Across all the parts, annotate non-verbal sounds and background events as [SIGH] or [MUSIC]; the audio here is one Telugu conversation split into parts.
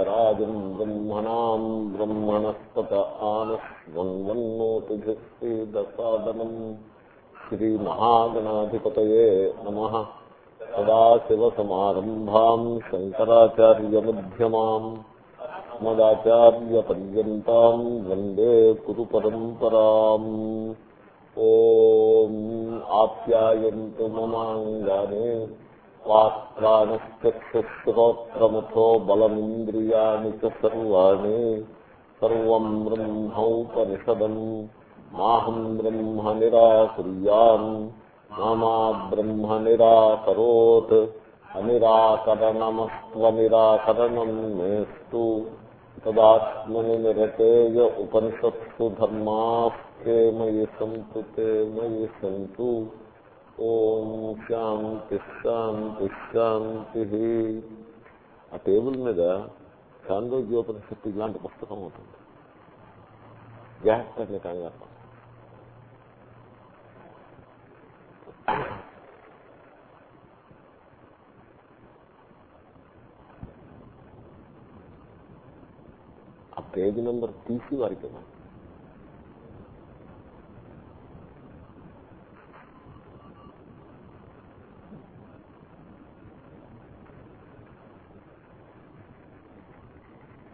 రాజం బ్రహ్మణాం బ్రహ్మణస్పత ఆనస్వన్వన్నోతిదసాదనం శ్రీమహాగణాధిపతయే నమ సదాశివసమారంభాం శంకరాచార్యమ్యమాం మదాచార్యపర్యంతం వందే కురు పరంపరాం ఓం ఆప్యాయంతు మమాంగానే వాక్ప్రాణశ్చక్షుశ్రోత్రమథో బలమింద్రియాణి చ సర్వాణి. సర్వం బ్రహ్మౌపనిషదం మాహం బ్రహ్మ నిరాకుర్యాన్ మామా బ్రహ్మ నిరాకరోత్. అనిరాకరణమస్త్వనిరాకరణం మేస్తు. తదాత్మని నిరతేయ ఉపనిషత్సు ధర్మాస్తే మయి సంతు తే మయి సంతు ఓం శాంతి శాంతి శాంతి ఆ టేబుల్ మీద చాంద్రోగ్యోపనిషత్తు ఇలాంటి పుస్తకం ఉంటుంది జాగ్రత్తగా కంగారు పేజీ నెంబర్ తీసి వారికి ఇవ్వండి.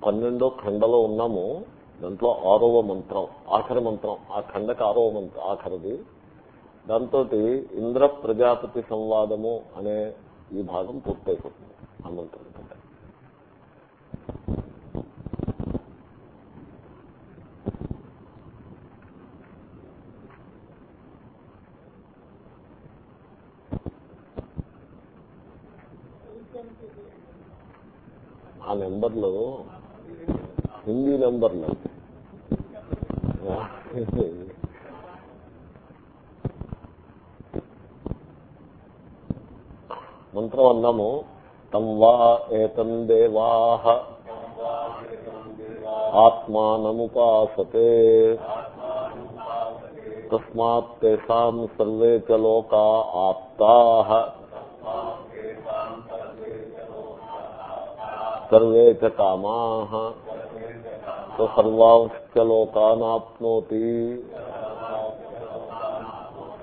పన్నెండో ఖండలో ఉన్నాము. దాంట్లో ఆరవ మంత్రం ఆఖరి మంత్రం ఆ ఖండకి ఆరవ మంత్రం ఆఖరిది. దాంతో ఇంద్ర ప్రజాపతి సంవాదము అనే ఈ భాగం పూర్తయిపోతుంది. ఆ మంత్రం నెంబర్లు హిందీ నెంబర్లు మంత్రం అన్నాము తం వా ఏతం దేవాహ ఆత్మానముపాసతే. తస్మాత్ తేషాం సర్వే చ లోకా ఆప్తా. సర్వే చ కామాః సర్వాంశ్చ లోకానాప్నోతి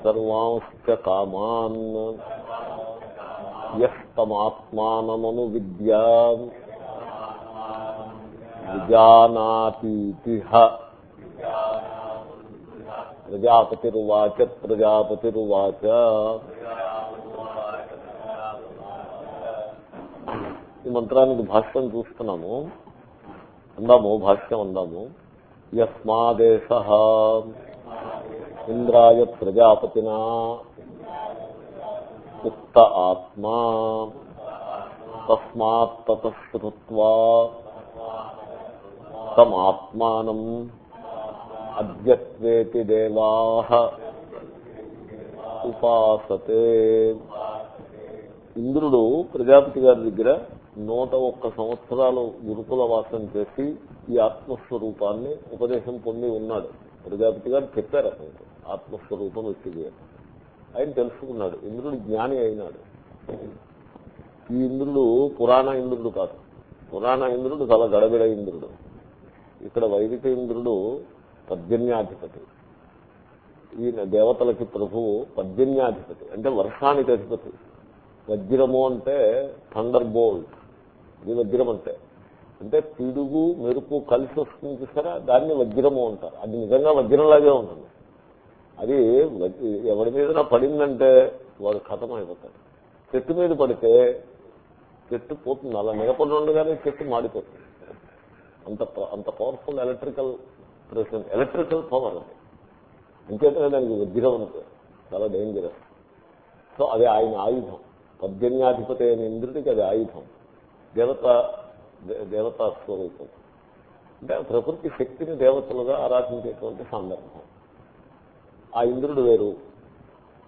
సర్వాంశ్చ కామాన్ యస్తమాత్మానమను విద్యా విజానాతీతిహ ప్రజాపతిర్వాచ ప్రజాపతిర్వాచ ఈ మంత్రానికి భాష్యం చూస్తున్నాము. అందాము భాష్యం అందాము. యస్మాదేశ ఇంద్రాయ ప్రజాపతినా ఉక్త ఆత్మా తస్మాత్ తమాత్మానం అద్యత్వేతి దేవా ఉపాసతే. ఇంద్రుడు ప్రజాపతి గారి దగ్గర నూట ఒక్క సంవత్సరాలు గురుకుల వాసం చేసి ఈ ఆత్మస్వరూపాన్ని ఉపదేశం పొంది ఉన్నాడు. ప్రజాపతి గారు చెప్పారు అతనికి ఆత్మస్వరూపం వ్యక్తిగా ఆయన తెలుసుకున్నాడు ఇంద్రుడు జ్ఞాని అయినాడు. ఈ ఇంద్రుడు పురాణ ఇంద్రుడు కాదు. పురాణ ఇంద్రుడు చాలా గడబిడ ఇంద్రుడు. ఇక్కడ వైదిక ఇంద్రుడు పద్యన్యాధిపతి ఈయన దేవతలకి ప్రభువు పద్యన్యాధిపతి అంటే వర్షానికి అధిపతి. వజ్రము అంటే థండర్ బోల్ట్. ఇది వజ్రం అంటే అంటే పిడుగు మెరుపు కలిసి వస్తుంది చూసారా? దాన్ని వజ్రము అంటారు. అది నిజంగా వజ్రంలాగే ఉంటుంది. అది ఎవరి మీద పడిందంటే వాడు ఖతం అయిపోతాడు చెట్టు మీద పడితే చెట్టు పోతుంది. అలా నిలబడి ఉండగానే చెట్టు మాడిపోతుంది. అంత అంత powerful electrical present electrical power అది. ఇంకేతనే దానికి వజ్రం ఉంటుంది చాలా డేంజరస్ సో అది ఆయన ఆయుధం. పద్యన్యాధిపతి అయిన ఇంద్రుడికి అది ఆయుధం. దేవత దేవతా స్వరూపం. అంటే ప్రకృతి శక్తిని దేవతలుగా ఆరాధించేటువంటి సందర్భం. ఆ ఇంద్రుడు వేరు.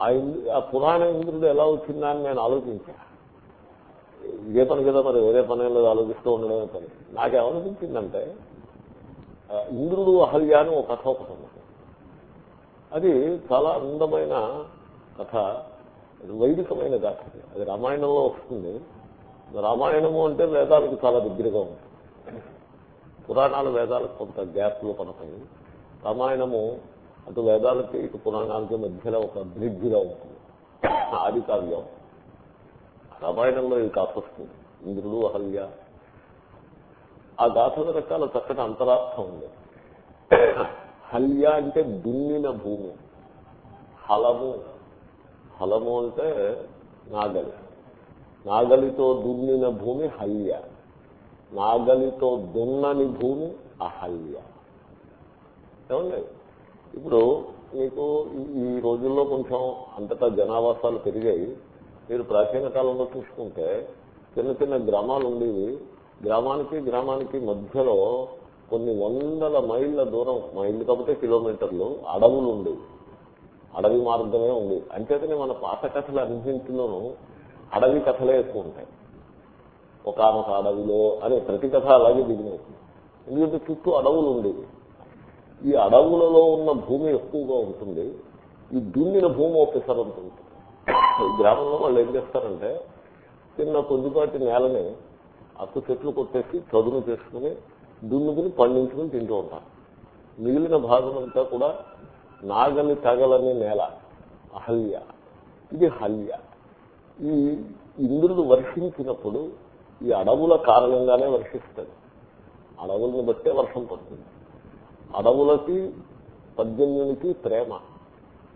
ఆ ఇంద్రు ఆ పురాణ ఇంద్రుడు ఎలా వచ్చిందా అని నేను ఆలోచించాను ఇదే పని కదా మరి వేరే పని లేదు ఆలోచిస్తూ ఉండడమే పని. నాకేమనిపించిందంటే ఇంద్రుడు అహల్య అని ఒక కథ ఒకటి ఉంది. అది చాలా అందమైన కథ వైదికమైన గాథ. అది రామాయణంలో వస్తుంది. రామాయణము అంటే వేదాలకు చాలా దగ్గరగా ఉంటుంది. పురాణాలు వేదాలకు కొంత గ్యాప్లు పడతాయి. రామాయణము అటు వేదాలకి ఇటు పురాణాలకి మధ్యలో ఒక బ్రిడ్జిగా ఉంటుంది. ఆది కావ్యం రామాయణంలో ఇది గాథ ఇంద్రుడు అహల్య. ఆ గాథల రకాల చక్కటి అంతరార్థం ఉంది. హల్య అంటే దున్నిన భూమి. హలము. హలము అంటే నాగలి. నాగలితో దున్నిన భూమి హల్య నాగలితో దున్నని భూమి అహల్య ఏమండి? ఇప్పుడు మీకు ఈ- రోజుల్లో కొంచెం అంతటా జనావాసాలు పెరిగాయి. మీరు ప్రాచీన కాలంలో చూసుకుంటే చిన్న చిన్న గ్రామాలు ఉండేవి. గ్రామానికి గ్రామానికి మధ్యలో కొన్ని వందల మైళ్ళ దూరం మైళ్ళు కాకపోతే కిలోమీటర్లు అడవులు ఉండేవి. అడవి మార్గమే ఉంది అంచేతనే మన పాత కథలు అన్నింటిలోనూ అడవి కథలే ఎక్కువ ఉంటాయి. ఒకనొక అడవిలో అనే ప్రతి కథ అలాగే దిగినవుతుంది ఎందుకంటే చుట్టూ అడవులు ఉండేవి. ఈ అడవులలో ఉన్న భూమి ఎక్కువగా ఉంటుంది. ఈ దున్నిన భూమి ఒకసారి ఉంటుంది. ఈ గ్రామంలో వాళ్ళు ఏం చేస్తారంటే చిన్న కొద్దిపాటి నేలని అక్కు చెట్లు కొట్టేసి చదును చేసుకుని దున్నుకుని పండించుకుని తింటూ ఉంటారు. మిగిలిన భాగం అంతా కూడా నాగలి తగలని నేల అహల్య ఇది హల్య. ఈ ఇంద్రుడు వర్షించినప్పుడు ఈ అడవుల కారణంగానే వర్షిస్తాడు. అడవులను బట్టే వర్షం పడుతుంది. అడవులకి పద్దెనిమిదికి ప్రేమ.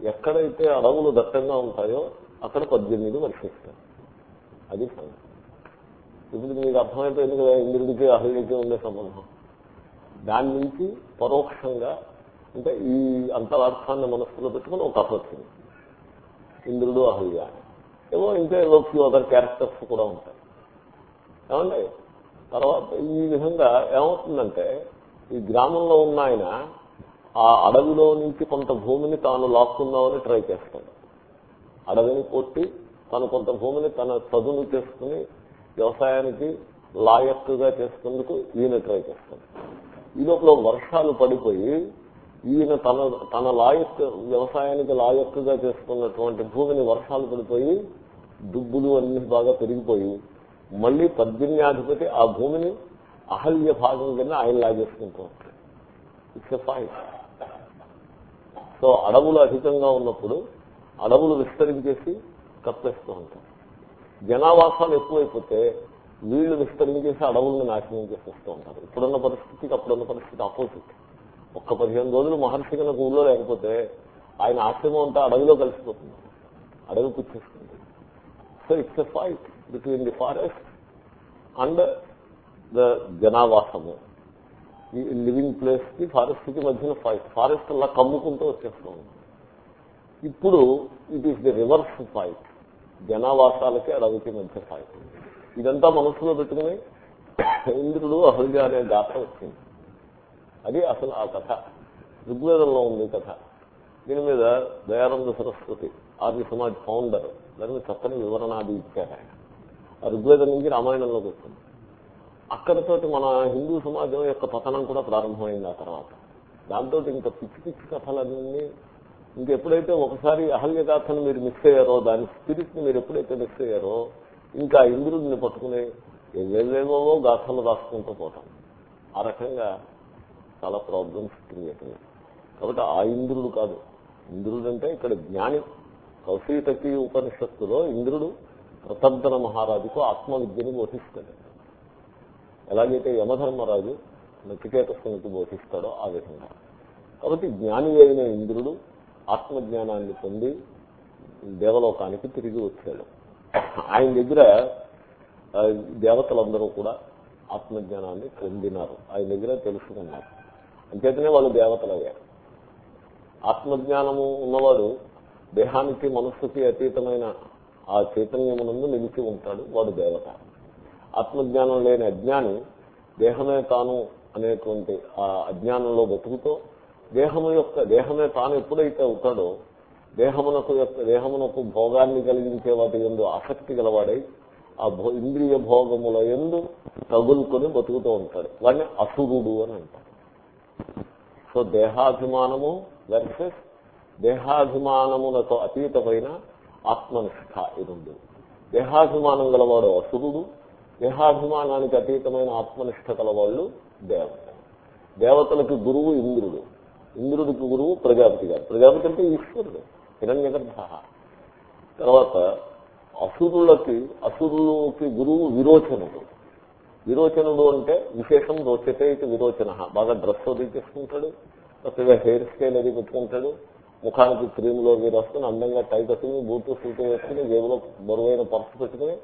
ఎక్కడైతే అడవులు దట్టంగా ఉంటాయో అక్కడ పద్దెనిమిది వర్షిస్తాయి అది సంగతి. ఇప్పుడు మీకు అర్థమైపోయింది కదా ఇంద్రుడికి అహల్యకి ఉండే సంబంధం. దాని నుంచి పరోక్షంగా అంటే ఈ అంతరార్థాన్ని మనస్సులో పెట్టుకుని ఒక కథ వచ్చింది ఇంద్రుడు అహల్య అని. ఏమో ఇంకా ఏదో ఫ్యూ అదర్ క్యారెక్టర్స్ కూడా ఉంటాయి. ఏమండి? తర్వాత ఈ విధంగా ఏమవుతుందంటే ఈ గ్రామంలో ఉన్న ఆయన ఆ అడవిలో నుంచి కొంత భూమిని తాను లాక్కుందామని ట్రై చేస్తాడు. అడవిని కొట్టి తను కొంత భూమిని తన చదును చేసుకుని వ్యవసాయానికి లాయక్కుగా చేసుకుందుకు ఈయన ట్రై చేస్తాడు. ఈ లోపల వర్షాలు పడిపోయి ఈయన తన తన లాయక్ వ్యవసాయానికి లాయక్కుగా చేసుకున్నటువంటి భూమిని వర్షాలు పడిపోయి దుబ్బులు అన్ని బాగా పెరిగిపోయి మళ్ళీ పద్మిన్యాధిపతి ఆ భూమిని అహల్య భాగం కింద ఆయన లాగేసుకుంటూ ఉంటాడు. ఇట్స్ ఎ ఫైట్ సో అడవులు అధికంగా ఉన్నప్పుడు అడవులు విస్తరించేసి కప్పేస్తూ ఉంటారు. జనావాసాలు ఎక్కువైపోతే వీళ్ళు విస్తరించేసి అడవులను నాశనం చేసేస్తూ ఉంటారు. ఇప్పుడున్న పరిస్థితికి అప్పుడున్న పరిస్థితి ఆపోజిట్ ఒక్క పదిహేను రోజులు మహర్షి కనుక ఊళ్ళో లేకపోతే ఆయన ఆశ్రమం అంతా అడవిలో కలిసిపోతుంది. అడవి పుచ్చేస్తుంది. So it's a fight between the forest and the జనావాసము ఈ లివింగ్ ప్లేస్కి ఫారెస్ట్కి మధ్యన ఫైట్ ఫారెస్ట్ అలా కమ్ముకుంటూ వచ్చేస్తూ ఉంది ఇప్పుడు it is the reverse fight జనావాసాలకి అడవికి మధ్య ఫైట్ ఇదంతా మనసులో పెట్టుకుని ఇంద్రుడు అహల్య అనే గాథ వచ్చింది. అది అసలు ఆ కథ. ఋగ్వేదంలో ఉంది కథ. దీని మీద దయానంద సరస్వతి ఆర్య సమాజ్ ఫౌండర్ దానికి చక్కని వివరణ అది ఇచ్చారు ఆయన. ఋగ్వేదం నుంచి రామాయణంలోకి వస్తుంది. అక్కడతోటి మన హిందూ సమాజం యొక్క పతనం కూడా ప్రారంభమైంది ఆ తర్వాత. దాంతో ఇంకా పిచ్చి పిచ్చి కథలన్నీ ఇంకెప్పుడైతే ఒకసారి అహల్యగాథను మీరు మిస్ అయ్యారో దాని స్పిరిట్ని మీరు ఎప్పుడైతే మిస్ అయ్యారో ఇంకా ఇంద్రుడిని పట్టుకుని ఏవేవేవో గాథలు రాసుకుంటూ పోతాం. ఆ రకంగా చాలా ప్రాబ్లమ్స్ క్రియేట్ అయ్యాయి. కాబట్టి ఆ ఇంద్రుడు కాదు. ఇంద్రుడు అంటే ఇక్కడ జ్ఞాని. కౌశీతకి ఉపనిషత్తులో ఇంద్రుడు ప్రతంతన మహారాజుకు ఆత్మవిద్యను బోధిస్తాడు. ఎలాగైతే యమధర్మరాజు నచికేతస్సునికి బోధిస్తాడో ఆ విధంగా. కాబట్టి జ్ఞాని అయిన ఇంద్రుడు ఆత్మజ్ఞానాన్ని పొంది దేవలోకానికి తిరిగి వచ్చాడు. ఆయన దగ్గర దేవతలందరూ కూడా ఆత్మజ్ఞానాన్ని పొందినారు. ఆయన దగ్గర తెలుసుకున్నారు. అంచేతనే వాళ్ళు దేవతలు అయ్యారు ఆత్మజ్ఞానము ఉన్నవాడు దేహానికి మనస్సుకి అతీతమైన ఆ చైతన్యమునందు నిలిచి ఉంటాడు వాడు దేవత. ఆత్మజ్ఞానం లేని అజ్ఞాని దేహమే తాను అనేటువంటి ఆ అజ్ఞానంలో బతుకుతూ దేహము యొక్క దేహమే తాను ఎప్పుడైతే అవుతాడో దేహమునకు యొక్క దేహమునకు భోగాన్ని కలిగించే వాటి ఎందు ఆసక్తి గలవాడై ఆ భో ఇంద్రియ భోగముల ఎందు తగులుకొని బతుకుతూ ఉంటాడు. వాడిని అసురుడు అని అంటారు. సో దేహాభిమానము వర్సెస్ దేహాభిమానములతో అతీతమైన ఆత్మనిష్ట ఈ దేహాభిమానం గలవాడు అసురుడు దేహాభిమానానికి అతీతమైన ఆత్మనిష్ట గలవాళ్ళు దేవత దేవతలకి గురువు ఇంద్రుడు. ఇంద్రుడికి గురువు ప్రజాపతి గారు. ప్రజాపతి అంటే ఈశ్వరుడు హిరణ్యగర్భ. తర్వాత అసురులకి అసురులకి గురువు విరోచనుడు. విరోచనుడు అంటే విశేషం రోచతే ఇది విరోచన. బాగా డ్రెస్ అది చేసుకుంటాడు కొత్తగా హెయిర్ స్టైల్ అది పెట్టుకుంటాడు ముఖానికి క్రీములో మీరు రాసుకుని అందంగా టైట్ వస్తుంది బూట్లు సూట్ వేసుకుని జేబులో బరువైన పర్సు పెట్టుకుని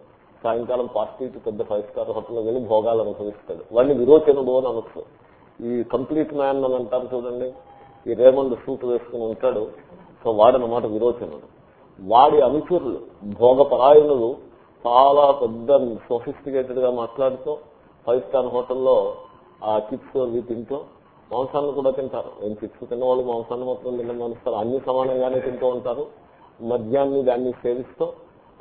సాయంకాలం పార్టీకి పెద్ద ఫైవ్ స్టార్ హోటల్లో వెళ్ళి భోగాలు అనుభవిస్తాడు. వాడిని విరోచనుడు అని అనొచ్చు. ఈ కంప్లీట్ మ్యాన్ అని అంటారు చూడండి. ఈ రేమండ్ సూట్ వేసుకుని ఉంటాడు. సో వాడనమాట విరోచనుడు. వాడి అనుచరులు భోగపరాయణులు చాలా పెద్ద సోఫిస్టికేటెడ్గా మాట్లాడుతూ ఫైవ్ స్టార్ హోటల్లో ఆ చిప్స్ అవి తింటూ మాంసాన్ని కూడా తింటారు. నేను చిప్స్ తిన్నవాళ్ళు మాంసాన్ని మాత్రం తిన్న మానేస్తారు. అన్ని సమానంగానే తింటూ ఉంటారు. మద్యాన్ని దాన్ని సేవిస్తూ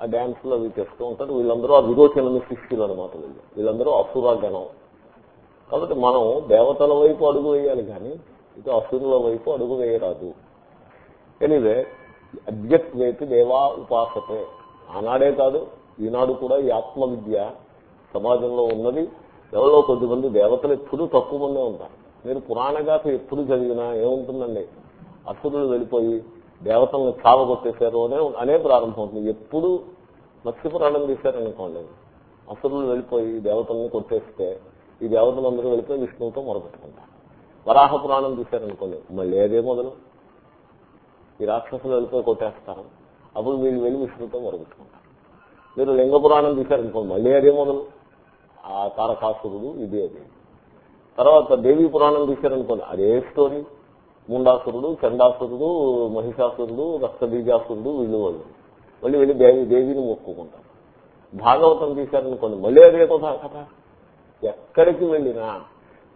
ఆ డ్యాన్స్లు అవి చేస్తూ ఉంటారు. వీళ్ళందరూ ఆ విరోచనని శిష్యులు అనమాట వీళ్ళు వీళ్ళందరూ అసురాగణం కాబట్టి మనం దేవతల వైపు అడుగు వేయాలి కానీ ఇది అసురుల వైపు అడుగు వేయరాదు. ఎనివే అద్యత్వేతి దేవా ఉపాసతే. ఆనాడే కాదు ఈనాడు కూడా ఈ ఆత్మ విద్య సమాజంలో ఉన్నది. ఎవరో కొద్దిమంది దేవతలు ఎప్పుడూ తక్కువ మందే ఉంటారు. మీరు పురాణ గాథ ఎప్పుడు చదివినా ఏముంటుందండి? అసురులు వెళ్ళిపోయి దేవతలను చావగొట్టేశారు అనే అనే ప్రారంభమవుతుంది ఎప్పుడు మత్స్య పురాణం తీశారనుకోండి అసురులు వెళ్ళిపోయి దేవతల్ని కొట్టేస్తే ఈ దేవతలందరూ వెళ్ళిపోయి విష్ణువుతో మొరపెట్టుకుంటారు. వరాహ పురాణం తీశారనుకోండి మళ్ళీ అదే మొదలు. ఈ రాక్షసులు వెళ్ళిపోయి కొట్టేస్తారు. అప్పుడు వీళ్ళు వెళ్ళి విష్ణువుతో మొరపెట్టుకుంటారు. మీరు లింగ పురాణం తీశారనుకోండి మళ్ళీ అదే మొదలు. ఆ తారకాసురుడు ఇది అది. తర్వాత దేవీ పురాణం తీశారనుకోండి అదే స్టోరీ ముండాసురుడు చండాసురుడు మహిషాసురుడు రక్తబీజాసురుడు వీళ్ళు వాళ్ళు. మళ్ళీ వెళ్ళి దేవి దేవిని మొక్కుకుంటారు. భాగవతం తీశారనుకోండి మళ్ళీ అదే కథ కథ ఎక్కడికి వెళ్ళినా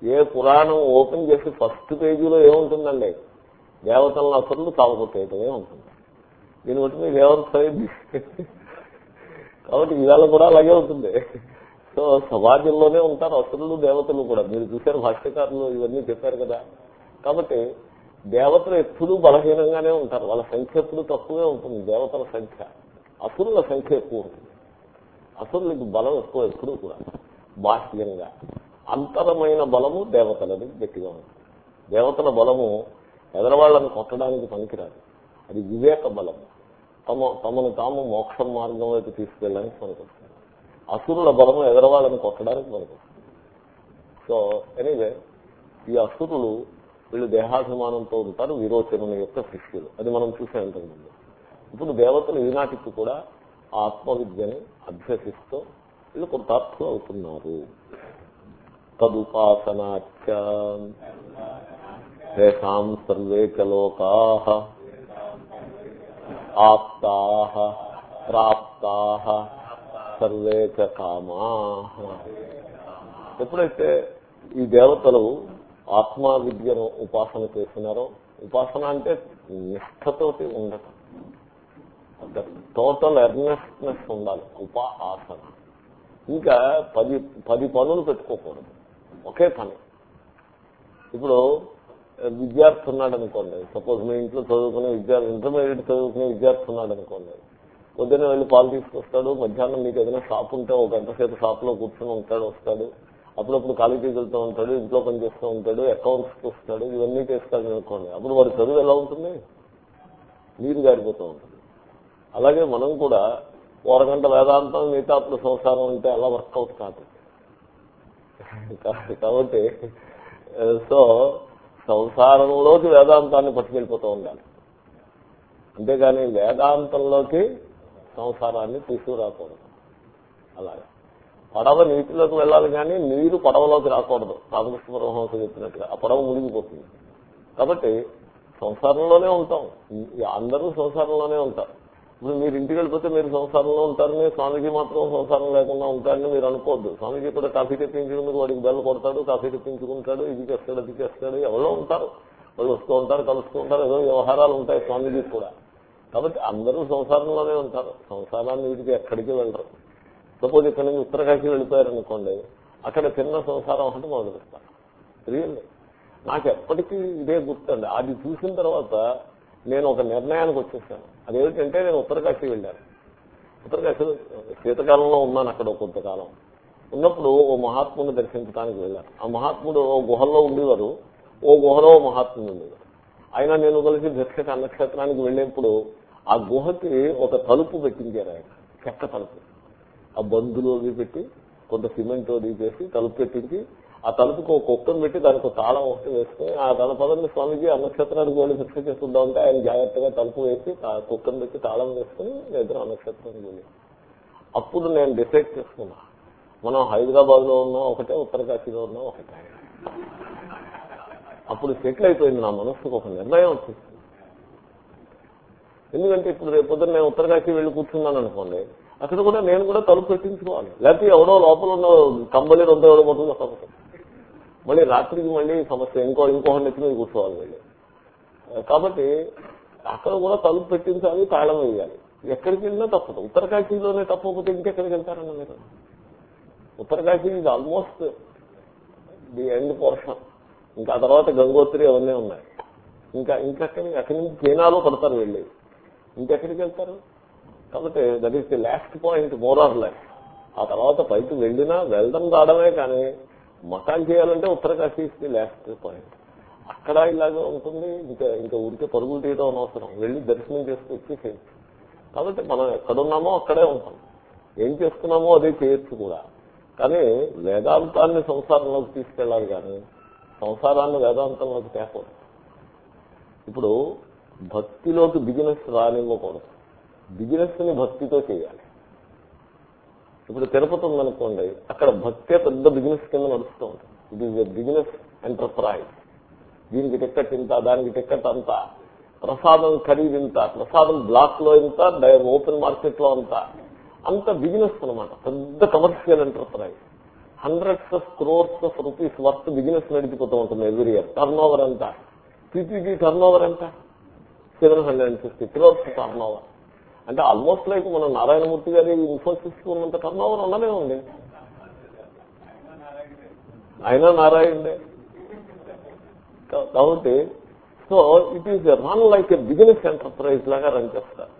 ఏ పురాణం ఓపెన్ చేసి ఫస్ట్ పేజీలో ఏముంటుందండి? దేవతలను అసలు తాగుకొట్టేయటమే ఉంటుంది. దీన్ని బట్టి మీకు ఏమవుతుంది కాబట్టి ఇవాళ కూడా అలాగే ఉంటుంది. సో సమాజంలోనే ఉంటారు అసురులు దేవతలు కూడా. మీరు చూశారు భాష్యకారులు ఇవన్నీ చెప్పారు కదా. కాబట్టి దేవతలు ఎప్పుడూ బలహీనంగానే ఉంటారు. వాళ్ళ సంఖ్య ఎప్పుడు తక్కువే ఉంటుంది. దేవతల సంఖ్య. అసురుల సంఖ్య ఎక్కువ ఉంటుంది. అసురులకు బలం ఎక్కువ ఎప్పుడూ కూడా. బాహ్యంగా. అంతరమైన బలము దేవతలది గట్టిగా ఉంటుంది. దేవతల బలము ఎదరవాళ్ళను కొట్టడానికి పనికిరాదు. అది వివేక బలము తమ తమను తాము మోక్షం మార్గం వైపు తీసుకెళ్ళడానికి పనికొస్తుంది. అసురుల బలము ఎదరవాళ్ళని కొట్టడానికి మనకు సో ఎనీవే ఈ అసురులు వీళ్ళు దేహాభిమానంతో ఉంటారు విరోచనం యొక్క శిష్యులు. అది మనం చూసే ముందు ఇప్పుడు దేవతలు ఈనాటికి కూడా ఆత్మవిద్యని అభ్యసిస్తూ వీళ్ళు కృతార్థులు అవుతున్నారు. తదుపాసనాచ సర్వేక లోకా ఆప్తా ప్రాప్తా సర్వే కామా ఎప్పుడైతే ఈ దేవతలు ఆత్మ విద్యను ఉపాసన చేస్తున్నారో ఉపాసన అంటే నిష్ఠతోటి ఉండటం. టోటల్ ఎర్నెస్నెస్ ఉండాలి ఉపాసన. ఇంకా పది పది పనులు పెట్టుకోకూడదు ఒకే పని. ఇప్పుడు విద్యార్థి ఉన్నాడు అనుకోండి సపోజ్ మీ ఇంట్లో చదువుకునే విద్యార్థి ఇంటర్మీడియట్ చదువుకునే విద్యార్థి ఉన్నాడు అనుకోండి పొద్దున్న వెళ్ళి పాలు తీసుకొస్తాడు మధ్యాహ్నం మీకు ఏదైనా షాప్ ఉంటే ఒక గంటసేపు షాప్లో కూర్చొని ఉంటాడు వస్తాడు. అప్పుడప్పుడు కాలేజీకి వెళ్తూ ఉంటాడు ఇంట్లో పని చేస్తూ ఉంటాడు అకౌంట్స్ వస్తాడు ఇవన్నీ చేస్తాడు అనుకోండి. అప్పుడు వాడి చదువు ఎలా ఉంటుంది? నీరు గారిపోతూ ఉంటుంది. అలాగే మనం కూడా ఓ వేదాంతం మిగతా అప్పుడు సంసారం అంటే అలా వర్కౌట్ కాదు. కాబట్టి సో సంసారంలోకి వేదాంతాన్ని పట్టుకెళ్ళిపోతూ ఉండాలి. అంతేగాని వేదాంతంలోకి సంసారాన్ని తీసుకురాకూడదు. అలాగే. పడవ నీటిలోకి వెళ్ళాలి కానీ నీరు పడవలోకి రాకూడదు. రామకృష్ణ పరమహంస చెప్పినట్టుగా. ఆ పడవ మునిగిపోతుంది. కాబట్టి సంసారంలోనే ఉంటాం. అందరూ సంసారంలోనే ఉంటారు. ఇప్పుడు మీరు ఇంటికి వెళ్ళిపోతే మీరు సంసారంలో ఉంటారని స్వామీజీ మాత్రం సంసారం లేకుండా ఉంటారని మీరు అనుకోవద్దు. స్వామీజీ కూడా కాఫీ తెప్పించుకుందుకు వాడికి బెల్ల కొడతాడు కాఫీ తెప్పించుకుంటాడు ఇది చేస్తాడు అది చేస్తాడు ఎవరో ఉంటారు. వాళ్ళు వస్తూ ఉంటారు కలుస్తూ ఉంటారు ఏదో వ్యవహారాలు ఉంటాయి స్వామీజీకి కూడా. కాబట్టి అందరూ సంసారంలోనే ఉంటారు. సంసారాన్ని వీటికి ఎక్కడికి వెళ్ళరు. సపోజ్ ఇక్కడ నుంచి ఉత్తరకాశీ వెళ్ళిపోయారనుకోండి అక్కడ చిన్న సంసారం ఒకటి మొదలు పెడతారు. రియల్లీ. నాకు ఎప్పటికీ ఇదే గుర్తండి. అది చూసిన తర్వాత నేను ఒక నిర్ణయానికి వచ్చేసాను. అదేమిటంటే నేను ఉత్తరకాశీ వెళ్ళాను. ఉత్తరకాశీలో శీతకాలంలో ఉన్నాను అక్కడ కొంతకాలం. ఉన్నప్పుడు ఓ మహాత్ముని దర్శించడానికి వెళ్ళాను. ఆ మహాత్ముడు ఓ గుహల్లో ఉండేవారు. ఓ గుహలో ఓ మహాత్ముడు ఉండేవారు. అయినా నేను కలిసి దర్శక నక్షత్రానికి వెళ్ళేప్పుడు ఆ గుహకి ఒక తలుపు పెట్టించారు ఆయన. చెక్క తలుపు. ఆ బందులు అవి పెట్టి కొంత సిమెంట్ అది చేసి తలుపు పెట్టించి ఆ తలుపుకు ఒక కుక్కను పెట్టి దానికి ఒక తాళం ఒకటి వేసుకుని ఆ తన పదండి స్వామిజీ ఆ నక్షత్రానికి వెళ్ళి శిక్ష చేస్తుందామంటే ఆయన జాగ్రత్తగా తలుపు వేసి ఆ కుక్కను పెట్టి తాళం వేసుకుని ఇద్దరు ఆ నక్షత్రానికి వెళ్ళి. అప్పుడు నేను డిసైడ్ చేసుకున్నా. మనం హైదరాబాద్లో ఉన్నాం ఒకటే ఉత్తరకాశీలో ఉన్నాం ఒకటే. అప్పుడు సెటిల్ అయిపోయింది నా మనస్సుకు ఒక నిర్ణయం వచ్చింది. ఎందుకంటే ఇప్పుడు రేపు పొద్దున్న నేను ఉత్తరకాశీ వెళ్ళి కూర్చున్నాను అనుకోండి అక్కడ కూడా నేను కూడా తలుపు పెట్టించుకోవాలి. లేకపోతే ఎవడో లోపల ఉన్న కంబలి రొంత ఎవడో మొత్తం సమస్య మళ్ళీ రాత్రికి మళ్ళీ సమస్య ఇంకో ఇంకొకటి నెత్తి మీద కూర్చోవాలి వెళ్ళి కాబట్టి అక్కడ కూడా తలుపు పెట్టించాలి తాళం వేయాలి. ఎక్కడికి వెళ్ళినా తప్పదు. ఉత్తరకాశీలోనే తప్పకపోతే ఇంకెక్కడికి వెళ్తారన్న మీరు? ఉత్తరకాశీ ఇది ఆల్మోస్ట్ ది ఎండ్ పోర్షన్ ఇంకా తర్వాత గంగోత్రి అవన్నీ ఉన్నాయి. ఇంకా ఇంకా అక్కడి నుంచి చైనాలో పడతారు వెళ్ళి. ఇంకెక్కడికి వెళ్తారు? కాబట్టి that is the last point more or life ఆ తర్వాత పైకి వెళ్ళినా వెళ్దాం రావడమే కానీ మకాన్ చేయాలంటే Uttarkashi is the last point అక్కడ ఇలాగే ఉంటుంది ఇంకా ఇంకా ఊరికే పరుగులు తీయడం అనవసరం. వెళ్ళి దర్శనం చేసుకు వచ్చేసేది కాబట్టి మనం ఎక్కడున్నామో అక్కడే ఉంటాం. ఏం చేస్తున్నామో అదే చేయొచ్చు కూడా. కానీ వేదాంతాన్ని సంసారంలోకి తీసుకెళ్ళాలి కానీ సంసారాన్ని వేదాంతంలోకి తేకూడదు. ఇప్పుడు భక్తిలోకి బిజినెస్ రానివ్వకూడదు. బిజినెస్ని భక్తితో చేయాలి. ఇప్పుడు తిరుపతి ఉందనుకోండి అక్కడ భక్తే పెద్ద బిజినెస్ కింద నడుస్తూ ఉంటుంది. It is a business enterprise దీనికి టిక్కెట్ ఇంత దానికి టిక్కెట్ అంత. ప్రసాదం ఖరీదు ఇంత ప్రసాదం బ్లాక్లో ఇంత ఓపెన్ మార్కెట్లో అంత. అంత బిజినెస్ అనమాట పెద్ద commercial enterprise hundreds of crores of rupees worth business నడిచిపోతూ ఉంటుంది ఎవ్రీ ఇయర్ టర్న్ ఓవర్ ఎంత పీపీటీ టర్న్ ఓవర్ ఎంత? Seven hundred and fifty crores turnover అంటే ఆల్మోస్ట్ లైక్ మన నారాయణమూర్తి గారి ఇన్ఫోసిస్ ఉన్నంత టర్న్ ఓవర్ ఉండనే ఉంది. అయినా నారాయణే కాబట్టి so it is run like a business enterprise లాగా రన్ చేస్తారు.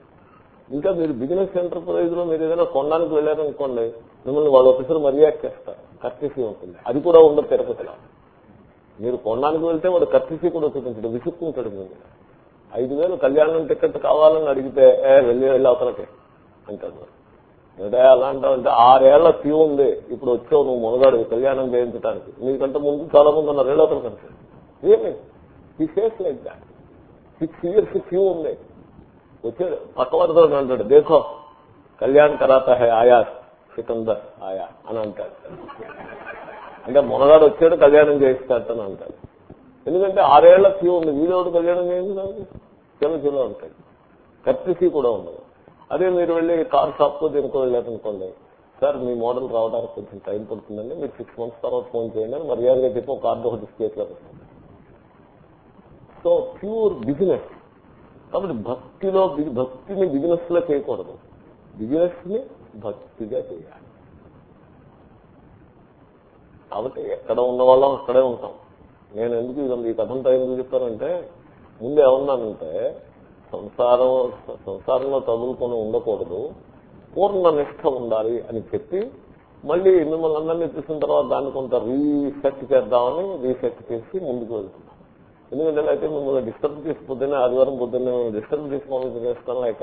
ఇంకా మీరు బిజినెస్ ఎంటర్ప్రైజ్లో మీరు ఏదైనా కొనడానికి వెళ్ళారనుకోండి మిమ్మల్ని వాళ్ళు ఒకసారి మర్యాద చేస్తారు. కర్టీసీ ఉంటుంది. అది కూడా ఉండదు తిరుపతిలో. మీరు కొనడానికి వెళ్తే వాడు కర్టీసీ కూడా చూపించడు విసుక్కుంటాడు మీరు ఐదు వేలు కళ్యాణం టికెట్ కావాలని అడిగితే ఏ వెళ్ళి వెళ్ళి అవతలకి. అంటాడు. అంటే ఎలా అంటావంటే ఆరేళ్ళ క్యూ ఉంది. ఇప్పుడు వచ్చావు నువ్వు మొనగాడు కళ్యాణం చేయించడానికి నీకంటే ముందు చాలా మంది ఉన్నారు. ఏళ్ళు అవతల కంటే ఏమి? ఈ face like that six years queue ఉంది. వచ్చాడు. పక్కవారితో అంటాడు. దేఖో కళ్యాణ్ కరాతా హే ఆయా సికందర్ ఆయా అని అంటాడు. అంటే మొనగాడు వచ్చాడు కళ్యాణం చేయిస్తాడని అంటాడు. ఎందుకంటే ఆరేళ్ళ క్యూ ఉంది. వీడెవడు కళ్యాణం చేయించడానికి చిన్న చిన్న ఉంటాయి. కర్టిసీ కూడా ఉండదు. అదే మీరు వెళ్ళి కార్ షాప్తో దీనికో వెళ్ళారనుకోండి. సార్ మీ మోడల్ రావడానికి కొంచెం టైం పడుతుందండి. మీరు సిక్స్ మంత్స్ తర్వాత ఫోన్ చేయండి అని మర్యాదగా చెప్పి ఒక కార్డు ఒకటి చేతిలో సో ప్యూర్ బిజినెస్. కాబట్టి భక్తిలో భక్తిని బిజినెస్లో చేయకూడదు. బిజినెస్ని భక్తిగా చేయాలి. కాబట్టి ఎక్కడ ఉన్న వాళ్ళం అక్కడే ఉంటాం. నేను ఎందుకు ఇది ఈ కథంతా ఎందుకు చెప్తానంటే ముందు ఏమన్నానంటే సంసారం సంసారంలో తగులుకొని ఉండకూడదు పూర్ణ నిష్ఠ ఉండాలి అని చెప్పి మళ్ళీ మిమ్మల్ని అందరినీ చూసిన తర్వాత దాన్ని కొంత రీసెర్చ్ చేద్దామని రీసెర్చ్ చేసి ముందుకు వెళ్తున్నాం ఎందుకంటే అయితే మిమ్మల్ని డిస్టర్బ్ చేసి పొద్దున్నే ఆదివారం పొద్దున్నే డిస్టర్బ్ చేసుకోవాలని చేస్తాం లేక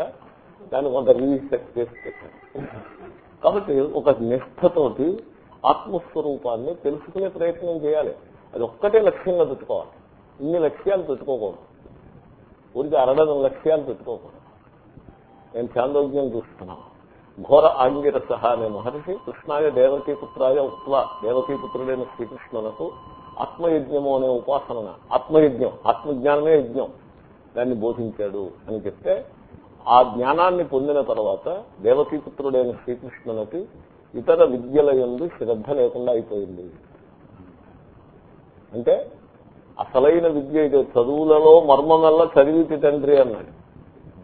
దాన్ని కొంత రీసెర్చ్ చేసి పెట్టాను. కాబట్టి ఒక నిష్ఠతోటి ఆత్మస్వరూపాన్ని తెలుసుకునే ప్రయత్నం చేయాలి. అది ఒక్కటే లక్ష్యంగా పెట్టుకోవాలి. ఇన్ని లక్ష్యాలు పెట్టుకోకూడదు. ఊరికి అరడదం లక్ష్యాలు పెట్టుకోకూడదు. నేను చాందోగ్యం చూస్తున్నాను ఘోర ఆంగిరస అనే మహర్షి కృష్ణాయ దేవకీపుత్రాయ ఉత్వ దేవకీపుత్రుడైన శ్రీకృష్ణునకు ఆత్మయజ్ఞము అనే ఉపాసన ఆత్మయజ్ఞం ఆత్మజ్ఞానమే యజ్ఞం. దాన్ని బోధించాడు అని చెప్తే ఆ జ్ఞానాన్ని పొందిన తర్వాత దేవకీపుత్రుడైన శ్రీకృష్ణునికి ఇతర విద్యల ఎందు శ్రద్ధ లేకుండా అయిపోయింది. అంటే అసలైన విద్య ఇది. చదువులలో మర్మమల్ల చదివితి తండ్రి అన్నాడు.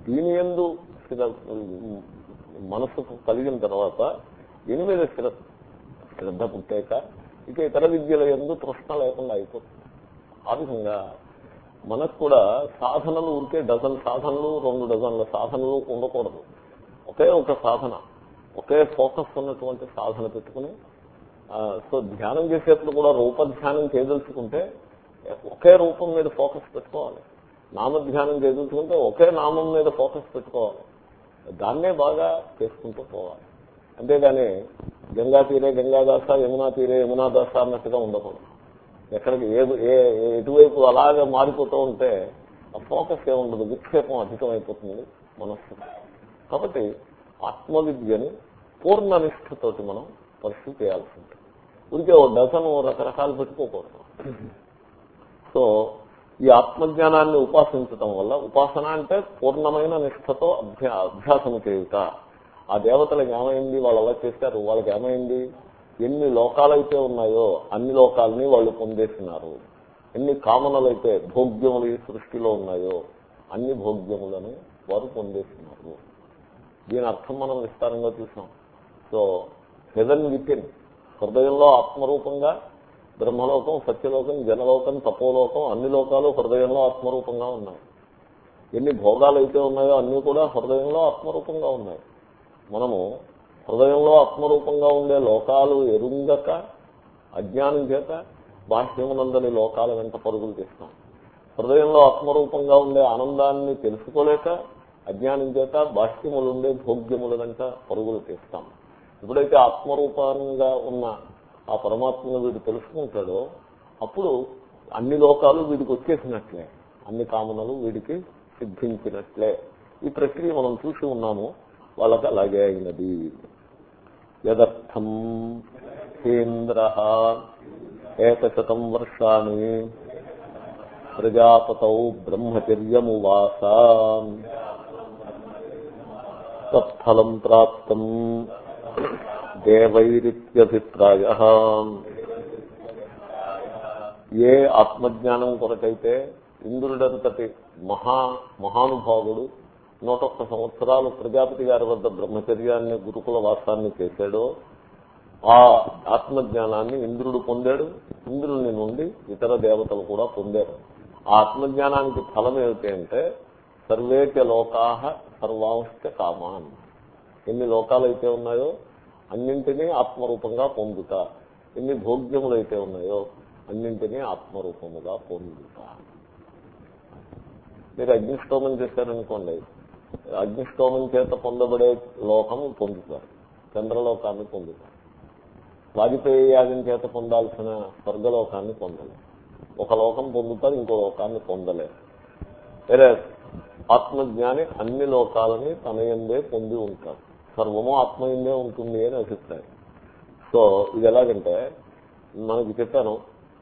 దీని ఎందు మనసు మనసుకు కలిగిన తర్వాత దీని మీద శ్రద్ధ శ్రద్ధ పుట్టాక ఇక ఇతర విద్యల ఎందు తృష్ణ లేకుండా అయిపోతుంది. ఆ విధంగా మనకు కూడా సాధనలు ఉంటే డజన్ సాధనలు రెండు డజన్ల సాధనలు ఉండకూడదు. ఒకే ఒక సాధన ఒకే ఫోకస్ ఉన్నటువంటి సాధన పెట్టుకుని సో ధ్యానం చేసేప్పుడు కూడా రూప ధ్యానం చేయదలుచుకుంటే ఒకే రూపం మీద ఫోకస్ పెట్టుకోవాలి. నామధ్యానం చేయదలుచుకుంటే ఒకే నామం మీద ఫోకస్ పెట్టుకోవాలి. దాన్నే బాగా చేసుకుంటూ పోవాలి. అంతేగాని గంగా తీరే గంగాదాస యమునా తీరే యమునాదాస అన్నట్టుగా ఉండకూడదు. ఎక్కడికి ఏ ఏ- ఏ- ఎటువైపు అలాగే మారిపోతూ ఉంటే ఆ ఫోకస్ ఏముండదు విక్షేపం అధికమైపోతుంది మనస్సు కాబట్టి ఆత్మవిద్యని పూర్ణ నిష్ఠతోటి మనం పరిస్థితి చేయాల్సి ఉంటుంది. ఉడికే ఓ డజన్ రకరకాలు పెట్టుకోకూడదు. సో ఈ ఆత్మజ్ఞానాన్ని ఉపాసించటం వల్ల ఉపాసన అంటే పూర్ణమైన నిష్ఠతో అభ్యా అభ్యాసం చేయుట. ఆ దేవతలకు ఏమైంది? వాళ్ళు అలా చేశారు? వాళ్ళకి ఏమైంది? ఎన్ని లోకాలైతే ఉన్నాయో అన్ని లోకాలని వాళ్ళు పొందేసినారు. ఎన్ని కామనలైతే భోగ్యములు ఈ సృష్టిలో ఉన్నాయో అన్ని భోగ్యములను వారు పొందేసినారు. దీని అర్థం మనం విస్తారంగా చూసాం సో హెదన్ వితిన్. హృదయంలో ఆత్మరూపంగా బ్రహ్మలోకం సత్యలోకం జనలోకం తపోలోకం అన్ని లోకాలు హృదయంలో ఆత్మరూపంగా ఉన్నాయి. ఎన్ని భోగాలు అయితే ఉన్నాయో అన్ని కూడా హృదయంలో ఆత్మరూపంగా ఉన్నాయి. మనము హృదయంలో ఆత్మరూపంగా ఉండే లోకాలు ఎరుంగక అజ్ఞానం చేత బాహ్యమునందని లోకాల వెంట పరుగులు తీస్తాం. హృదయంలో ఆత్మరూపంగా ఉండే ఆనందాన్ని తెలుసుకోలేక అజ్ఞానం చేత బాహ్యములుండే భోగ్యముల వెంట పరుగులు తీస్తాం. ఎప్పుడైతే ఆత్మరూపంగా ఉన్న ఆ పరమాత్మను వీడు తెలుసుకుంటాడో అప్పుడు అన్ని లోకాలు వీడికి వచ్చేసినట్లే. అన్ని కామనలు వీడికి సిద్ధించినట్లే. ఈ ప్రక్రియ మనం చూసి ఉన్నాము. వాళ్ళకి అలాగే అయినది. యదర్థం కేంద్ర ఏకశతం వర్షాన్ని ప్రజాపతౌ బ్రహ్మచర్యమువాస తత్ఫలం ప్రాప్తం. దేవైరిత్యభిప్రాయ. ఏ ఆత్మజ్ఞానం కొరకైతే ఇంద్రుడంతటి మహా మహానుభావుడు నూటొక్క సంవత్సరాలు ప్రజాపతి గారి వద్ద బ్రహ్మచర్యాన్ని గురుకుల వాసాన్ని చేశాడో ఆ ఆత్మజ్ఞానాన్ని ఇంద్రుడు పొందాడు. ఇంద్రుని నుండి ఇతర దేవతలు కూడా పొందారు. ఆ ఆత్మజ్ఞానానికి ఫలం ఏమిటి అంటే సర్వేచ లోకా సర్వాంశ కామాన్. ఎన్ని లోకాలైతే ఉన్నాయో అన్నింటినీ ఆత్మరూపంగా పొందుట ఎన్ని భోగ్యములైతే ఉన్నాయో అన్నింటినీ ఆత్మరూపముగా పొందుట మీరు అగ్నిష్టోమం చేశారనుకోండి అగ్నిష్టోమం చేత పొందబడే లోకం పొందుతారు చంద్రలోకాన్ని పొందుతారు. వాజపేయి యాగం చేత పొందాల్సిన స్వర్గలోకాన్ని పొందలేరు. ఒక లోకం పొందుతారు ఇంకో లోకాన్ని పొందలేరు. వేరే ఆత్మజ్ఞాని అన్ని లోకాలని తన ఎందే పొంది ఉంటారు సర్వము ఆత్మయందే ఉంటుంది అని అభిప్రాయం. సో ఇది ఎలాగంటే మనకి చెప్పాను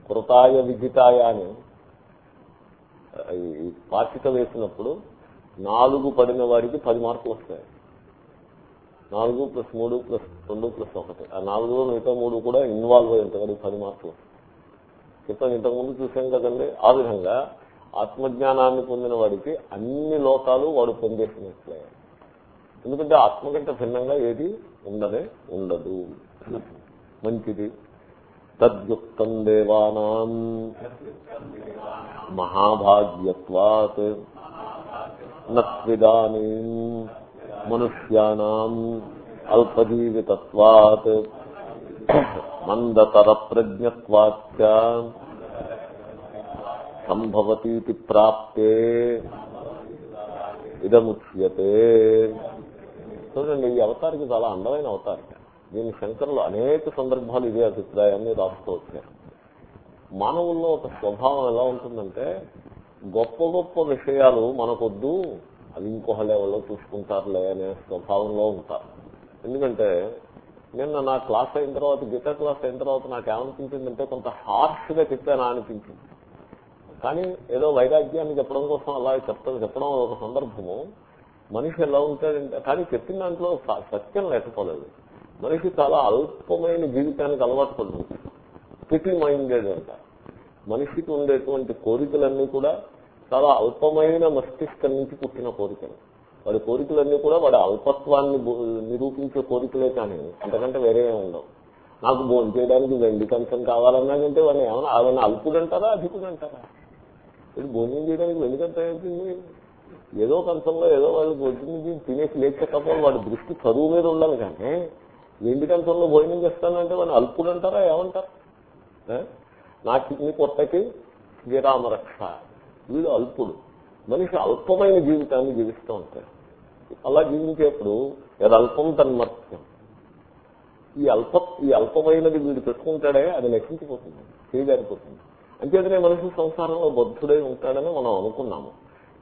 కృతాయ విజితాయ అని. ఈ పాచిక వేసినప్పుడు నాలుగు పడిన వాడికి పది మార్కులు వస్తాయి. నాలుగు ప్లస్ మూడు ప్లస్ రెండు ప్లస్ ఒకటి. ఆ నాలుగులో మిగతా మూడు కూడా ఇన్వాల్వ్ అయి ఉంటాయి. వాడికి పది మార్కులు. చెప్పాను ఇంతకుముందు చూసాం కదండి ఆ విధంగా ఆత్మజ్ఞానాన్ని పొందిన వాడికి అన్ని లోకాలు వాడు పొందేసినట్లే. ఎందుకంటే ఆత్మ కంటే భిన్నంగా ఏది ఉండనే ఉండదు. మంచిది. తద్యుక్తం దేవానాం మహాభాగ్యత్వాత్ నత్విదానీ మనుష్యానాం అల్పజీవితత్వాత్ మందతర ప్రజ్ఞత్వాచ సంభవతీతి ప్రాప్తే ఇదముచ్యతే చూడండి ఈ అవతారికి చాలా అందమైన అవతారిక దీని శంకరులు అనేక సందర్భాలు ఇదే అభిప్రాయాన్ని రాస్తూ వచ్చారు. మానవుల్లో ఒక స్వభావం ఎలా ఉంటుందంటే గొప్ప గొప్ప విషయాలు మనకొద్దు అది ఇంకొక లెవెల్లో చూసుకుంటారులే అనే స్వభావంలో ఉంటారు. ఎందుకంటే నిన్న నా క్లాస్ అయిన తర్వాత గీతా క్లాస్ అయిన తర్వాత నాకు ఏమనిపించిందంటే కొంత హార్ష్గా చెప్పాను అనిపించింది. కానీ ఏదో వైరాగ్యాన్ని చెప్పడం కోసం అలా చెప్తాను చెప్పడం ఒక సందర్భము. మనిషి ఎలా ఉంటాడంటే కానీ చెప్పిన దాంట్లో సత్యం లేకపోలేదు. మనిషి చాలా అల్పమైన జీవితానికి అలవాటు పడుతుంది. పిటి మైండెడ్ అంట. మనిషికి ఉండేటువంటి కోరికలన్నీ కూడా చాలా అల్పమైన మస్తిష్కం నుంచి పుట్టిన కోరికలు. వాడి కోరికలన్నీ కూడా వాడి అల్పత్వాన్ని నిరూపించే కోరికలే కానీ అంతకంటే వేరే ఉండవు. నాకు భోజనం చేయడానికి వెండి కంచం కావాలన్నాడంటే వాడిని ఏమన్నా ఆయన అల్పుడంటారా అధికుడంటారా? ఇది భోజనం చేయడానికి ఎందుకంత అవుతుంది ఏదో కంచంలో ఏదో వాళ్ళు భోజనం తినేసి లేచకపోతే వాడి దృష్టి చదువు మీద ఉండాలి కానీ ఎండి కంచంలో భోజనం చేస్తానంటే వాడిని అల్పుడు అంటారా ఏమంటారు? నా కిడ్నీ కొట్టకి శ్రీరామరక్ష వీడు అల్పుడు. మనిషి అల్పమైన జీవితాన్ని జీవిస్తూ ఉంటాడు. అలా జీవించేప్పుడు అది అల్పం తన్మర్త్యం ఈ అల్ప ఈ అల్పమైనది వీడు పెట్టుకుంటాడే అది నశించిపోతుంది చేయజారిపోతుంది అంతేతనే మనిషి సంసారంలో బద్ధుడై ఉంటాడని మనం అనుకున్నాము.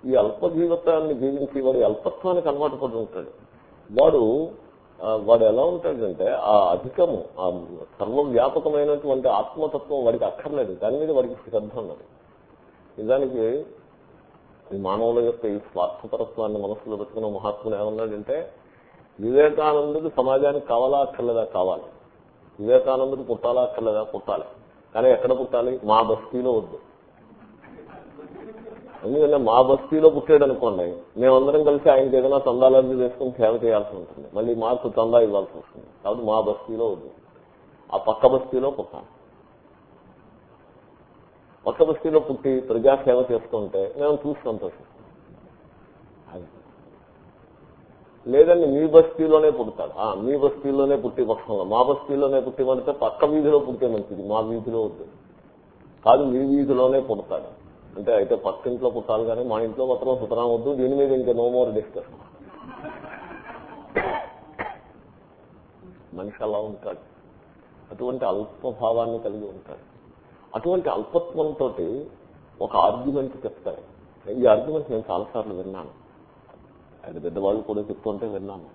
ఈ అల్ప జీవితాన్ని జీవించి వాడు అల్పత్వానికి అలవాటు పడి ఉంటాడు. వాడు వాడు ఎలా ఉంటాడంటే ఆ అధికము ఆ సర్వవ్యాపకమైనటువంటి ఆత్మతత్వం వాడికి అక్కర్లేదు. దాని మీద వాడికి శ్రద్ధ ఉన్నది. నిజానికి ఈ మానవుల యొక్క ఈ స్వార్థపరత్వాన్ని మనసులో పెట్టుకున్న మహాత్ముడు ఏమన్నాడంటే వివేకానందుడు సమాజానికి కావాలా అక్కర్లేదా? కావాలి. వివేకానందుడు పుట్టాలా అక్కర్లేదా? పుట్టాలి. కానీ ఎక్కడ పుట్టాలి? మా బస్తీలో వద్దు. ఎందుకంటే మా బస్తీలో పుట్టాడు అనుకోండి మేమందరం కలిసి ఆయనకి ఏదైనా చందాలన్నీ చేసుకుని సేవ చేయాల్సి ఉంటుంది. మళ్ళీ మాకు చందా ఇవ్వాల్సి వస్తుంది. కాబట్టి మా బస్తీలో వద్దు. ఆ పక్క బస్తీలో పుట్టాను పక్క బస్తీలో పుట్టి ప్రజాసేవ చేస్తుంటే మేము చూసి సంతోషిస్తాం. అది. లేదండి మీ బస్తీలోనే పుడతాడు. ఆ, మీ బస్తీలోనే పుట్టి పక్షంలో. మా బస్తీలోనే పుట్టి పడితే పక్క వీధిలో పుట్టే మంచిది. మా వీధిలో వద్దు. కాదు మీ వీధిలోనే పుడతాడు. అంటే అయితే పక్కింట్లో పుట్టాలి కానీ మా ఇంట్లో మాత్రం సుతరాం వద్దు దీని మీద ఇంకా నో మోర్ డిస్కస్ మనిషి అలా ఉంటాడు. అటువంటి అల్పభావాన్ని కలిగి ఉంటాడు. అటువంటి అల్పత్వంతో ఒక ఆర్గ్యుమెంట్ చెప్తారు. ఈ ఆర్గ్యుమెంట్ నేను చాలాసార్లు విన్నాను. ఆయన పెద్దవాళ్ళు కూడా చెప్తుంటే విన్నాను.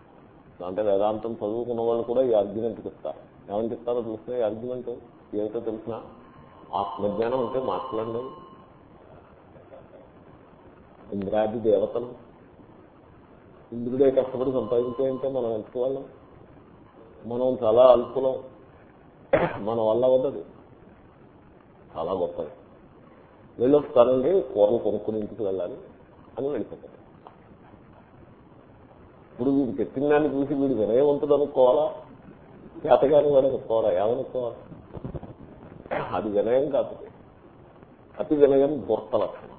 అంటే వేదాంతం చదువుకున్న వాళ్ళు కూడా ఈ ఆర్గ్యుమెంట్ చెప్తారు. ఏమని చెప్తారో చూస్తే ఈ ఆర్గ్యుమెంట్ ఏమిటో తెలిసిన? ఆత్మజ్ఞానం అంటే మాట్లాడండి. ఇంద్రాది దేవతలు. ఇంద్రుడే కష్టపడి సంపాదించాయంటే మనం ఎంచుకోవాళ్ళం మనం చాలా అల్పులం. మన వల్ల వద్దది చాలా గొప్పది. వెళ్ళొస్తారండి కూరలు కొనుక్కుని ఇంటికి వెళ్ళాలి అని వెళ్ళిపోతారు. ఇప్పుడు వీడు చెప్పిన దాన్ని చూసి వీడు వినయవంతుడు అనుకోవాలా? చేతగాని వాడు అనుకోవాలా? ఏమనుకోవాలి? అది వినయం కాదు. అతి వినయం దూర్త లక్షణం.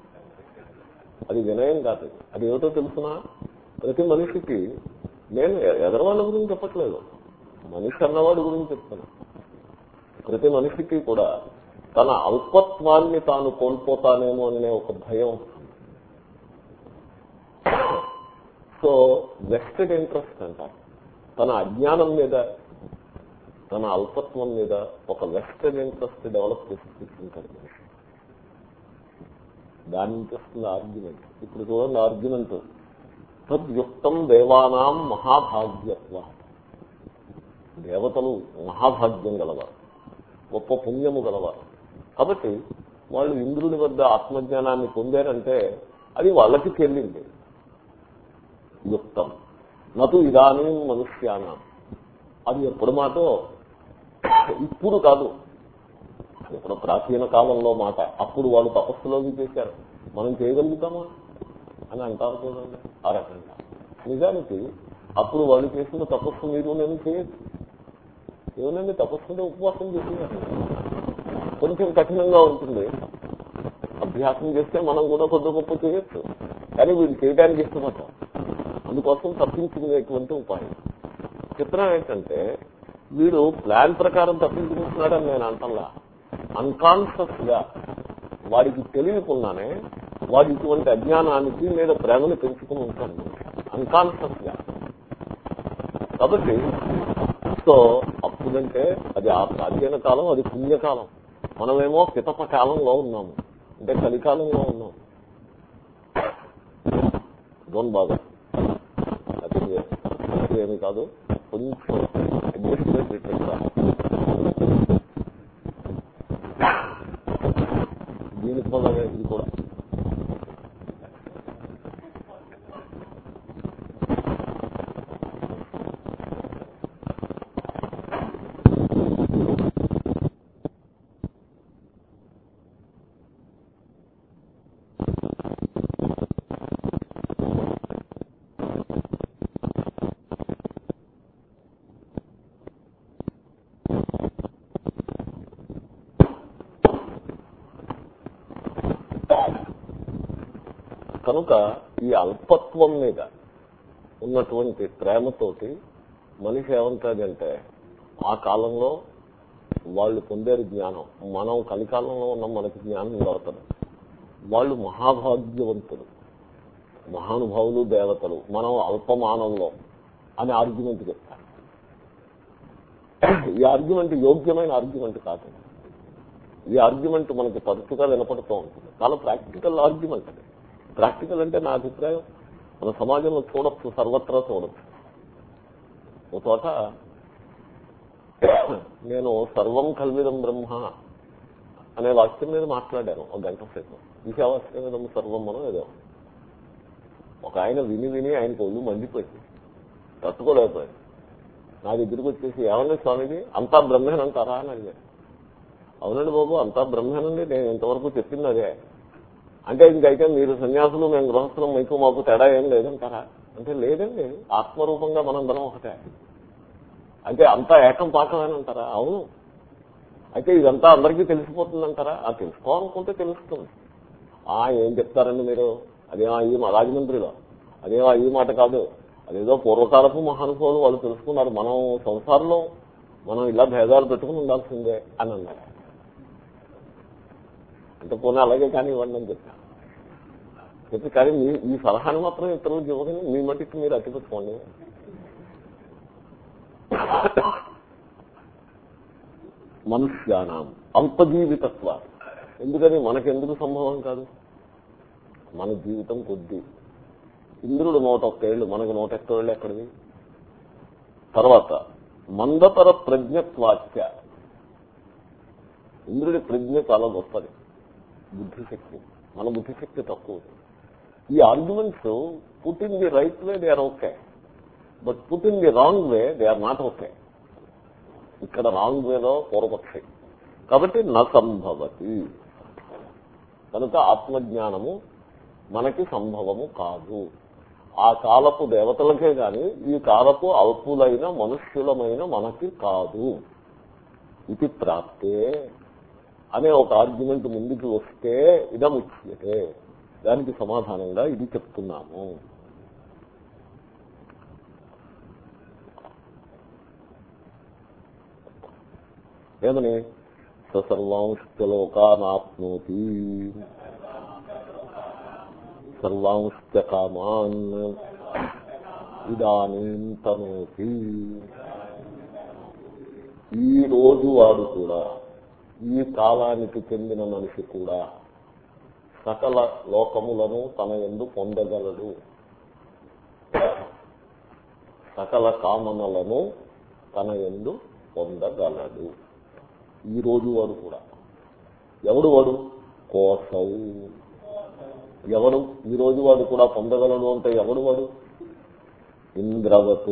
అది వినయం కాదు. అది ఏమిటో తెలుసునా? ప్రతి మనిషికి నేను ఎదరవాళ్ళ గురించి చెప్పట్లేదు. మనిషి అన్నవాడి గురించి చెప్తున్నా. ప్రతి మనిషికి కూడా తన అల్పత్వాన్ని తాను కోల్పోతానేమో అనే ఒక భయం సో వెస్టెడ్ ఇంట్రెస్ట్ అంటారు తన అజ్ఞానం మీద తన అల్పత్వం మీద ఒక వెస్టెడ్ ఇంట్రెస్ట్ డెవలప్ చేసి తీసుకుంటాడు మనిషి. దాని నుంచి వస్తుంది ఆర్గ్యుమెంట్. ఇప్పుడు చూడండి ఆర్గ్యుమెంట్. తద్యుక్తం దేవానాం మహాభాగ్యత్వ. దేవతలు మహాభాగ్యం గలవారు. గొప్ప పుణ్యము గలవారు. కాబట్టి వాళ్ళు ఇంద్రుని వద్ద ఆత్మజ్ఞానాన్ని పొందారంటే అది వాళ్ళకి చెల్లింది. యుక్తం. నటు ఇదానీ మనుష్యానం. అది ఎప్పుడు మాటో ఇప్పుడు కాదు. ఎప్పుడో ప్రాచీన కాలంలో మాట అప్పుడు వాళ్ళు తపస్సులోకి చేశారు. మనం చేయగలుగుతామా? అని అంటారు చూడండి ఆ రకంగా. నిజానికి అప్పుడు వాళ్ళు చేసిన తపస్సు మీరు నేను చేయొచ్చు. ఏమనండి? తపస్సులో ఉపవాసం చేసినారు కొంచెం కఠినంగా ఉంటుంది. అభ్యాసం చేస్తే మనం కూడా కొద్ది గొప్ప చేయొచ్చు. కానీ వీళ్ళు చేయడానికి ఇష్టమట అందుకోసం తప్పించుకునేటువంటి ఉపాయం. చిత్రం ఏంటంటే వీడు ప్లాన్ ప్రకారం తప్పించుకుంటున్నాడని నేను అంటల్లా అన్కాన్షియస్గా వాడికి తెలియకుండానే వాడి ఇటువంటి అజ్ఞానానికి లేదా ప్రేమను పెంచుకుని ఉంటాడు అన్కాన్షియస్గా కాబట్టి సో అప్పుడంటే అది ఆ ప్రాచీన కాలం అది పుణ్యకాలం మనమేమో పితప కాలంలో ఉన్నాము అంటే కలికాలంలో ఉన్నాం డోన్ బాగా అది ఏమి కాదు కొంచెం అడ్జస్ట్మెంట్ దీనికి వల్ల ఇది కూడా కనుక ఈ అల్పత్వం మీద ఉన్నటువంటి ప్రేమతోటి మనిషి ఏమంటాడంటే ఆ కాలంలో వాళ్ళు పొందారు జ్ఞానం. మనం కలికాలంలో ఉన్న మనకి జ్ఞానం దొరకదు వాళ్ళు మహాభాగ్యవంతులు మహానుభావులు దేవతలు. మనం అల్పమానంలో అని ఆర్గ్యుమెంట్ చెప్తారు. ఈ ఆర్గ్యుమెంట్ యోగ్యమైన ఆర్గ్యుమెంట్ కాదు. ఈ ఆర్గ్యుమెంట్ మనకి తరచుగా వినపడుతూ ఉంటుంది. చాలా ప్రాక్టికల్ ఆర్గ్యుమెంట్ అది. ప్రాక్టికల్ అంటే నా అభిప్రాయం. మన సమాజంలో చూడొచ్చు సర్వత్రా చూడొచ్చు. ఒక చోట నేను సర్వం కల్విదం బ్రహ్మ అనే వాక్యం మీద మాట్లాడాను ఒక గంట సేపు. ఈశావాస్యం సర్వం మనం ఏదో. ఒక ఆయన విని విని ఆయన ఒళ్ళు మండిపోయింది. తట్టుకోలేకపోయింది. నా దగ్గరికి వచ్చేసి ఏమన్నా స్వామిది అంతా బ్రహ్మేనంటారా? అని అడిగాడు. అవునండి బాబు అంతా బ్రహ్మేనండి. నేను ఇంతవరకు చెప్పింది అదే. అంటే ఇంకైతే మీరు సన్యాసులు మేము గృహస్థులం మీకు మాకు తేడా ఏం లేదంటారా? అంటే లేదండి. ఆత్మరూపంగా మనందరం ఒకటే. అంటే అంతా ఏకం పాకమని అంటారా? అవును. అయితే ఇదంతా అందరికీ తెలిసిపోతుందంటారా? ఆ తెలుసుకోవాలనుకుంటే తెలుస్తుంది. ఆ ఏం చెప్తారండి మీరు? అదేమో ఈ రాజమండ్రిలో. అదేమో ఈ మాట కాదు. అదేదో పూర్వకాలపు మహానుభావులు వాళ్ళు తెలుసుకున్నారు. మనం సంసారంలో మనం ఇలా భేదాలు పెట్టుకుని ఉండాల్సిందే అని అన్నారు. అంటే పోనీ అలాగే కానీ ఇవ్వండి అని చెప్పాను. చెప్పి కానీ మీ ఈ సలహాని మాత్రం ఇతరులకు ఇవ్వదని మీ మటుకు మీరు అతిపెట్టుకోండి మనుష్యానం అల్పజీవితత్వ. ఎందుకని? మనకెందుకు సంభవం కాదు? మన జీవితం కొద్ది. ఇంద్రుడు నూట ఒక్కేళ్ళు మనకు నూట ఒక్కేళ్ళు ఎక్కడిది తర్వాత మందతర ప్రజ్ఞత్వాచ్య. ఇంద్రుడి ప్రజ్ఞ చాలా గొప్పది. బుద్ధిశక్తి. మన బుద్ధిశక్తి తక్కువ. ఈ arguments put in the right way they are okay but put in the wrong way they are not okay ఇక్కడ రాంగ్ వేలో పూర్వపక్షి కాబట్టి న సంభవతి కనుక ఆత్మజ్ఞానము మనకి సంభవము కాదు. ఆ కాలపు దేవతలకే గాని ఈ కాలపు అల్పులైన మనుష్యులమైన మనకి కాదు. ఇది ప్రాప్తే. అనే ఒక ఆర్గ్యుమెంట్ ముందుకు వస్తే ఇదముచ్యతే దానికి సమాధానంగా ఇది చెప్తున్నాము. ఏమని? సర్వాంశలోకానాప్నోతి. సర్వాంశ కామాన్ ఇదానీం తనోతి ఈ రోజు వాడు కూడా ఈ కాలానికి చెందిన మనిషి కూడా సకల లోకములను తన ఎందు పొందగలడు. సకల కామనలను తన ఎందు పొందగలడు. ఈ రోజు వాడు కూడా. ఎవడు వాడు? కోసౌ. ఎవడు? ఈ రోజు వాడు కూడా పొందగలడు అంటే ఎవడు వాడు? ఇంద్రవత్.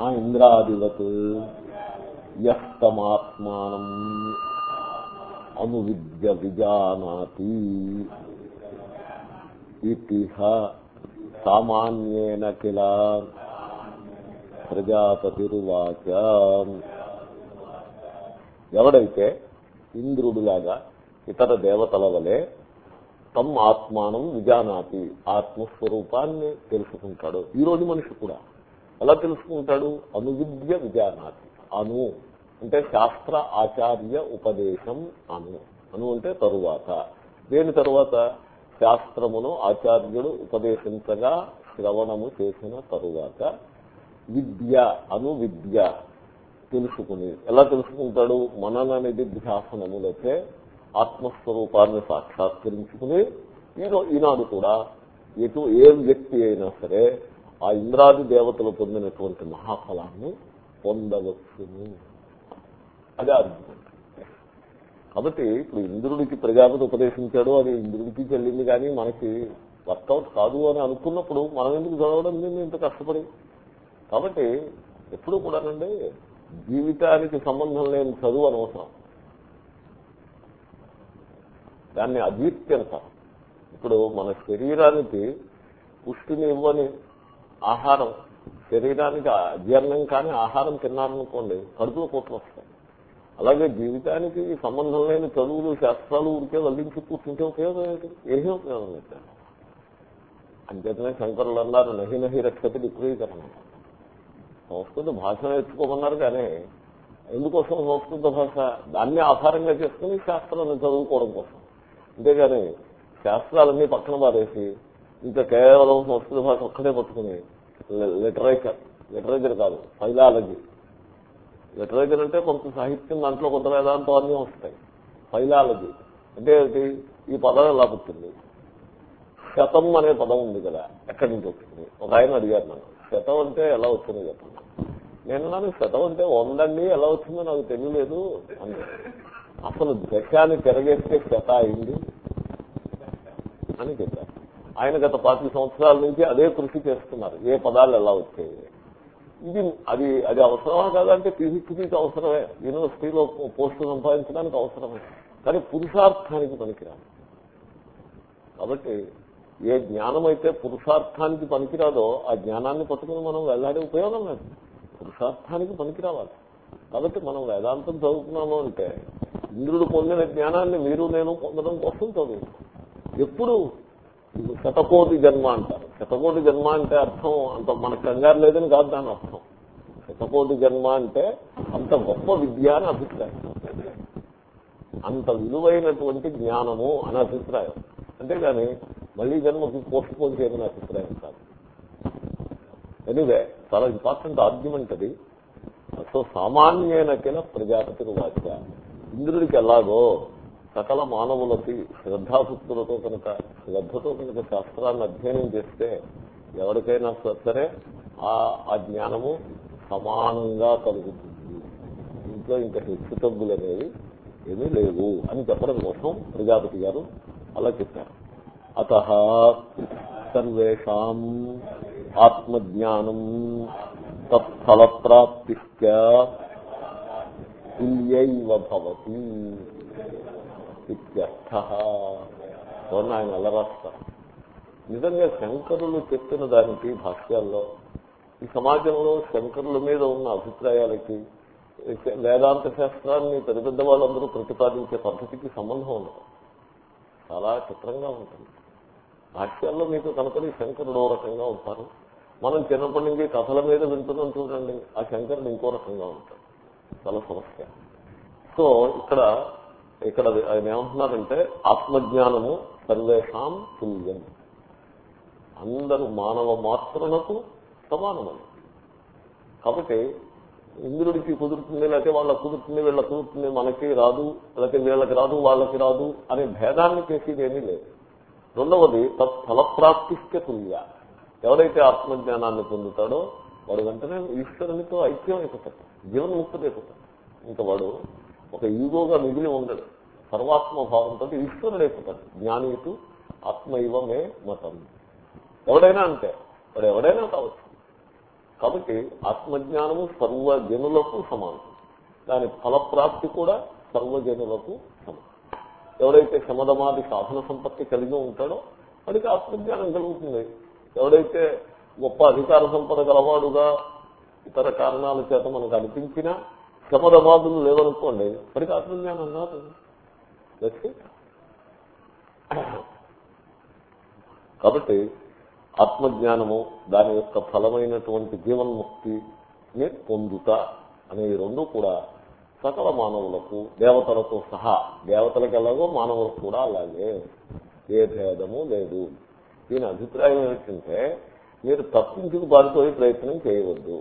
ఆ ఇంద్రాదివత్. యమాత్మానం అనువిద్య విజానాతి ఇతిహ సామాన్యేన కిల ప్రజాపతిరువాచ. ఎవడైతే ఇంద్రుడులాగా ఇతర దేవతల వలె తమ్ ఆత్మానం విజానాతి ఆత్మస్వరూపాన్ని తెలుసుకుంటాడు. ఈ రోజు మనిషి కూడా ఎలా తెలుసుకుంటాడు? అనువిద్య విజానాతి. అను అంటే శాస్త్ర ఆచార్య ఉపదేశం అను. అను అంటే తరువాత. దేని తరువాత? శాస్త్రమును ఆచార్యుడు ఉపదేశించగా శ్రవణము చేసిన తరువాత. విద్య అను విద్య తెలుసుకుని. ఎలా తెలుసుకుంటాడు? మనన నిధిధ్యాసనములైతే ఆత్మస్వరూపాన్ని సాక్షాత్కరించుకుని ఈరో ఈనాడు కూడా ఎటు ఏ వ్యక్తి అయినా సరే ఆ ఇంద్రాది దేవతలు పొందినటువంటి మహాఫలాన్ని పొందవచ్చును. అదే అద్భుతం. కాబట్టి ఇప్పుడు ఇంద్రుడికి ప్రజాపతి ఉపదేశించాడు అది ఇంద్రుడికి చెల్లింది కానీ మనకి వర్కౌట్ కాదు అని అనుకున్నప్పుడు మనం ఎందుకు చదవడం? లేదు ఇంత కష్టపడి. కాబట్టి ఎప్పుడు కూడానండి జీవితానికి సంబంధం లేని చదువు అనవసరం. దాన్ని అద్విత్యంత ఇప్పుడు మన శరీరానికి పుష్టిని ఇవ్వని ఆహారం శరీరానికి అజీర్ణం కానీ ఆహారం తిన్నారనుకోండి కడుపులో కోట్లు వస్తాయి. అలాగే జీవితానికి సంబంధం లేని చదువులు శాస్త్రాలు ఉరికే వల్లించి కూర్చుంటే ఉపయోగం ఏంటి? ఏమీ ఉపయోగం లేదు. అంచేతనే శంకరులు అన్నారు నహి నహి రక్షతి విక్రీకరణం. సంస్కృత భాష నేర్చుకోమన్నారు కానీ ఎందుకోసం సంస్కృత భాష? దాన్ని ఆధారంగా చేసుకుని శాస్త్రాన్ని చదువుకోవడం కోసం. అంతేగాని శాస్త్రాలన్నీ పక్కన పారేసి ఇంకా కేవలం సంస్కృత భాష ఒక్కటే పట్టుకుని లిటరేచర్ లిటరేచర్ కాదు ఫైలాలజీ. లిటరేచర్ అంటే కొంత సాహిత్యం దాంట్లో కొంత వేదాంతం అన్నీ వస్తాయి. ఫైలాలజీ. అంటే ఈ పదం ఎలా పుట్టింది? శతం అనే పదం ఉంది కదా ఎక్కడి నుంచి వచ్చింది? ఒక ఆయన అడిగారు నన్ను. శతం అంటే ఎలా వచ్చింది చెప్పండి. నేను నాకు శతం అంటే వందండి ఎలా వచ్చిందో నాకు తెలియలేదు అని అసలు దశాన్ని తిరగేస్తే శత అయింది అని చెప్పారు. ఆయన గత పాతిక సంవత్సరాల నుంచి అదే కృషి చేస్తున్నారు. ఏ పదాలు ఎలా వచ్చాయి? ఇది అది అది అవసరమా కాదంటే పిహెచ్డీకి అవసరమే. యూనివర్సిటీలో పోస్టు సంపాదించడానికి అవసరమే. కానీ పురుషార్థానికి పనికిరాదు. కాబట్టి ఏ జ్ఞానం అయితే పురుషార్థానికి పనికిరాదో ఆ జ్ఞానాన్ని పట్టుకుని మనం వెళ్ళాడే ఉపయోగం లేదు. పురుషార్థానికి పనికిరావాలి. కాబట్టి మనం వేదాంతం చదువుతున్నాము అంటే ఇంద్రుడు పొందిన జ్ఞానాన్ని మీరు నేను పొందడం కోసం చదువు ఎప్పుడు శతకోటి జన్మ అంటారు. శతకోటి జన్మ అంటే అర్థం అంత మన కంగారు లేదని కాదు దాని అర్థం. శతకోటి జన్మ అంటే అంత గొప్ప విద్య అని అభిప్రాయం. అంత విలువైనటువంటి జ్ఞానము అని అభిప్రాయం. అంతేగాని మళ్ళీ జన్మకి పోస్ట్ పోన్ చేయమని అభిప్రాయం కాదు. ఎనివే చాలా ఇంపార్టెంట్ ఆర్గ్యుమెంట్ అది. సో సామాన్యైన కింద ప్రజాపతికి వాచ ఇంద్రుడికి ఎలాగో సకల మానవులకి శ్రద్ధాభక్తులతో కనుక శ్రద్ధతో కనుక శాస్త్రాన్ని అధ్యయనం చేస్తే ఎవరికైనా సరే ఆ జ్ఞానము సమానంగా కలుగుతుంది. ఇంట్లో ఇంకా హెచ్చు తగ్గులు అనేవి ఏమీ లేవు అని చెప్పడం కోసం ప్రజాపతి గారు అలా చెప్పారు. అత సర్వేషాం ఆత్మజ్ఞానం తత్ఫల తుల్యైవ భవతి. ఇత్యర్థ. ఆయన ఎలా రాస్తారు నిజంగా శంకరులు చెప్పిన దానికి భాష్యాల్లో ఈ సమాజంలో శంకరుల మీద ఉన్న అభిప్రాయాలకి వేదాంత శాస్త్రాన్ని పెద్ద పెద్ద వాళ్ళందరూ ప్రతిపాదించే పద్ధతికి సంబంధం ఉండదు. చాలా చిత్రంగా ఉంటుంది. భాష్యాల్లో మీకు కనుకొని శంకరుడు ఓ రకంగా ఉంటారు. మనం చిన్నప్పటి నుంచి కథల మీద వింటున్నాం చూడండి. ఆ శంకరుడు ఇంకో రకంగా ఉంటాడు. చాలా సమస్య. సో ఇక్కడ ఇక్కడ ఆయన ఏమంటున్నారంటే ఆత్మజ్ఞానము సర్వేషాం తుల్యం అందరూ మానవ మాత్రులకు సమానమని. కాబట్టి ఇంద్రుడికి కుదురుతుంది లేకపోతే వాళ్ళకి కుదురుతుంది వీళ్ళకి కుదురుతుంది మనకి రాదు లేకపోతే వీళ్ళకి రాదు వాళ్ళకి రాదు అనే భేదాన్ని చేసేది ఏమీ లేదు. రెండవది తత్ఫలప్రాప్తిస్తే తుల్య ఎవరైతే ఆత్మజ్ఞానాన్ని పొందుతాడో వాడు వెంటనే ఈశ్వరునితో ఐక్యం అయిపోతాడు జీవన్ముక్తుడు అయిపోతాడు ఇంకా వాడు ఒక ఈగోగా మిగిలి ఉండడు సర్వాత్మ భావంతో ఈశ్వరుడు అయిపోతాడు జ్ఞానీతు ఆత్మైవ మే మతం. ఎవడైనా అంటే వాడు ఎవడైనా కావచ్చు. కాబట్టి ఆత్మజ్ఞానము సర్వజనులకు సమానం. దాని ఫలప్రాప్తి కూడా సర్వజనులకు సమానం. ఎవడైతే శమదమాది సాధన సంపత్తి కలిగి ఉంటాడో వాడికి ఆత్మజ్ఞానం కలుగుతుంది. ఎవడైతే గొప్ప అధికార సంపద గలవాడుగా ఇతర కారణాల చేత మనకు అనిపించినా శమదమాదులు లేవనుకోండి వాడికి ఆత్మజ్ఞానం అన్నారు కాబట్టి ఆత్మజ్ఞానము దాని యొక్క ఫలమైనటువంటి జీవన్ముక్తిని పొందుట అనే రెండు కూడా సకల మానవులకు దేవతలతో సహా దేవతలకు ఎలాగో మానవులకు కూడా అలాగే ఏ భేదము లేదు. దీని అభిప్రాయం ఏమిటంటే మీరు తప్పించుకు పారిపోయే ప్రయత్నం చేయవద్దు.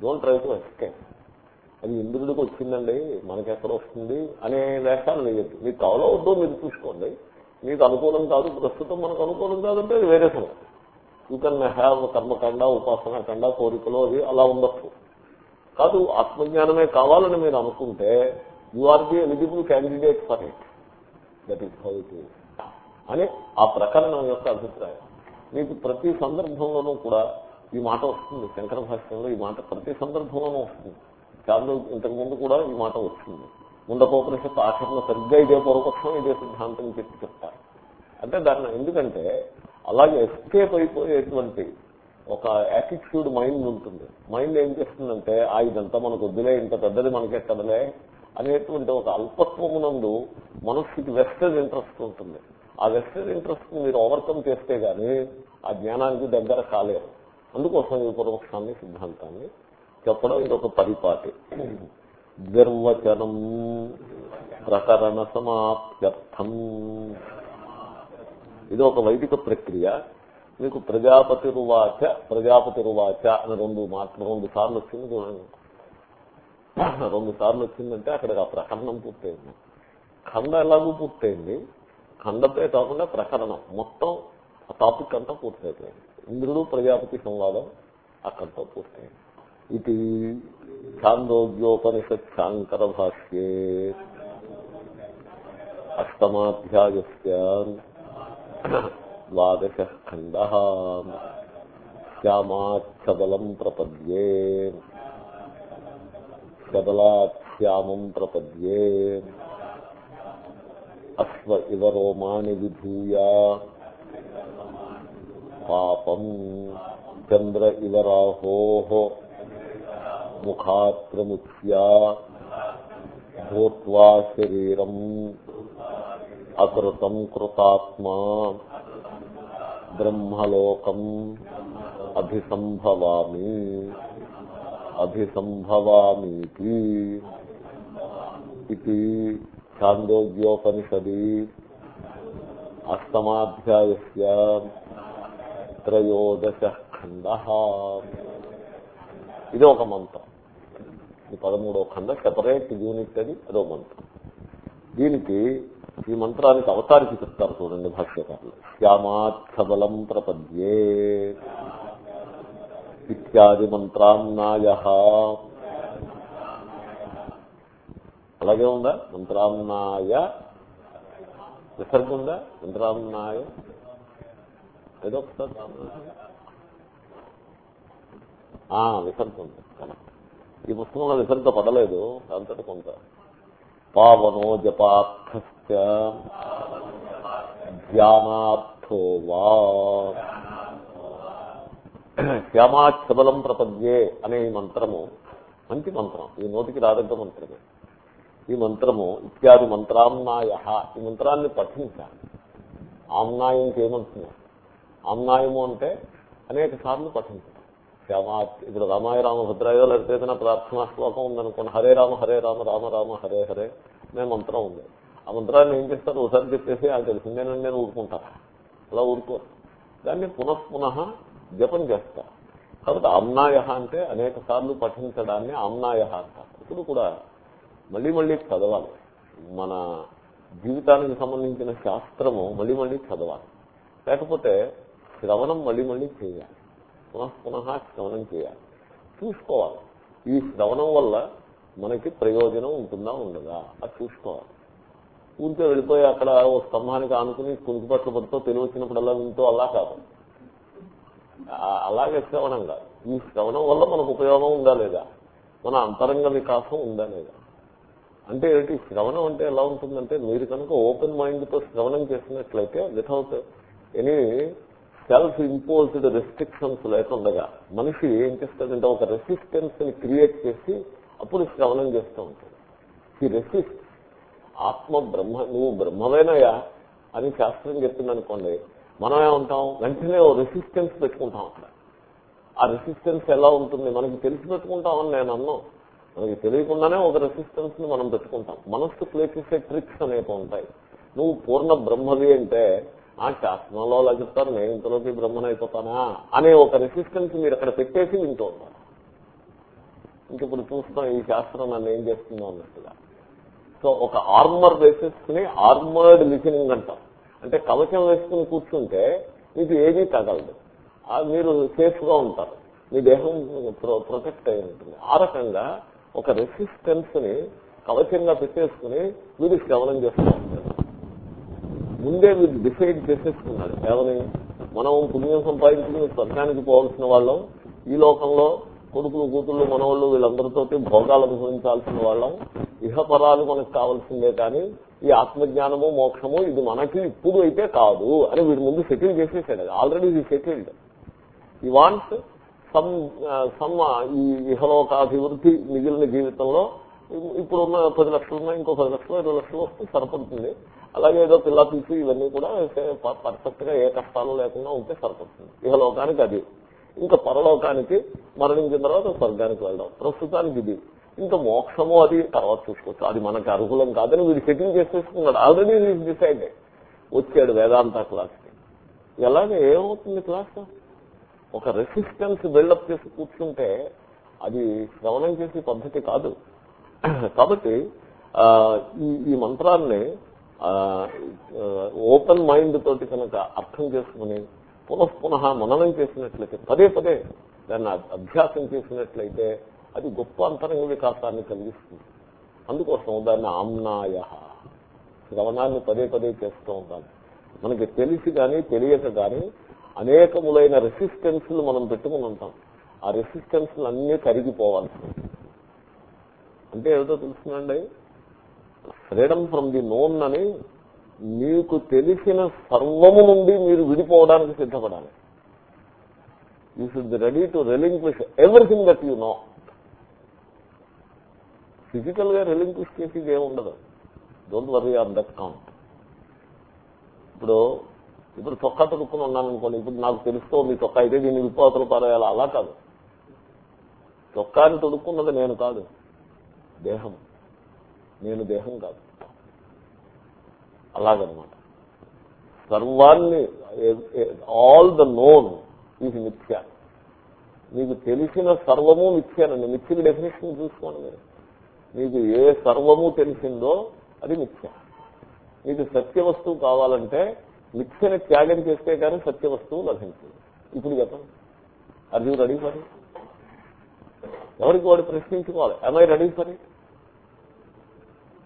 డోంట్ ట్రై టు ఎస్కేప్ అది ఇంద్రుడికి వచ్చిందండి మనకెక్కడ వస్తుంది అనే వేషాలు వేయద్దు. మీకు కావాలో వద్దో మీరు చూసుకోండి. మీకు అనుకూలం కాదు ప్రస్తుతం మనకు అనుకూలం కాదంటే అది వేరే సమయం యూ కెన్ హ్యావ్ కర్మకాండ ఉపాసన కండ కోరికలు అది అలా ఉండొచ్చు. కాదు ఆత్మజ్ఞానమే కావాలని మీరు అనుకుంటే you are the eligible candidate for it that is how it అని ఆ ప్రకరణం యొక్క అభిప్రాయం. మీకు ప్రతి సందర్భంలోనూ కూడా ఈ మాట వస్తుంది. శంకర భాష్యంలో ఈ మాట ప్రతి సందర్భంలోనూ వస్తుంది. చాలా ఇంతకు ముందు కూడా ఈ మాట వస్తుంది ముండపోపనిషత్తు ఆచరణ సరిగ్గా ఇదే పూర్వపక్షం ఇదే సిద్ధాంతం చెప్పి చెప్తారు. అంటే దాన్ని ఎందుకంటే అలాగే ఎస్కేప్ అయిపోయేటువంటి ఒక యాటిట్యూడ్ మైండ్ ఉంటుంది. మైండ్ ఏం చేస్తుందంటే ఆ ఇదంతా మనకు వద్దులే ఇంత పెద్దది మనకెక్కడలే అనేటువంటి ఒక అల్పత్వమునందు మనస్సుకి వెస్టెడ్ ఇంట్రెస్ట్ ఉంటుంది. ఆ వెస్టర్న్ ఇంట్రెస్ట్ మీరు ఓవర్కమ్ చేస్తే గానీ ఆ జ్ఞానానికి దగ్గర కాలేరు. అందుకోసం ఈ పూర్వపక్షాన్ని సిద్ధాంతాన్ని చెప్పడం ఇదొక పరిపాటి. నిర్వచనం ప్రకరణ సమాప్త్యర్థం. ఇది ఒక వైదిక ప్రక్రియ. మీకు ప్రజాపతి రువాచ ప్రజాపతి రువాచ అని రెండు మాటలు రెండు సార్లు వచ్చింది చూడండి. రెండు సార్లు వచ్చిందంటే అక్కడ ఆ ప్రకరణం పూర్తయింది. ఖండ ఎలాగూ పూర్తయింది? ఖండపే కాకుండా ప్రకరణం. మొత్తం టాపిక్ అంతా పూర్తయిపోయింది. ఇంద్రుడు ప్రజాపతి సంవాదం అక్కడితో పూర్తయింది. ఇది ఛాందోగ్యోపనిషత్ శాంకర భాష్యే అష్టమాధ్యాయస్య ద్వాదశ ఖండ శ్యామాచ్చబలం ప్రపద్యే శబలాశ్యామం ప్రపద్యే అశ్వ ఇవ రోమాణి విధూయ పాపం చంద్ర ఇవ రాహో ముఖాత్రముచ్య భూత్వా శరీరం అకృతం కృతాత్మా బ్రహ్మలోకం అభిసంభవామి అభిసంభవామీతి ఇది ఛాందోగ్యోపనిషది అష్టమాధ్యాయ త్రయోదశ ఖండ. ఇది ఒక మంత్రం. ఈ పదమూడో ఖండ సెపరేట్ యూనిట్ అది అదో మంత్రం. దీనికి ఈ మంత్రానికి అవతారికి చెప్తారు చూడండి భాష్యకారులు. శ్యామాత్సబలం ప్రపద్యే ఇత్యాది మంత్రాన్నాయ. అలాగే ఉందా? మంత్రాన్నాయ విసర్గ ఉందా? మంత్రాన్నాయ ఏదో ఒకసారి విసర్గ ఉంది. ఈ పుస్తకంలో విసర్గ పడలేదు అంతటి కొంత. పావనో జపార్థ ధ్యానార్థో వా. శ్యామాక్షబలం ప్రపద్యే అనే ఈ మంత్రము మంచి మంత్రం ఈ నోటికి రాదగ్గ మంత్రమే. ఈ మంత్రము ఇత్యాది మంత్రాంనాయ ఈ మంత్రాన్ని పఠించాలి. ఆమ్నాయం చేయమంటున్నాం ఆమ్నాయము అంటే అనేక సార్లు పఠించాలి. శ్యామా ఇప్పుడు రామాయ రామభద్రాయో లేకపోతే ఏదైనా ప్రార్థనా శ్లోకం ఉందనుకోండి. హరే రామ హరే రామ రామ రామ హరే హరే అనే మంత్రం ఉంది. ఆ మంత్రాన్ని ఏం చేస్తారు? ఒకసారి చెప్పేసి అది తెలిసిందేనండి నేను ఊరుకుంటాను అలా ఊరుకో దాన్ని పునఃపునః జపం చేస్తా. కాబట్టి ఆమ్నాయ అంటే అనేక సార్లు పఠించడాన్ని ఆమ్నాయ అంటారు. ఇప్పుడు కూడా మళ్ళీ మళ్ళీ చదవాలి. మన జీవితానికి సంబంధించిన శాస్త్రము మళ్ళీ మళ్ళీ చదవాలి. లేకపోతే శ్రవణం మళ్ళీ మళ్ళీ చేయాలి. పునఃపునః శ్రవణం చేయాలి. చూసుకోవాలి. ఈ శ్రవణం వల్ల మనకి ప్రయోజనం ఉంటుందా ఉండదా? అది చూసుకోవాలి. ఊరికే వెళ్ళిపోయి అక్కడ ఓ స్తంభానికి ఆనుకుని కునుకుపట్ల పడుతూ తెలివి వింటూ అలా కాదు. అలాగే శ్రవణం కాదు. ఈ శ్రవణం వల్ల మనకు ఉపయోగం ఉందా లేదా? మన అంతరంగ వికాసం ఉందా లేదా? అంటే ఏంటి? శ్రవణం అంటే ఎలా ఉంటుందంటే మీరు కనుక ఓపెన్ మైండ్తో శ్రవణం చేసినట్లయితే without any self imposed restrictions లేకుండా మనిషి ఏం చేస్తాడంటే ఒక రెసిస్టెన్స్ని క్రియేట్ చేసి అప్పుడు శ్రవణం చేస్తూ ఉంటాడు. ఈ రెసిస్ట్ ఆత్మ బ్రహ్మ నువ్వు బ్రహ్మవేనయా అని శాస్త్రం చెప్పిందనుకోండి అనుకోండి మనం ఏమంటాం? వెంటనే ఓ రెసిస్టెన్స్ పెట్టుకుంటాం అక్కడ. ఆ రెసిస్టెన్స్ ఎలా ఉంటుంది? మనకి తెలిసి పెట్టుకుంటామని నేను అన్నాం. మనకి తెలియకుండానే ఒక రెసిస్టెన్స్ని మనం పెట్టుకుంటాం. మనస్సు ప్లే చేసే ట్రిక్స్ అనేవి ఉంటాయి. నువ్వు పూర్ణ బ్రహ్మవి అంటే ఆ శాస్త్రంలో అలా చెప్తారు నేను ఇంతలోకి బ్రహ్మనైపోతానా? అనే ఒక రెసిస్టెన్స్ మీరు అక్కడ పెట్టేసి వింటూ ఉంటారు. ఇంక ఇప్పుడు చూస్తాం ఈ శాస్త్రం నన్ను ఏం చేస్తుందో అన్నట్టుగా. సో ఒక ఆర్మర్ వేసేసుకుని ఆర్మర్డ్ లిసనింగ్ అంటాం అంటే కవచం వేసుకుని కూర్చుంటే మీకు ఏదీ తగలదు. మీరు సేఫ్గా ఉంటారు. మీ దేహం ప్రొటెక్ట్ అయి ఉంటుంది. ఆ రకంగా ఒక రెసిస్టెన్స్ని కవచంగా పెట్టేసుకుని వీడు గమనం చేస్తూ ఉంటారు. ముందే వీళ్ళు డిసైడ్ చేసేసుకున్నాడు ఏమని మనం పుణ్యం సంపాదించుకుని స్వర్గానికి పోవాల్సిన వాళ్ళం. ఈ లోకంలో కొడుకులు కూతుళ్ళు మనవాళ్ళు వీళ్ళందరితో భోగాలు అనుభవించాల్సిన వాళ్ళం. ఇహపరాలు మనకు కావాల్సిందే కానీ ఈ ఆత్మజ్ఞానము మోక్షము ఇది మనకి ఇప్పుడు అయితే కాదు అని వీడి ముందు సెటిల్ చేసేసాడు. ఆల్రెడీ ఇది సెటిల్డ్ ఈ వాంట్స్ సమ్ సమ్ ఈ ఇహలోకాభివృద్ధి మిగిలిన జీవితంలో ఇప్పుడున్న పది లక్షలు ఉన్నాయి ఇంకో పది లక్షలు ఇరవై లక్షలు వస్తే సరిపడుతుంది. అలాగే ఏదో పిల్ల పిలిచి ఇవన్నీ కూడా పర్ఫెక్ట్గా ఏ కష్టాలు లేకుండా ఉంటే సరిపడుతుంది ఇహలోకానికి అది. ఇంకా పరలోకానికి మరణించిన తర్వాత స్వర్గానికి వెళ్దాం. ప్రస్తుతానికి ఇది. ఇంకా మోక్షము అది తర్వాత చూసుకోవచ్చు. అది మనకి అర్హులం కాదని వీడు సెటిల్ చేసేసుకున్నాడు. ఆల్రెడీ డిసైడ్ వచ్చాడు వేదాంత క్లాస్కి ఎలాగే ఏమవుతుంది క్లాస్? ఒక రెసిస్టెన్స్ బిల్డప్ చేసి కూర్చుంటే అది శ్రవణం చేసే పద్ధతి కాదు. [CLEARS THROAT] కాబట్టి ఆ, ఈ మంత్రాన్ని ఓపెన్ మైండ్ తోటి కనుక అర్థం చేసుకుని పునః పునః మననం చేసినట్లయితే పదే పదే దాన్ని అభ్యాసం చేసినట్లయితే అది గొప్ప అంతరంగ వికాసాన్ని కలిగిస్తుంది. అందుకోసం దాన్ని ఆమ్నాయ శ్రవణాన్ని పదే పదే చేస్తూ ఉండాలి. మనకి తెలిసి కానీ తెలియక కానీ అనేకములైన రెసిస్టెన్స్లు మనం పెట్టుకుని ఉంటాం. ఆ రెసిస్టెన్స్లు అన్నీ కరిగిపోవాల్సి అంటే ఏదో తెలుసునండి ఫ్రీడమ్ ఫ్రమ్ ది నోన్ అని మీకు తెలిసిన సర్వము నుండి మీరు విడిపోవడానికి సిద్ధపడాలి. You should be ready to relinquish everything that you know ఫిజికల్గా రెలింక్విష్ చేసేది ఏముండదు don't worry on that count ఇప్పుడు ఇప్పుడు చొక్కా తొక్కుని ఉన్నాను అనుకోండి ఇప్పుడు నాకు తెలుస్తోంది చొక్కా అయితే దీన్ని విప్పావతలు పారేయాలి అలా కాదు. చొక్కాని తొడుక్కున్నది నేను కాదు. దేహం నేను దేహం కాదు. అలాగనమాట. సర్వాన్ని ఆల్ ద నోన్ ఇది మిథ్య. మీకు తెలిసిన సర్వము మిథ్యానండి మిథ్యకి డెఫినేషన్ చూసుకోండి మీరు. మీకు ఏ సర్వము తెలిసిందో అది మిథ్య. మీకు సత్య వస్తువు కావాలంటే మిథ్యని త్యాగం చేస్తే కానీ సత్య వస్తువు లభించదు. ఇప్పుడు చెప్పండి. ఆర్ రెడీ ఫర్ ఎవరికి వాడు ప్రశ్నించుకోవాలి? ఐ రెడీ ఫర్ ఇట్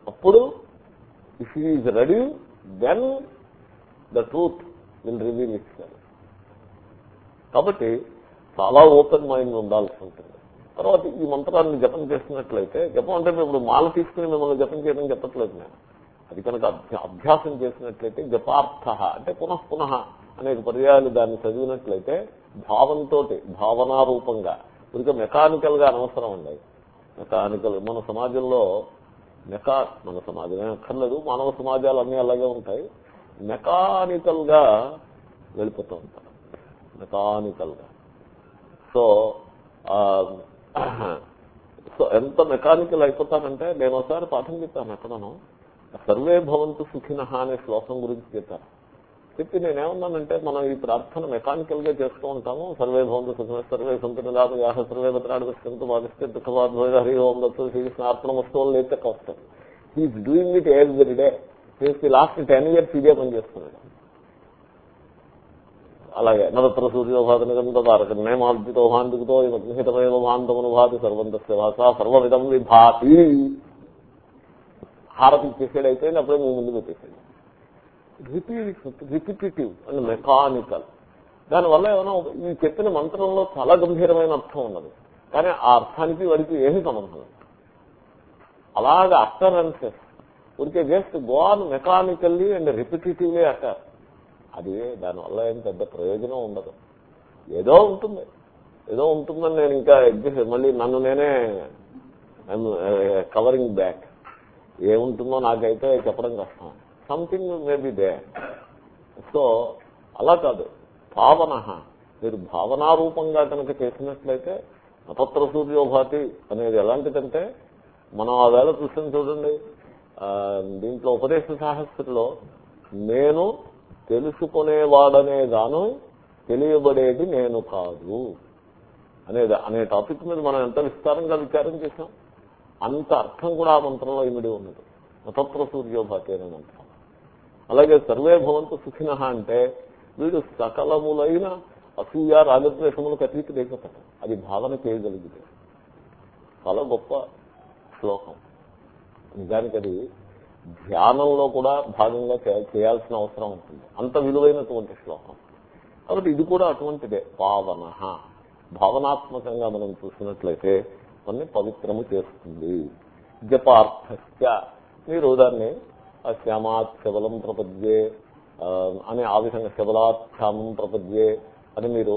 అప్పుడు if is ready then the truth will reveal it కాబట్టి చాలా ఓపెన్ మైండ్ ఉండాల్సి ఉంటుంది. తర్వాత ఈ మంత్రాన్ని జపం చేసినట్లయితే జపం అంటే ఇప్పుడు మాల తీసుకుని మిమ్మల్ని జపం చేయడం చెప్పట్లేదు నేను. అది కనుక అభ్యాసం చేసినట్లయితే జపార్థ అంటే పునః పునః అనేక పర్యాయాలు దాన్ని చదివినట్లయితే భావంతో భావనారూపంగా ఇక మెకానికల్గా అనవసరం అండి. మెకానికల్ మన సమాజంలో మెకా మన సమాజమే అక్కర్లేదు మానవ సమాజాలు అన్నీ అలాగే ఉంటాయి. మెకానికల్గా వెళ్ళిపోతూ ఉంటారు మెకానికల్గా సో ఆ, సో ఎంత మెకానికల్ అయిపోతానంటే నేను ఒకసారి పాఠం చెప్పాను ఎక్కడను సర్వే భవంతు సుఖిన అనే శ్లోకం గురించి చెప్పాను. చెప్పి నేనేమన్నానంటే మనం ఈ ప్రార్థన మెకానికల్గా చేస్తూ ఉంటాము. సర్వే భవంతు సుఖిన సర్వే సంతులాభ యాహ సర్వే భద్రాడు వస్తుంది భావిస్తే దుఃఖవాద్వయ హరి ఓం దత్తు శ్రీకృష్ణ ఆత్మ వస్తువులు లేతే కష్టం. He is doing it every day చేసి లాస్ట్ టెన్ ఇయర్స్ ఇదే పని చేస్తున్నాడు అలాగే నరత్ర సూర్యోభాతనిగంత తారకన్నే మార్జితో భాంతితో హితమేవ భాంతమును భాతి సర్వంతస్య భాష సర్వవిధం విభాతి. హారతి చేసేడైతే అప్పుడే మీ ముందు పెట్టేసాడు రిపిటేటివ్ అండ్ మెకానికల్ దానివల్ల ఏమైనా ఈ చెప్పిన మంత్రంలో చాలా గంభీరమైన అర్థం ఉన్నది. కానీ ఆ అర్థానికి వాడికి ఏమి సంబంధం అలాగే అక్కరెన్సెస్ ఉడికే just gone mechanically and repetitively అక్కడ అది దానివల్ల ఏం పెద్ద ప్రయోజనం ఉండదు. ఏదో ఉంటుంది. ఏదో ఉంటుందని నేను ఇంకా ఎగ్జిస్ట్ మళ్ళీ నన్ను నేనే కవరింగ్ బ్యాక్ uh, ఏముంటుందో నాకైతే చెప్పడం కష్టం. సంథింగ్ మేబీ దే సో అలా కాదు. భావన మీరు భావనారూపంగా కనుక చేసినట్లయితే నపత్ర సూర్యోభాతి అనేది ఎలాంటిదంటే మనం ఆ వేళ చూసిన చూడండి దీంట్లో ఉపదేశ సాహస్యంలో నేను తెలుసుకునేవాడనే గాను తెలియబడేది నేను కాదు. అనేది అనే టాపిక్ మీద మనం ఎంత విస్తారంగా విచారం చేశాం అంత అర్థం కూడా ఆ మంత్రంలో ఇమిడి ఉన్నది. నతత్ర సూర్యోభాతి అనే మంత్రం అలాగే సర్వే భవంతు సుఖిన అంటే వీడు సకలములైన అసూయ రాగద్వేషములకు అతీతుడైపోతాడు అది భావన చేయగలిగితే. చాలా గొప్ప శ్లోకం. నిజానికి అది ధ్యానంలో కూడా భాగంగా చేయాల్సిన అవసరం ఉంటుంది. అంత విలువైనటువంటి శ్లోకం. కాబట్టి ఇది కూడా అటువంటిదే. పావన. భావనాత్మకంగా మనం చూసినట్లయితే కొన్ని పవిత్రము చేస్తుంది. జపార్థస్య. మీరు దాన్ని శ్యామాత్ శబలం ప్రపద్యే అని ఆ విధంగా శబలాత్ శ్యామం ప్రపద్యే అని మీరు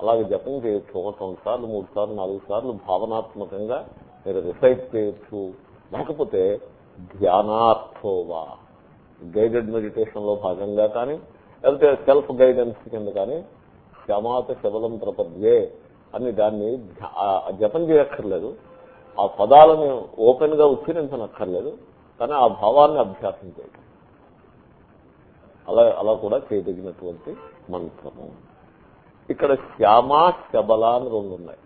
అలాగే జపం చేయొచ్చు. ఒక రెండు సార్లు మూడు సార్లు నాలుగు సార్లు భావనాత్మకంగా మీరు రిసైట్ చేయొచ్చు. లేకపోతే ధ్యానార్థోవా గైడెడ్ మెడిటేషన్లో భాగంగా కానీ లేకపోతే సెల్ఫ్ గైడెన్స్ కింద కానీ క్షమాత శబలం ప్రపద్యే అని దాన్ని జపం చేయక్కర్లేదు. ఆ పదాలను ఓపెన్గా ఉచ్చరించనక్కర్లేదు. కానీ ఆ భావాన్ని అభ్యాసం చేయడం అలా అలా కూడా చేయదగినటువంటి మంత్రము. ఇక్కడ శ్యామ శబల అని రెండు ఉన్నాయి.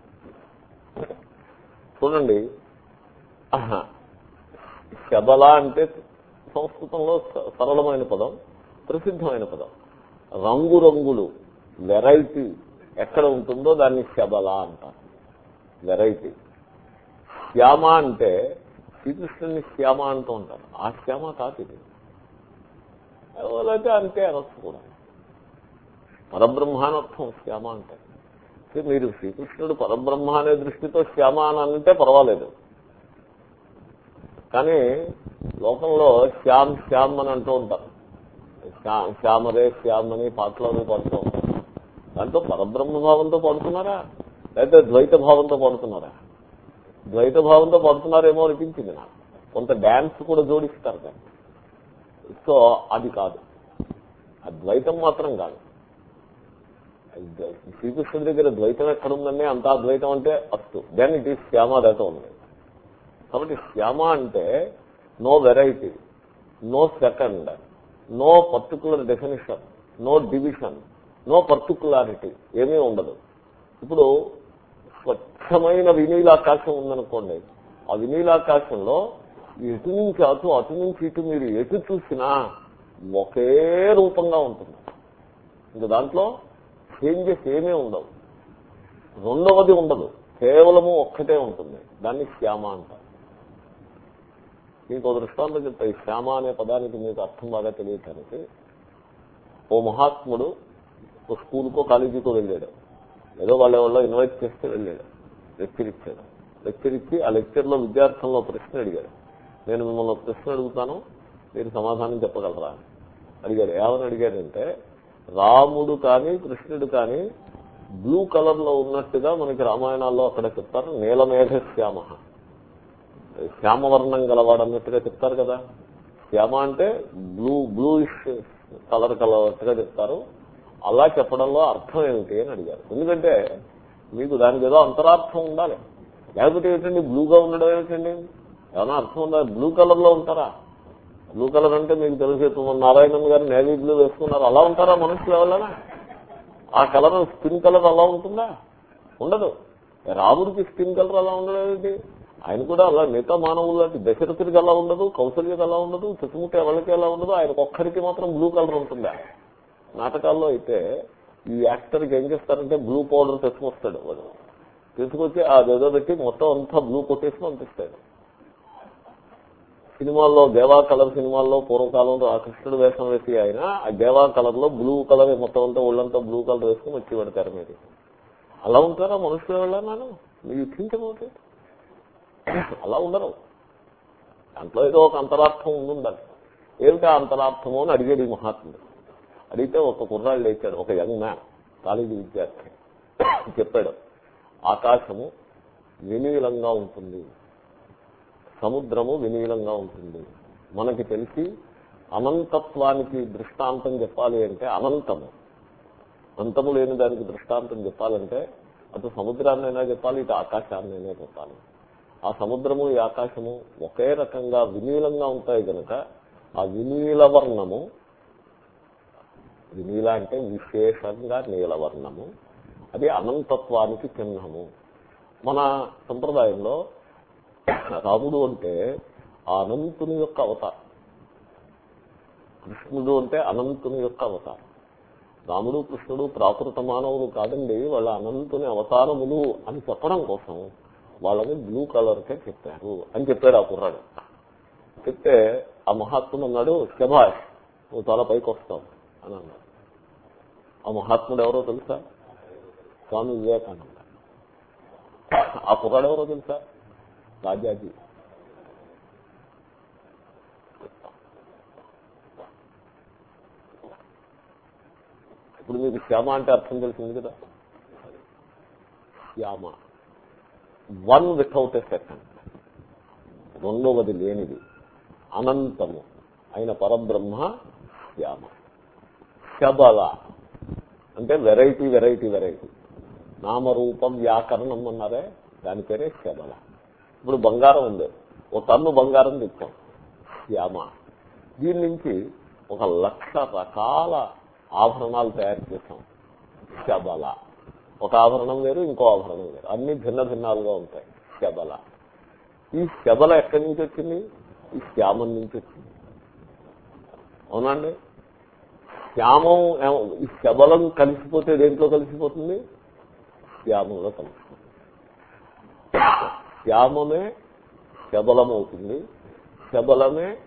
చూడండి. శబల అంటే సంస్కృతంలో స- సరళమైన పదం ప్రసిద్ధమైన పదం. రంగురంగులు వెరైటీ ఎక్కడ ఉంటుందో దాన్ని శబల అంటారు. వెరైటీ. శ్యామ అంటే శ్రీకృష్ణుని శ్యామ అంటూ ఉంటారు. ఆ శ్యామ కాదు ఇది. ఎవరైతే అంతే అనొచ్చు కూడా. పరబ్రహ్మ అని అర్థం శ్యామ అంటే మీరు శ్రీకృష్ణుడు పరబ్రహ్మ అనే దృష్టితో శ్యామ అని అంటే పర్వాలేదు. కానీ లోకంలో శ్యామ్ శ్యామ్ అని అంటూ ఉంటారు. శ్యామరే శ్యామ్ అని పాటలోనే పాడుతూ ఉంటారు. దాంతో పరబ్రహ్మ భావంతో పాడుతున్నారా? లేకపోతే ద్వైత భావంతో పాడుతున్నారా? ద్వైత భావంతో పడుతున్నారేమో అనిపించింది నాకు. కొంత డ్యాన్స్ కూడా జోడిస్తారు దాన్ని. సో అది కాదు. ఆ ద్వైతం మాత్రం కాదు. శ్రీకృష్ణుడి దగ్గర ద్వైతం ఎక్కడుందండి అంత అద్వైతం అంటే అస్తు. దెన్ ఇట్ ఈస్ శ్యామ దైతం ఉంది. కాబట్టి శ్యామ అంటే no variety no second no particular definition no division no particularity ఏమీ ఉండదు. ఇప్పుడు స్వచ్ఛమైన వినీలాకాశం ఉందనుకోండి. ఆ వినీలాకాశంలో ఎటు నుంచి అటు అటు నుంచి ఇటు మీరు ఎటు చూసినా ఒకే రూపంగా ఉంటుంది. ఇంకా దాంట్లో చేంజెస్ ఏమీ ఉండవు. రెండవది ఉండదు. కేవలము ఒక్కటే ఉంటుంది. దాన్ని శ్యామ అంటారు. మీకు ఒక దృష్టాంతం చెప్తా ఈ శ్యామ అనే పదానికి మీకు అర్థం బాగా తెలియటానికి ఓ మహాత్ముడు ఓ స్కూల్కో కాలేజీకో వెళ్ళాడు. ఏదో వాళ్ళ వాళ్ళు ఇన్వైట్ చేస్తే వెళ్ళాడు. లెక్చర్ ఇచ్చాడు. లెక్చర్ ఇచ్చి ఆ లెక్చర్లో విద్యార్థుల్లో ప్రశ్న అడిగాడు. నేను మిమ్మల్ని ప్రశ్న అడుగుతాను మీరు సమాధానం చెప్పగలరా? అని అడిగాడు. ఏమని అడిగాడంటే రాముడు కానీ కృష్ణుడు కానీ బ్లూ కలర్లో ఉన్నట్టుగా మనకి రామాయణాల్లో అక్కడ చెప్తారు నీలమేఘ శ్యామ. శ్యామవర్ణం గలవాడు అన్నట్టుగా చెప్తారు కదా. శ్యామ అంటే బ్లూ బ్లూయిష్ కలర్ కలవట్టుగా చెప్తారు. అలా చెప్పడంలో అర్థం ఏమిటి అని అడిగారు. ఎందుకంటే మీకు దానికి ఏదో అంతరార్థం ఉండాలి. లేకపోతే ఏంటండి బ్లూగా ఉండడం ఏమిటండి? ఏమైనా అర్థం ఉందా? బ్లూ కలర్లో ఉంటారా? బ్లూ కలర్ అంటే మీకు తెలిసి ఇప్పుడు నారాయణన్ గారు నేవీ బ్లూ వేసుకున్నారు. అలా ఉంటారా మనుషులు ఎవరైనా? ఆ కలర్ స్కిన్ కలర్ అలా ఉంటుందా? ఉండదు. రాముడికి స్కిన్ కలర్ అలా ఉండడం ఏంటి ఆయన కూడా అలా మిగతా మానవులు లాంటి దశరథుడికి అలా ఉండదు కౌశల్యకి అలా ఉండదు చుట్టుముట్టు ఎవరికి ఎలా ఉండదు ఆయనకు ఒక్కరికి మాత్రం బ్లూ కలర్ ఉంటుందా? నాటకాల్లో అయితే ఈ యాక్టర్కి ఏం చేస్తారంటే బ్లూ పౌడర్ తెచ్చుకొస్తాడు వాడు తీసుకొచ్చి అదేదో పెట్టి మొత్తం అంతా బ్లూ కొట్టేసి పంపిస్తాడు. సినిమాల్లో దేవా కలర్ సినిమాల్లో పూర్వకాలంలో ఆ కృష్ణుడు వేషం వేసి ఆయన ఆ దేవా కలర్లో బ్లూ కలర్ మొత్తం అంతా ఒళ్ళంతా బ్లూ కలర్ వేసుకుని వచ్చి పెడతారు మీరు. అలా ఉంటారా మనుషులు వెళ్ళాను మీరు థింక్ అబౌట్ ఇట్ అలా ఉండరు. దాంట్లో ఏదో ఒక అంతరార్థం ఉండాలి ఏమిటా ఆ అంతరార్థము అని అడిగాడు ఈ మహాత్ముడు. అడిగితే ఒక కుర్రాళ్ళు లేచాడు ఒక యంగ్ మ్యాన్ కాలేజీ విద్యార్థి. చెప్పాడు ఆకాశము వినీలంగా ఉంటుంది సముద్రము వినీలంగా ఉంటుంది. మనకి తెలిసి అనంతత్వానికి దృష్టాంతం చెప్పాలి అంటే అనంతము. అంతము లేని దానికి దృష్టాంతం చెప్పాలంటే అటు సముద్రాన్నైనా చెప్పాలి ఇటు ఆకాశాన్నైనా చెప్పాలి. ఆ సముద్రము ఈ ఆకాశము ఒకే రకంగా వినీలంగా ఉంటాయి కనుక ఆ వినీల వర్ణము వినీల అంటే విశేషంగా నీలవర్ణము. అది అనంతత్వానికి చిహ్నము. మన సంప్రదాయంలో రాముడు అంటే అనంతుని యొక్క అవతారం. కృష్ణుడు అంటే అనంతుని యొక్క అవతారం. రాముడు కృష్ణుడు ప్రాకృత మానవులు కాదండి వాళ్ళ అనంతుని అవతారములు అని చెప్పడం కోసం వాళ్ళని బ్లూ కలర్కే చెప్పారు అని చెప్పాడు ఆ కుర్రాడు. చెప్తే ఆ మహాత్ముడు అన్నాడు శభాష్ నువ్వు చాలా పైకి వస్తావు అని అన్నాడు. ఆ మహాత్ముడు ఎవరో తెలుసా? స్వామి వివేకానంద. ఆ కుర్రాడు ఎవరో తెలుసా? రాజాజీ. ఇప్పుడు మీకు శ్యామ అంటే అర్థం తెలిసింది కదా? Shyama. One without a second. రెండవది లేనిది. అనంతము. అయిన పరబ్రహ్మ శ్యామ. శబల. అంటే వెరైటీ వెరైటీ వెరైటీ. నామరూపం వ్యాకరణం అన్నారే దాని పేరే శబల ఇప్పుడు బంగారం ఉంది. ఒక టన్ను బంగారం తెచ్చాం. శ్యామ. దీని నుంచి ఒక లక్ష రకాల ఆభరణాలు తయారు చేసాం శబల ఒక ఆభరణం వేరు ఇంకో ఆభరణం వేరు. అన్ని భిన్న భిన్నాలుగా ఉంటాయి. శబల ఈ శబల ఎక్కడి నుంచి వచ్చింది? ఈ శ్యామం నుంచి వచ్చింది. అవునండి శ్యామం ఈ శబలం కలిసిపోతే దేంట్లో కలిసిపోతుంది? శ్యామంలో కలిసిపోతుంది. శ్యామమే శబలం అవుతుంది శబలమే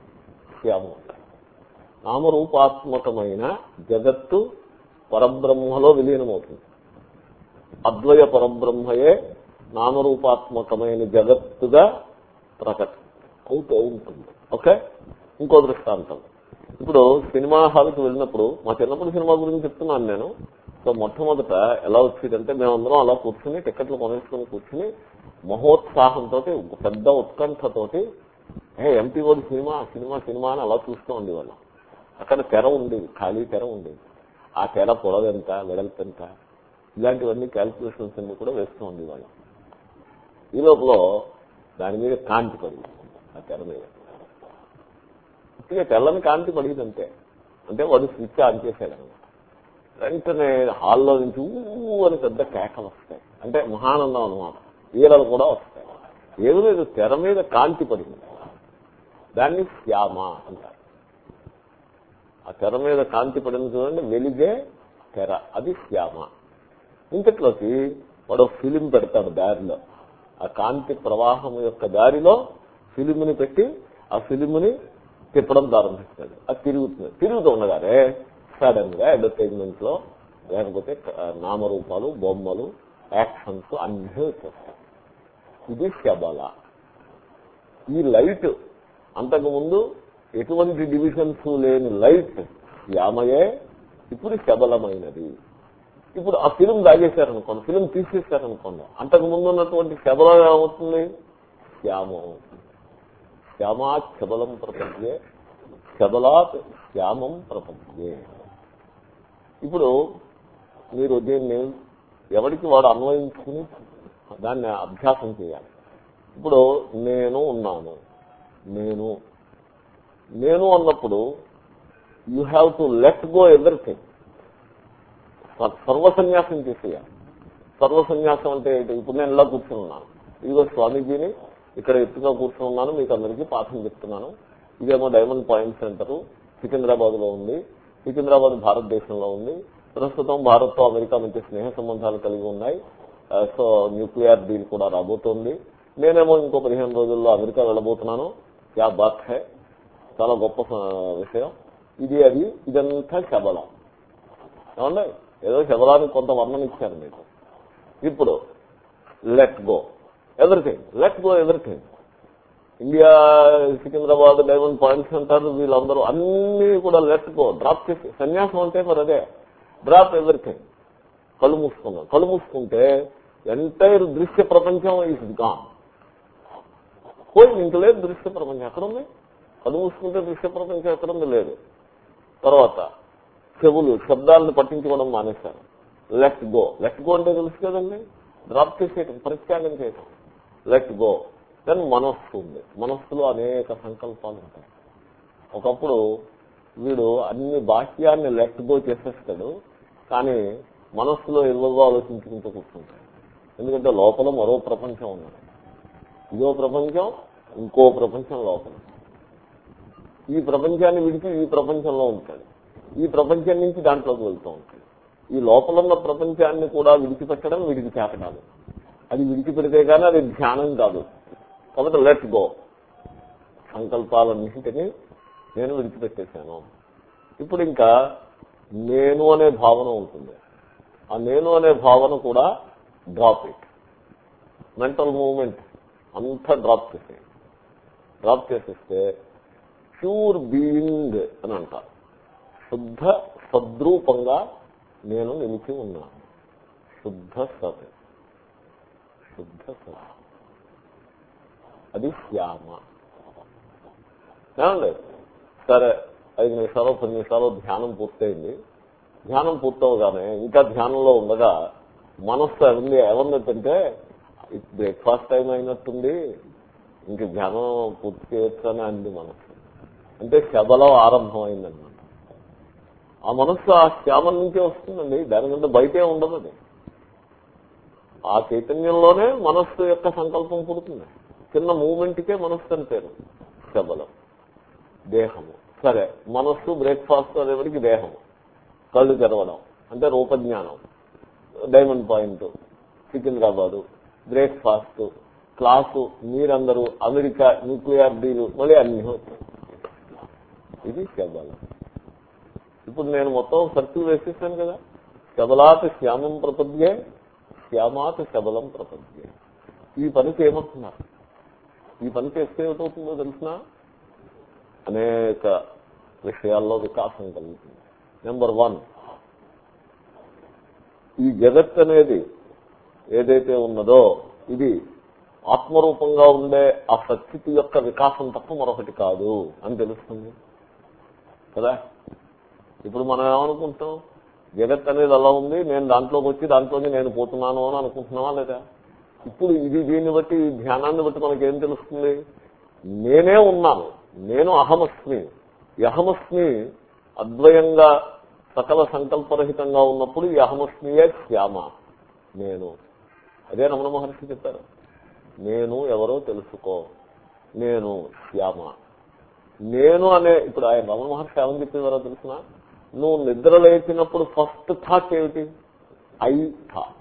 శ్యామం అవుతుంది నామరూపాత్మకమైన జగత్తు పరబ్రహ్మలో విలీనమవుతుంది. అద్వయ పరబ్రహ్మయే నామరూపాత్మకమైన జగత్తుగా ప్రకట అవుతూ ఉంటుంది. ఓకే? ఇంకో దృష్టాంతం. ఇప్పుడు సినిమా హాల్కి వెళ్ళినప్పుడు మా చిన్నప్పుడు సినిమా గురించి చెప్తున్నాను నేను. సో మొట్టమొదట ఎలా వచ్చిందంటే మేమందరం అలా కూర్చుని టికెట్లు కొనేసుకుని కూర్చుని మహోత్సాహంతో పెద్ద ఉత్కంఠతోటి ఏ ఎంపీ ఓడి సినిమా సినిమా సినిమా అని అలా చూస్తూ ఉండేవాళ్ళం. అక్కడ తెర ఉండేది ఖాళీ తెర ఉండేది. ఆ తెర పొడవెంత వెడల్పెంత ఇలాంటివన్నీ క్యాల్కులేషన్స్ అన్ని కూడా వేస్తూ ఉండేవాళ్ళం. ఈ లోపల దాని మీద కాంతి పడింది ఆ తెర మీద. ఇక తెల్లని కాంతి పడింది అంతే అంటే వాడు స్విచ్ ఆన్ చేశాడనమాట. వెంటనే హాల్లో నుంచి ఊ అని పెద్ద కేకలు వస్తాయి. అంటే మహానందం అనమాట ఈరలు కూడా వస్తాయి. ఏదో లేదు తెర మీద కాంతి పడింది. దాన్ని శ్యామ అంటారు. ఆ తెర మీద కాంతి పడింది చూడండి వెలిగే తెర. అది శ్యామ. ఇంతట్లోకి వాడు ఫిలిం పెడతాడు దారిలో. ఆ కాంతి ప్రవాహం యొక్క దారిలో ఫిలిముని పెట్టి ఆ ఫిలిముని తిప్పడం ప్రారంభిస్తాడు అది తిరుగుతుంది. తిరుగుతూ ఉండగానే సడన్గా అడ్వర్టైజ్మెంట్లో లేకపోతే నామరూపాలు బొమ్మలు యాక్షన్స్ అన్నీ వచ్చేస్తాయి. ఇది శబల. ఈ లైట్ అంతకుముందు ఎటువంటి డివిజన్స్ లేని లైట్ యామయే ఇప్పుడు శబలమైనది. ఇప్పుడు ఆ ఫిలిం దాగేశారనుకోండి ఫిలిం తీసేశారనుకోండి అంతకు ముందు ఉన్నటువంటి శబలం ఏమవుతుంది? శ్యామం. అవుతుంది శ్యామాత్ శబలం ప్రపంచే శబలాత్ శ్యామం ప్రపంచే ఇప్పుడు మీరు దీన్ని ఎవరికి వాడు అన్వయించుకుని దాన్ని అభ్యాసం చేయాలి. ఇప్పుడు నేను ఉన్నాను. నేను. నేను అన్నప్పుడు you have to let go everything సర్వసన్యాసం చేసేయాలి. సర్వసన్యాసం అంటే ఏంటి? ఇప్పుడు నేను ఇలా కూర్చున్నాను ఇదిగో స్వామీజీని ఇక్కడ ఎత్తుగా కూర్చున్నాను మీకు అందరికీ పాఠం చెప్తున్నాను. ఇదేమో డైమండ్ పాయింట్ సెంటర్ సికింద్రాబాద్లో ఉంది. సికింద్రాబాద్ భారతదేశంలో ఉంది. ప్రస్తుతం భారత్తో అమెరికా మధ్య స్నేహ సంబంధాలు కలిగి ఉన్నాయి. సో న్యూక్లియర్ డీల్ కూడా రాబోతోంది. నేనేమో ఇంకో పదిహేను రోజుల్లో అమెరికా వెళ్ళబోతున్నాను. యా బాత్ హై? చాలా గొప్ప విషయం. ఇది అది ఇదంతా శబలం ఏమండి? ఏదో శబలానికి కొంత వర్ణం ఇచ్చారు మీకు ఇప్పుడు let go everything let go everything India Secunderabad diamond points అంటారు వీళ్ళందరూ అన్ని కూడా లెట్ గో డ్రాప్ చేసి సన్యాసం అంటే మరి అదే డ్రాప్ ఎవ్రీథింగ్ కళ్ళు మూసుకున్నాం. కళ్ళు మూసుకుంటే ఎంటైర్ దృశ్య ప్రపంచం ఈజ్ గాన్ పోయింది ఇంక లేదు దృశ్య ప్రపంచం ఎక్కడుంది? కళ్ళు మూసుకుంటే దృశ్య ప్రపంచం ఎక్కడుంది? లేదు. తర్వాత చెవులు శబ్దాలను పట్టించుకోవడం మానేశారు. లెట్ గో లెట్ గో అంటే తెలుసు కదండి? డ్రాప్ చేసేయటం పరిత్యాగం చేయటం లెట్ గో. దెన్ మనస్సు ఉంది. మనస్సులో అనేక సంకల్పాలు ఉంటాయి. ఒకప్పుడు వీడు అన్ని బాహ్యాన్ని లెట్ గో చేసేస్తాడు కానీ మనస్సులో ఇరువుగా ఆలోచించుకుంటూ కూర్చుంటాడు. ఎందుకంటే లోపల మరో ప్రపంచం ఉన్నది. ఇదో ప్రపంచం ఇంకో ప్రపంచం లోపల. ఈ ప్రపంచాన్ని విడిచి ఈ ప్రపంచంలో ఉంటాడు. ఈ ప్రపంచం నుంచి దాంట్లోకి వెళ్తూ ఉంటాడు. ఈ లోపల ఉన్న ప్రపంచాన్ని కూడా విడిచిపెట్టడం వీడికి చేపడాలి అది విడిచిపెడితే కానీ అది ధ్యానం కాదు. కాబట్టి లెట్ గో సంకల్పాలన్నింటినీ నేను విడిచిపెట్టేశాను. ఇప్పుడు ఇంకా నేను అనే భావన ఉంటుంది. ఆ నేను అనే భావన కూడా డ్రాప్ ఇట్ మెంటల్ మూమెంట్ అంతా డ్రాప్ చేసే డ్రాప్ చేసేస్తే ప్యూర్ బీయింగ్ అని అంటారు శుద్ధ సద్రూపంగా నేను నిలిచి ఉన్నాను. శుద్ధ సత్. శుద్ధ సత్ అది శ్యామ. ఏమండి? సరే ఐదు నిమిషాలు పది నిమిషాలు ధ్యానం పూర్తయింది. ధ్యానం పూర్తవగానే ఇంకా ధ్యానంలో ఉండగా మనస్సు ఎవరిని ఏమన్నట్టంటే బ్రేక్ఫాస్ట్ టైం అయినట్టుంది. ఇంక ధ్యానం పూర్తి చేయొచ్చు అని అంది మనస్సు. అంటే శబలం ఆరంభమైందన్నమాట. ఆ మనస్సు ఆ శ్యామం నుంచే వస్తుందండి. దానికంటే బయటే ఉండదు అది. ఆ చైతన్యంలోనే మనస్సు యొక్క సంకల్పం పుడుతుంది. చిన్న మూమెంట్కే మనస్సు అని పేరు. శబలం. దేహము. సరే మనస్సు బ్రేక్ఫాస్ట్ అనేవాడికి దేహము. కళ్ళు తెరవడం. అంటే రూపజ్ఞానం. Diamond point Secunderabad breakfast class మీరందరూ అమెరికా న్యూక్లియర్ డీలు మళ్ళీ అన్ని ఇది శబలం. ఇప్పుడు నేను మొత్తం సర్కిల్ వేసేసాను కదా. శబలాత శ్యామం ప్రపద్యే శ్యామాత్ శబలం ప్రపద్యే. ఈ పనికి ఏమంటున్నారు ఈ పని చేస్తే ఏమిటవుతుందో తెలిసిన అనేక విషయాల్లో వికాసం కలుగుతుంది. నెంబర్ వన్ ఈ జగత్ అనేది ఏదైతే ఉన్నదో ఇది ఆత్మరూపంగా ఉండే ఆ సత్స్థితి యొక్క వికాసం తప్ప మరొకటి కాదు అని తెలుస్తుంది. కదా? ఇప్పుడు మనం ఏమనుకుంటాం? జగత్ అనేది అలా ఉంది నేను దాంట్లోకి వచ్చి దాంట్లోనే నేను పోతున్నాను అని అనుకుంటున్నావా లేదా? ఇప్పుడు ఇది దీన్ని బట్టి ధ్యానాన్ని బట్టి మనకేం తెలుస్తుంది? నేనే ఉన్నాను నేను అహమస్మి. ఈ అహమస్మి అద్వయంగా సకల సంకల్పరహితంగా ఉన్నప్పుడు ఈ అహమస్మియే శ్యామ నేను. అదే రమణ మహర్షి చెప్పారు. నేను ఎవరో తెలుసుకో. నేను శ్యామ నేను అనే ఇప్పుడు ఆయన రమణ మహర్షి ఏమని చెప్పేవారో తెలుసిన? నువ్వు నిద్ర లేచినప్పుడు ఫస్ట్ థాట్ ఏమిటి? ఐ థాట్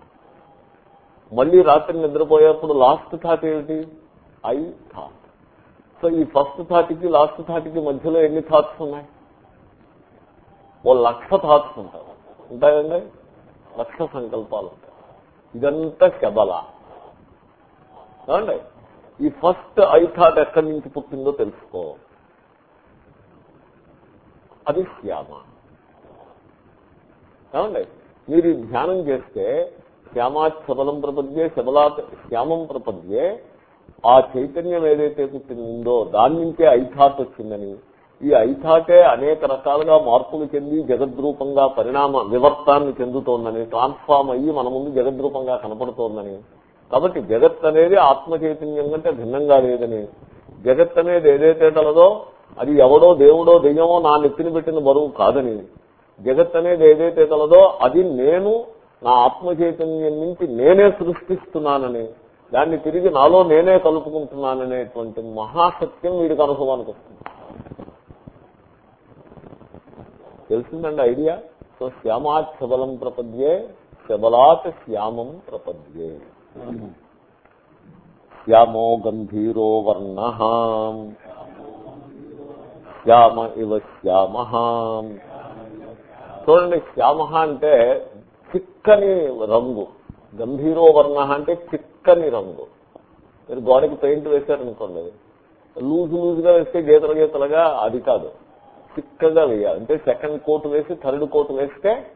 మళ్ళీ రాత్రి నిద్రపోయేప్పుడు లాస్ట్ థాట్ ఏమిటి? ఐ థాట్ సో ఈ ఫస్ట్ థాట్కి లాస్ట్ థాట్కి మధ్యలో ఎన్ని థాట్స్ ఉన్నాయి? ఓ లక్ష థాట్స్ ఉంటాయి. ఉంటాయండి? లక్ష సంకల్పాలు ఉంటాయి. ఇదంతా శబల ఏమండి? ఈ ఫస్ట్ ఐ థాట్ ఎక్కడి నుంచి పుట్టిందో తెలుసుకో. అది శ్యామ. ఏమండి? మీరు ధ్యానం చేస్తే శ్యామాత్ శబలం ప్రపద్యే శబలాత్ శ్యామం ప్రపద్యే ఆ చైతన్యం ఏదైతే పుట్టిందో దాని నుంచే ఐథాట్ వచ్చిందని. ఈ ఐథాటే అనేక రకాలుగా మార్పులు చెంది జగద్రూపంగా పరిణామ వివర్తాన్ని చెందుతోందని ట్రాన్స్ఫార్మ్ అయ్యి మన ముందు జగద్రూపంగా కనపడుతోందని. కాబట్టి జగత్ అనేది ఆత్మ చైతన్యం కంటే భిన్నంగా లేదని. జగత్ అనేది ఏదైతే కలదో అది ఎవడో దేవుడో దెయ్యమో నా నెత్తిని పెట్టిన బరువు కాదని. జగత్ అనేది ఏదైతే కలదో అది నేను నా ఆత్మ చైతన్యం నుంచి నేనే సృష్టిస్తున్నానని దాన్ని తిరిగి నాలో నేనే కలుపుకుంటున్నాననేటువంటి మహాసత్యం వీడికి అనుభవానికి వస్తుంది. తెలిసిందండి ఐడియా? సో శ్యామాత్ శబలం ప్రపద్యే శబలాత్ శ్యామం ప్రపద్యే. శ్యామో గంభీరో వర్ణ. శ్యామ ఇవ శ్యామ. చూడండి శ్యామ అంటే చిక్కని రంగు. గంభీరో వర్ణ అంటే చిక్కని రంగు. మీరు గోడకి పెయింట్ వేశారనుకోండి లూజ్ లూజ్గా వేస్తే గీతల గీతలుగా అది కాదు. చిక్కగా వేయాలి. అంటే సెకండ్ కోట్ వేసి థర్డ్ కోట్ వేస్తే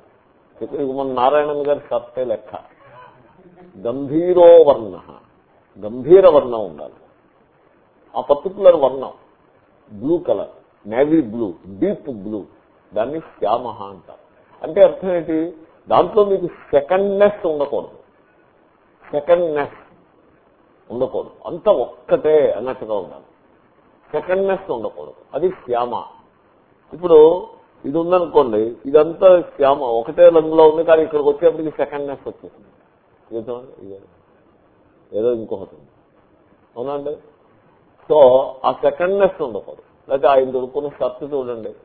మన నారాయణన్ గారి సత్తే లెక్క. గంభీరో వర్ణ గంభీర వర్ణం ఉండాలి. ఆ పర్టికులర్ వర్ణం blue colour navy blue deep blue. దాన్ని శ్యామ అంటారు. అంటే అర్థం ఏంటి? దాంట్లో మీకు సెకండ్నెస్ ఉండకూడదు. సెకండ్నెస్ ఉండకూడదు. అంత ఒక్కటే అన్నట్టుగా ఉండాలి. సెకండ్నెస్ ఉండకూడదు. అది శ్యామ. ఇప్పుడు ఇది ఉందనుకోండి ఇదంతా శ్యామ. ఒకటే రంగులో ఉంది కానీ ఇక్కడికి వచ్చేప్పటికి సెకండ్నెస్ వచ్చేసింది ఏదో ఏదో ఇంకొకటి ఉంది. అవునండి సో ఆ సెకండ్నెస్ ఉండకూడదు. లేకపోతే ఆయన దొరుకున్న షర్ట్ చూడండి.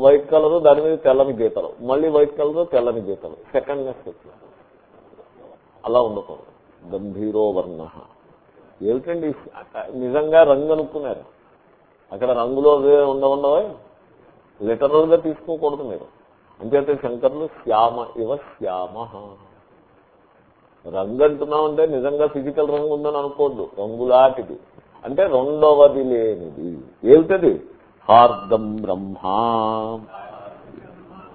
వైట్ కలర్ దాని మీద తెల్లని గీతలు. మళ్ళీ వైట్ కలర్ తెల్లని గీతలు. గా వచ్చింది అలా ఉండకూడదు. గంభీరో వర్ణ. ఏమిటండి? నిజంగా రంగు అనుకున్నారు. అక్కడ రంగులో అవే ఉండవుండవే? లిటరల్గా తీసుకోకూడదు మీరు. అంచేతే శంకర్లు శ్యామ ఇవ శ్యామ. రంగు అంటున్నామంటే నిజంగా ఫిజికల్ రంగు ఉందని అనుకోవద్దు. రంగులాటిది. అంటే రెండవది లేనిది. ఏమిటది? హార్దం బ్రహ్మా.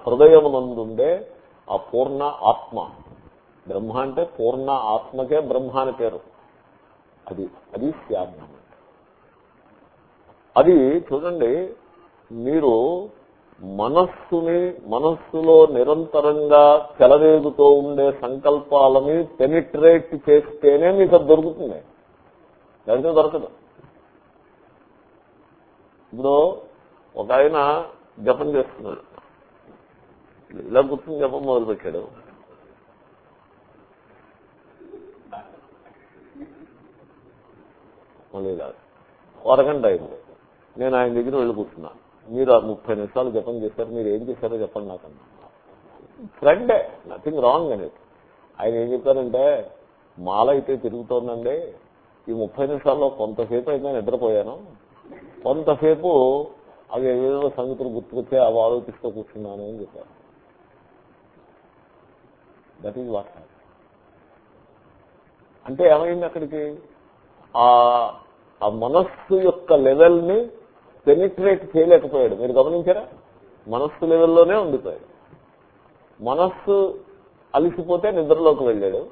హృదయమునందుండే ఆ పూర్ణ ఆత్మ. బ్రహ్మ అంటే పూర్ణ ఆత్మకే బ్రహ్మ అని పేరు. అది అది శ్యామ అది చూడండి మీరు మనస్సుని మనస్సులో నిరంతరంగా చెలరేగుతూ ఉండే సంకల్పాలని పెనిట్రేట్ చేస్తేనే మీకు అది దొరుకుతుంది. లేకపోతే దొరకదు. ఇప్పుడు ఒక ఆయన జపం చేస్తున్నాడు. ఇలా కూర్చుని జపం మొదలుపెట్టాడు. మళ్ళీ కాదు అరగంట అయింది. నేను ఆయన దగ్గర వెళ్ళి కూర్చున్నా. మీరు ఆ ముప్పై నిమిషాలు జపం చేశారు మీరు ఏం చేశారో చెప్పండి నాకన్నా. ఫ్రెండే నథింగ్ రాంగ్ అనేది ఆయన ఏం చెప్పారంటే మాల అయితే తిరుగుతోందండి. ఈ ముప్పై నిమిషాల్లో కొంతసేపు అయితే నిద్రపోయాను. కొంతసేపు అవి ఏవేవో సంగతులు గుర్తుకొచ్చే అవి ఆలోచిస్తూ కూర్చున్నాను అని చెప్పారు. దట్ ఈజ్ వాట్ అంటే ఏమైంది అక్కడికి? ఆ మనస్సు యొక్క లెవెల్ని పెనిట్రేట్ చేయలేకపోయాడు. మీరు గమనించారా? మనస్సు లెవెల్లోనే ఉండిపోయాడు. మనస్సు అలిసిపోతే నిద్రలోకి వెళ్ళాడు.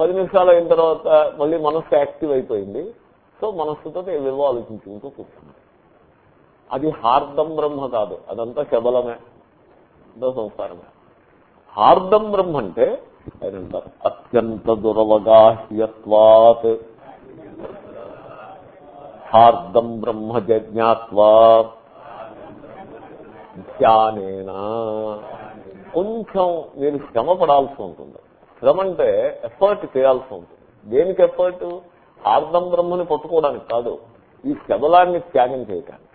పది నిమిషాలు అయిన తర్వాత మళ్ళీ మనస్సు యాక్టివ్ అయిపోయింది. సో మనస్సుతో ఏవేవో ఆలోచించుకుంటూ కూర్చున్నాడు. అది హార్దం బ్రహ్మ కాదు. అదంతా శబలమే అంతా సంసారమే. హార్దం బ్రహ్మ అంటే ఆయన అంటారు అత్యంత దురవగాహ్యత్వాత్. హార్దం బ్రహ్మ జజ్ఞాత్వా ధ్యానేనా. కొంచెం మీరు శ్రమ పడాల్సి ఉంటుంది. శ్రమ అంటే ఎఫర్ట్ చేయాల్సి ఉంటుంది. దేనికి ఎఫర్ట్ హార్దం బ్రహ్మని పట్టుకోవడానికి కాదు. ఈ శబలాన్ని త్యాగం చేయటానికి.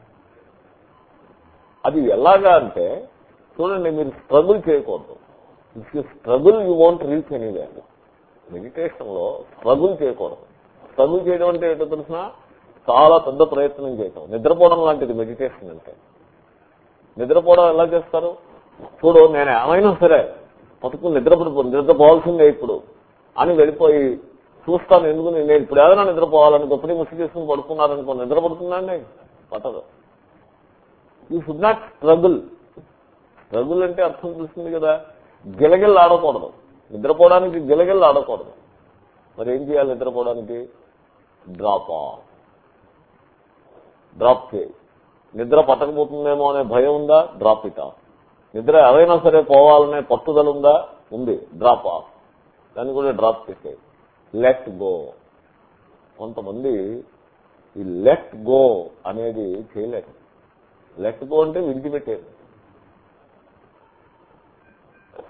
అది ఎలాగా అంటే చూడండి మీరు స్ట్రగుల్ చేయకూడదు. If you struggle you want reach anyway మెడిటేషన్లో స్ట్రగుల్ చేయకూడదు. స్ట్రగుల్ చేయడం అంటే ఏంటో తెలిసిన చాలా పెద్ద ప్రయత్నం చేయటం. నిద్రపోవడం లాంటిది మెడిటేషన్ అంటే. నిద్రపోవడం ఎలా చేస్తారు? చూడు నేను ఏమైనా సరే పట్టుకుని నిద్రపడిపో నిద్రపోవాల్సిందే ఇప్పుడు అని వెళ్ళిపోయి చూస్తాను ఎందుకు? నేను ఇప్పుడు ఏదైనా నిద్రపోవాలని గొప్పటి ముసి చేసుకుని పడుకున్నారనుకో నిద్ర పడుతుందండి పట్టదు. You should not struggle struggle అంటే అర్థం తెలుస్తుంది కదా. గిలగిల్లు ఆడకూడదు. నిద్రపోవడానికి గిలగిల్లు ఆడకూడదు. మరి ఏం చేయాలి నిద్రపోవడానికి? డ్రాప్ ఆఫ్ డ్రాప్ చేయి. నిద్ర పట్టకపోతుందేమో అనే భయం ఉందా? డ్రాప్ ఇట్ ఆఫ్ నిద్ర ఎవరైనా సరే పోవాలనే పట్టుదల ఉందా? ఉంది. డ్రాప్ ఆఫ్ దాన్ని కూడా డ్రాప్ చేసేయి. లెట్ గో కొంతమంది ఈ లెట్ గో అనేది చేయలేక లెట్ అంటే విడిచిపెట్టేది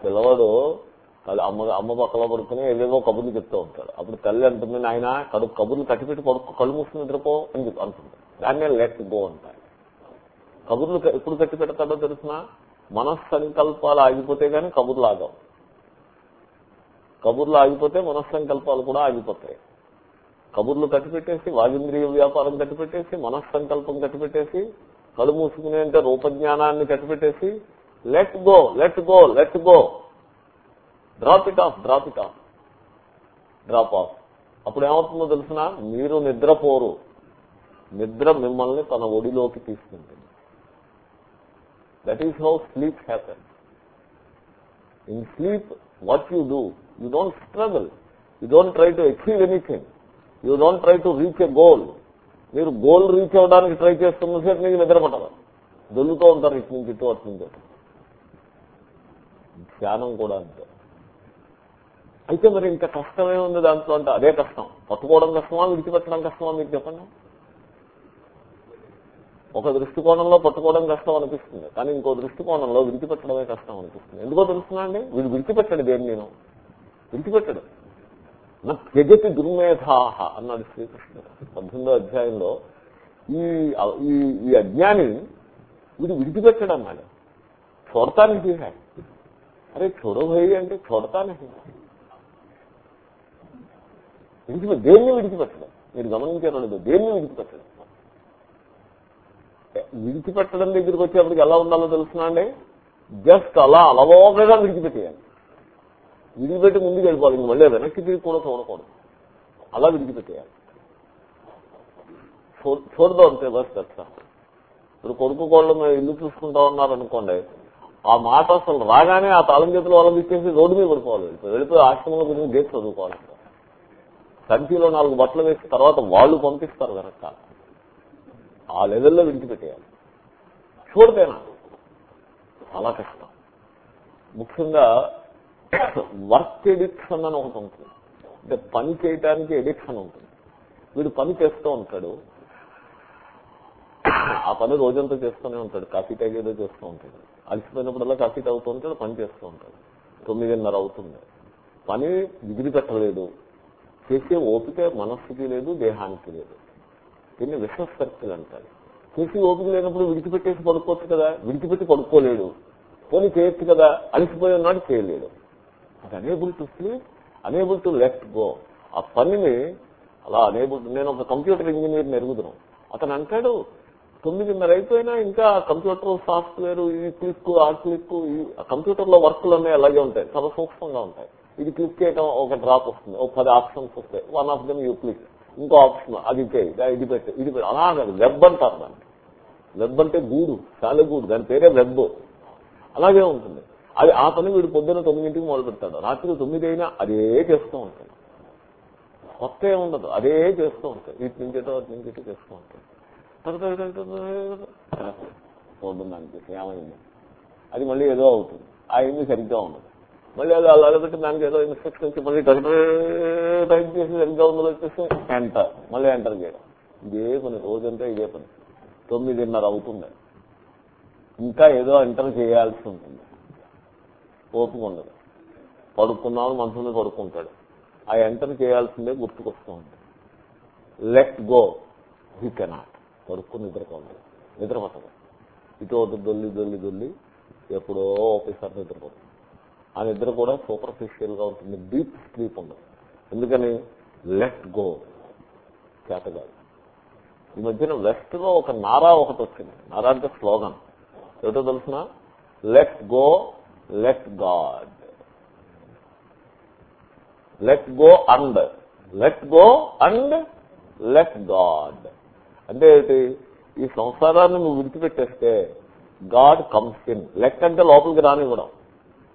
పిల్లవాడు తల్లి అమ్మ అమ్మ పక్కలో పడుకుని ఏదేదో కబుర్లు చెప్తూ ఉంటాడు. అప్పుడు తల్లి అంటుంది ఆయన కడు కబుర్లు కట్టిపెట్టి పడుకో కళ్ళు మూసుకుని నిద్రపో అని చెప్పి అంటుంది. దాన్నే లెట్ గో అంటారు కబుర్లు ఎప్పుడు కట్టి పెడతాడో తెలిసిన? మనస్సంకల్పాలు ఆగిపోతే గానీ కబుర్లు ఆగవు. కబుర్లు ఆగిపోతే మనస్సంకల్పాలు కూడా ఆగిపోతాయి. కబుర్లు కట్టిపెట్టేసి వాగింద్రియ వ్యాపారం కట్టిపెట్టేసి మనస్సంకల్పం కట్టిపెట్టేసి కళ్ళు మూసుకుని అంటే రూపజ్ఞానాన్ని కట్టిపెట్టేసి let go let go let go drop it off drop it off drop off అప్పుడు ఏమవుతుందో తెలిసిన? మీరు నిద్రపోరు. నిద్ర మిమ్మల్ని తన ఒడిలోకి తీసుకుంటుంది. That is how sleep happen in sleep what you do you don't struggle you don't try to achieve anything you don't try to reach a goal మీరు గోల్ రీచ్ అవ్వడానికి ట్రై చేస్తున్న సేపు మీకు నిద్ర దొల్లుతూ ఉంటారు ఇటు నుంచి ఇటు అటు నుంచి. ధ్యానం కూడా అంతే. అయితే మరి ఇంకా కష్టమే ఉంది దాంట్లో అంటే అదే కష్టం. పట్టుకోవడం కష్టమా విడిచిపెట్టడం కష్టమా మీకు చెప్పండి? ఒక దృష్టికోణంలో పట్టుకోవడం కష్టం అనిపిస్తుంది. కానీ ఇంకో దృష్టికోణంలో విడిచిపెట్టడమే కష్టం అనిపిస్తుంది. ఎందుకో తెలుస్తుందా అండి? వీడు విడిచిపెట్టాడు దేని నేను. విడిచిపెట్టాడు. నా త్యజతి దుర్మేధాహ అన్నాడు శ్రీకృష్ణుడు. పద్దెనిమిదో అధ్యాయంలో ఈ ఈ ఈ అజ్ఞాని వీడు విడిచిపెట్టడం అన్నాడు. చూడతానికి తీసాడు అరే చూడో అంటే చూడతానికి విడిచిపె దేన్ని విడిచిపెట్టడం? మీరు గమనించారు లేదు దేన్ని విడిచిపెట్టడం? విడిచిపెట్టడం దగ్గరికి వచ్చేప్పటికి ఎలా ఉండాలో తెలుసునండి జస్ట్ అలా అలవోకగా విడిచిపెట్టేయాలి. విడిచిపెట్టి ముందుకు వెళ్ళిపోవాలి. ఇంక మళ్ళీ వెనక్కి తిరిగి కూడా చూడకూడదు అలా విడిచిపెట్టేయాలి. చూడదు అంతే బస్ ఇప్పుడు కొడుకు కోళ్ళు మేము ఇల్లు చూసుకుంటా ఉన్నారనుకోండి ఆ మాట అసలు రాగానే ఆ తాళం చేతులు వాళ్ళని ఇచ్చేసి రోడ్డు మీద పడిపోవాలి. వెళ్ళిపోయి వెళ్ళిపోయి ఆశ్రమంలో గురించి గేట్ చదువుకోవాలి. సంచిలో నాలుగు బట్టలు వేసి తర్వాత వాళ్ళు పంపిస్తారు వెనక ఆ లెవెల్లో విడిచిపెట్టేయాలి. చూడదేనా చాలా కష్టం. ముఖ్యంగా వర్క్ ఎడిక్షన్ అని ఒకటి ఉంటుంది. అంటే పని చేయటానికి ఎడిక్షన్ ఉంటుంది. వీడు పని చేస్తూ ఉంటాడు. ఆ పని రోజంతా చేస్తూనే ఉంటాడు. కాఫీ తాగేదో చేస్తూ ఉంటాడు. అలసిపోయినప్పుడల్లా కాఫీ తాగుతూ ఉంటాడు పని చేస్తూ ఉంటాడు. తొమ్మిదిన్నర అవుతుంది. పని విధి పెట్టలేదు చేసే ఓపిక మనస్సుకి లేదు దేహానికి లేదు. దీన్ని విశ్వ సర్కిల్ అంటారు. చేసి ఓపిక లేనప్పుడు విడిచిపెట్టేసి పడుకోవచ్చు కదా? విడిచిపెట్టి పడుకోలేడు. పోనీ చేయొచ్చు కదా? అలసిపోయి ఉన్నాడు చేయలేడు. అది unable to sleep unable to left go ఆ పనిని అలా అనేబుల్ నేను ఒక కంప్యూటర్ ఇంజనీర్ ఎరుగుతున్నాను అతను అంటాడు తొమ్మిదిన్నర అయిపోయినా ఇంకా కంప్యూటర్ సాఫ్ట్వేర్ ఈ క్లిక్ ఆ క్లిక్ కంప్యూటర్లో వర్క్లు అన్నీ అలాగే ఉంటాయి. చాలా సూక్ష్మంగా ఉంటాయి. ఇది క్లిక్ చేయడం ఒక డ్రాప్ వస్తుంది. ఒక పది ఆప్షన్స్ వస్తాయి. One of them you click ఇంకో ఆప్షన్ అది చేయి. ఇది పెట్టి ఇది పెట్టి. అలా వెబ్ అంటారు దాన్ని. వెబ్ అంటే గూడు చాలా గూడు. దాని పేరే వెబ్ అలాగే ఉంటుంది. అది ఆ పని వీడు పొద్దున్న తొమ్మిదింటికి మొదలు పెడతాడు. రాత్రి తొమ్మిది అయినా అదే చేస్తూ ఉంటాడు. కొత్త ఏముండదు అదే చేస్తూ ఉంటాడు. ఇటు నుంచి ఇటు అటు నుంచి ఇటు చేస్తూ ఉంటాడు. పొద్దున్న ఏమైంది అది మళ్ళీ ఏదో అవుతుంది. ఆ ఏమి సరిగ్గా ఉండదు. మళ్ళీ అది అలా పెట్టి దానికి ఏదో ఇన్స్ట్రక్షన్స్ మళ్ళీ టైప్ చేసి సరిగ్గా ఉందో వచ్చేసి ఎంటర్. మళ్ళీ ఎంటర్ చేయడం. ఇదే పని. రోజంతా ఇదే పని. తొమ్మిదిన్నర అవుతుంది. ఇంకా ఏదో ఎంటర్ చేయాల్సి ఉంటుంది. ఓపిక ఉండదు. పడుకున్నాడు మనసులో పడుకుంటాడు. ఆ ఎంటర్ చేయాల్సిందే గుర్తుకొస్తూ ఉంటుంది లెట్ గో హీ కెనాట్ పడుకుని నిద్రపోతుంది నిద్రపోతుంది ఇటు ఒకటి దొల్లి దొల్లి దొల్లి ఎప్పుడో ఒకసారి నిద్రపోతుంది ఆ నిద్ర కూడా సూపర్ఫిషియల్గా ఉంటుంది. డీప్ స్లీప్ ఉండదు. ఎందుకని? లెట్ గో చేతగాదు ఈ మధ్యన వెస్ట్లో ఒక నారా ఒకటి వచ్చింది. నారా అంటే స్లోగన్. ఏమిటో తెలిసిన? Let go let God let go and let go and let God అంటే ఏంటి? ఈ సంసారాన్ని నువ్వు విడిచిపెట్టేస్తే గాడ్ కమ్స్ ఇన్ లెట్ అంటే లోపలికి రానివ్వడం.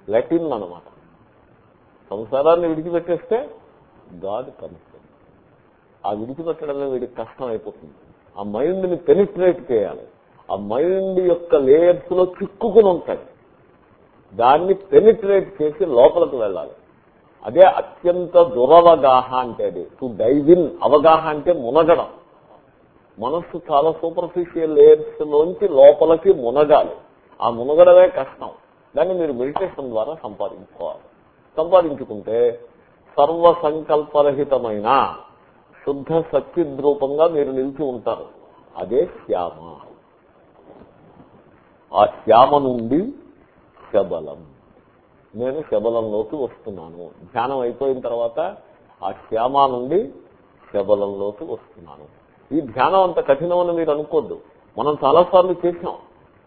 లెట్ ఇన్ అనమాట సంసారాన్ని విడిచిపెట్టేస్తే గాడ్ కమ్స్ ఇన్ ఆ విడిచిపెట్టడమే వీడికి కష్టం అయిపోతుంది. ఆ మైండ్ని పెనిట్రేట్ చేయాలి. ఆ మైండ్ యొక్క లేయర్స్లో చిక్కుకుని ఉంటాయి. దాన్ని పెనిట్రేట్ చేసి లోపలికి వెళ్ళాలి. అదే అత్యంత దురవగాహ అంటే అది. టు డైవ్ ఇన్ అవగాహ అంటే మునగడం. మనస్సు చాలా సూపర్ఫిషియల్ లేయర్స్ లోంచి లోపలికి మునగాలి. ఆ మునగడమే కష్టం. దాన్ని మీరు మెడిటేషన్ ద్వారా సంపాదించుకోవాలి. సంపాదించుకుంటే సర్వ సంకల్పరహితమైన శుద్ధ సత్యద్రూపంగా మీరు నిలిచి ఉంటారు. అదే శ్యామ. ఆ శ్యామ నుండి శబలం. నేను శబలంలోకి వస్తున్నాను. ధ్యానం అయిపోయిన తర్వాత ఆ శ్యామ నుండి శబలంలోకి వస్తున్నాను. ఈ ధ్యానం అంత కఠినమని మీరు అనుకోద్దు. మనం చాలాసార్లు చేసాం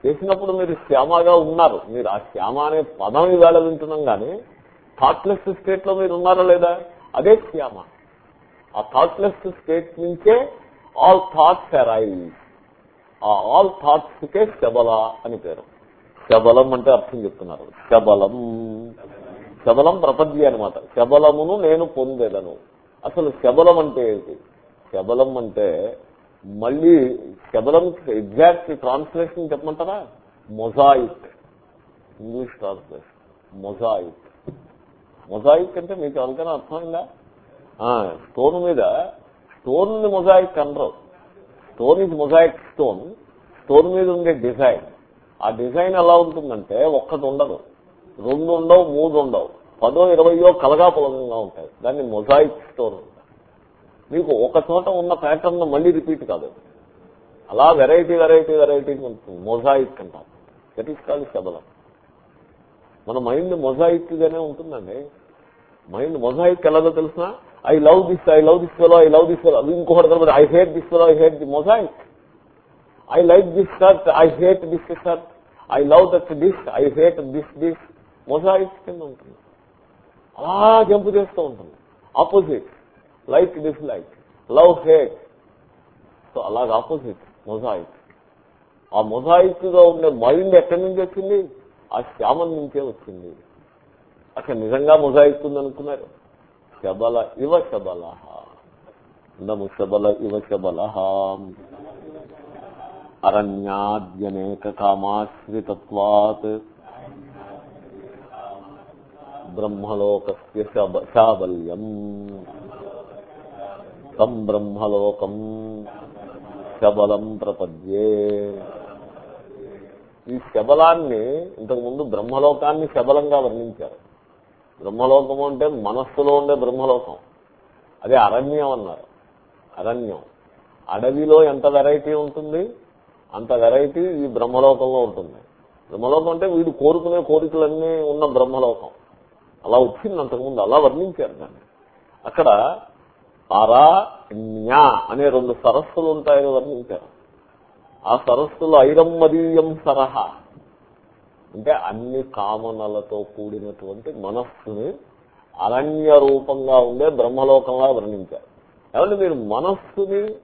చేసినప్పుడు మీరు శ్యామగా ఉన్నారు. మీరు ఆ శ్యామ అనే పదం ఇవాళ వింటున్నాం కానీ థాట్లెస్ స్టేట్లో మీరు ఉన్నారా లేదా? అదే శ్యామ ఆ థాట్లెస్ స్టేట్ నుంచే ఆల్ థాట్స్ అరైవ్ ఆ ఆల్ థాట్స్ కే శబల అని పేరు. శబలం అంటే అర్థం చెప్తున్నారు. శబలం శబలం ప్రపంచీ అనమాట శబలమును నేను పొందేదను. అసలు శబలం అంటే ఏంటి? శబలం అంటే మళ్ళీ శబలం ఎగ్జాక్ట్ ట్రాన్స్లేషన్ చెప్పమంటారా? Mosaic. English translation. Mosaic. Mosaic అంటే మీకు ఎవరికైనా అర్థమైందా? స్టోన్ మీద స్టోన్ మొజాయిక్ అనరు. Stone is mosaic stone. Stone మీద ఉండే డిజైన్. ఆ డిజైన్ ఎలా ఉంటుందంటే ఒక్కటి ఉండదు. రెండు ఉండవు మూడు ఉండవు. పదో ఇరవయో కలగాపులంగా ఉంటాయి. దాన్ని మొజాయిక్ స్టోన్ మీకు ఒక చోట ఉన్న ప్యాటర్న్ మళ్ళీ రిపీట్ కాదు. అలా వెరైటీ వెరైటీ వెరైటీ ఉంటుంది. మొజాయిక్ అంటారు. దట్ కాల్ శబలం మన మైండ్ మొజాయిక్ గానే ఉంటుందండి. మైండ్ మొజాయిక్ ఎలాగో తెలిసిన? I love this I love this fellow I love this fellow ఇంకొకటి కలపదు I hate this fellow I hate the mosaic. I like this shirt I hate this shirt I love that this I hate this this mosaics కింద ఉంటుంది. అలా జంపు చేస్తూ ఉంటుంది. Opposite like dislike love hate so అలాగ ఆపోజిట్ మొజాయిక్ ఆ మొజాయిక్గా ఉండే మైండ్ ఎక్కడి నుంచి వచ్చింది? ఆ శ్యామం నుంచే వచ్చింది. అక్కడ నిజంగా మొజాయిక్ ఉందనుకున్నారు. శబల ఇవ శబల నము శబల ఇవ శబల అరణ్యాద్యనేక కామాశ్రితత్వాత్ బ్రహ్మలోక శబ- శాబల్యం తం బ్రహ్మలోకం శబలం ప్రపద్యే ఈ శబలాన్ని ఇంతకుముందు బ్రహ్మలోకాన్ని శబలంగా వర్ణించారు. బ్రహ్మలోకము అంటే మనస్సులో ఉండే బ్రహ్మలోకం. అదే అరణ్యం అన్నారు. అరణ్యం. అడవిలో ఎంత వెరైటీ ఉంటుంది? అంత వెరైటీ ఈ బ్రహ్మలోకంలో ఉంటుంది. బ్రహ్మలోకం అంటే వీడు కోరుకునే కోరికలన్నీ ఉన్న బ్రహ్మలోకం. అలా వచ్చింది అంతకుముందు అలా వర్ణించారు దాన్ని. అక్కడ అరా న్యా అనే రెండు సరస్సులు ఉంటాయని వర్ణించారు. ఆ సరస్సులు ఐరమ్మదీయం సరహా. అంటే అన్ని కామనలతో కూడినటువంటి మనస్సుని అరణ్య రూపంగా ఉండే బ్రహ్మలోకంలా వర్ణించారు. కాబట్టి మీరు మనస్సుని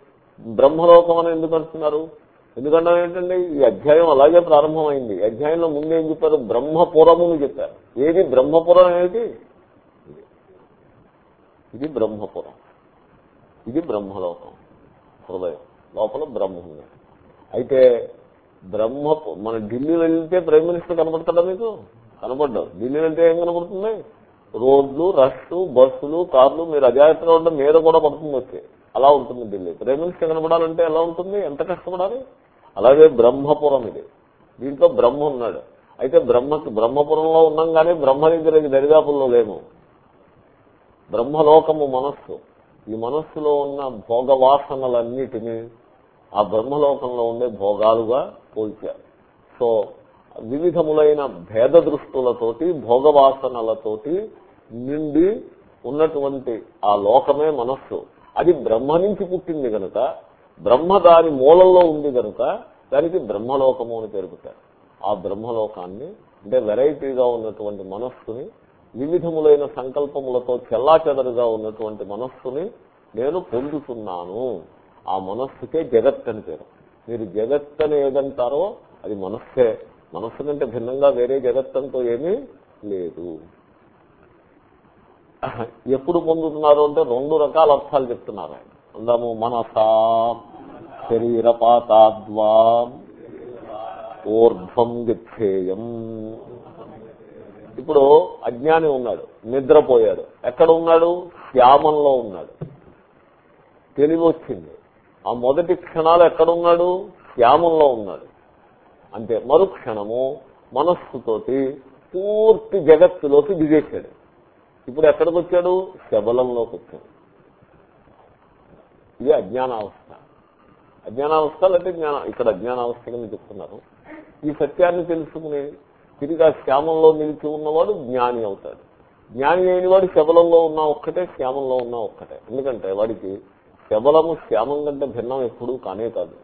బ్రహ్మలోకం అని ఎందుకు అంటున్నారు? ఎందుకంటే ఏంటంటే ఈ అధ్యాయం అలాగే ప్రారంభమైంది. అధ్యాయంలో ముందు ఏం చెప్పారు? బ్రహ్మపురముని చెప్పారు. ఏది బ్రహ్మపురం ఏమిటి? ఇది బ్రహ్మపురం. ఇది బ్రహ్మలోకం. హృదయం. లోపల బ్రహ్మ ఉంది. అయితే బ్రహ్మ మన ఢిల్లీ వెళ్తే ప్రైమ్ మినిస్టర్ కనపడతాడా మీకు? కనపడ్డావు ఢిల్లీ వెళ్తే ఏం కనపడుతుంది? రోడ్లు రష్ బస్సులు కార్లు మీరు అజాగ్రత్తగా ఉండడం మీద కూడా పడుతుంది వచ్చి. అలా ఉంటుంది ఢిల్లీ. ప్రైమ్ మినిస్టర్ కనపడాలంటే ఎలా ఉంటుంది? ఎంత కష్టపడాలి? అలాగే బ్రహ్మపురం ఇది. దీంట్లో బ్రహ్మ ఉన్నాడు. అయితే బ్రహ్మకి బ్రహ్మపురంలో ఉన్నాం కానీ బ్రహ్మ దగ్గర దరిదాపుల్లో లేము. బ్రహ్మలోకము మనస్సు. ఈ మనస్సులో ఉన్న భోగ వాసనలన్నిటినీ ఆ బ్రహ్మలోకంలో ఉండే భోగాలుగా పోల్చారు. సో వివిధములైన భేద దృష్టులతోటి భోగవాసనలతోటి నిండి ఉన్నటువంటి ఆ లోకమే మనస్సు. అది బ్రహ్మ నుంచి పుట్టింది కనుక బ్రహ్మ దాని మూలంలో ఉంది కనుక దానికి బ్రహ్మలోకము అని పేరుపుతారు ఆ బ్రహ్మలోకాన్ని అంటే వెరైటీగా ఉన్నటువంటి మనస్సుని వివిధములైన సంకల్పములతో చెల్లాచెదరుగా ఉన్నటువంటి మనస్సుని నేను పొందుతున్నాను. ఆ మనస్సుకే జగత్ అని పేరు. మీరు జగత్ అని ఏదంటారో అది మనస్సే. మనస్సు కంటే భిన్నంగా వేరే జగత్తంతో ఏమీ లేదు. ఎప్పుడు పొందుతున్నారు అంటే రెండు రకాల అర్థాలు చెప్తున్నారు ఆయన. అందము మనసా శరీరపాతాద్వా ఊర్ధ్వం గచ్చేయం ఇప్పుడు అజ్ఞాని ఉన్నాడు నిద్రపోయాడు. ఎక్కడ ఉన్నాడు శ్యామంలో ఉన్నాడు. తెలివి వచ్చింది ఆ మొదటి క్షణాలు ఎక్కడున్నాడు? శ్యామంలో ఉన్నాడు. అంటే మరుక్షణము మనస్సుతోటి పూర్తి జగత్తులోకి దిగేశాడు. ఇప్పుడు ఎక్కడికి వచ్చాడు శబలంలోకి వచ్చాడు ఇది అజ్ఞానావస్థ. అజ్ఞానావస్థ లేదంటే జ్ఞాన ఇక్కడ అజ్ఞానావస్థ కింద చెప్తున్నారు. ఈ సత్యాన్ని తెలుసుకుని తిరిగి ఆ శ్యామంలో నిలిచి ఉన్నవాడు జ్ఞాని అవుతాడు. జ్ఞాని అయిన వాడు శబలంలో ఉన్నా ఒక్కటే శ్యామంలో ఉన్నా ఒక్కటే. ఎందుకంటే వాడికి శబలము శ్యామం కంటే భిన్నం ఎప్పుడూ కానే కాదు.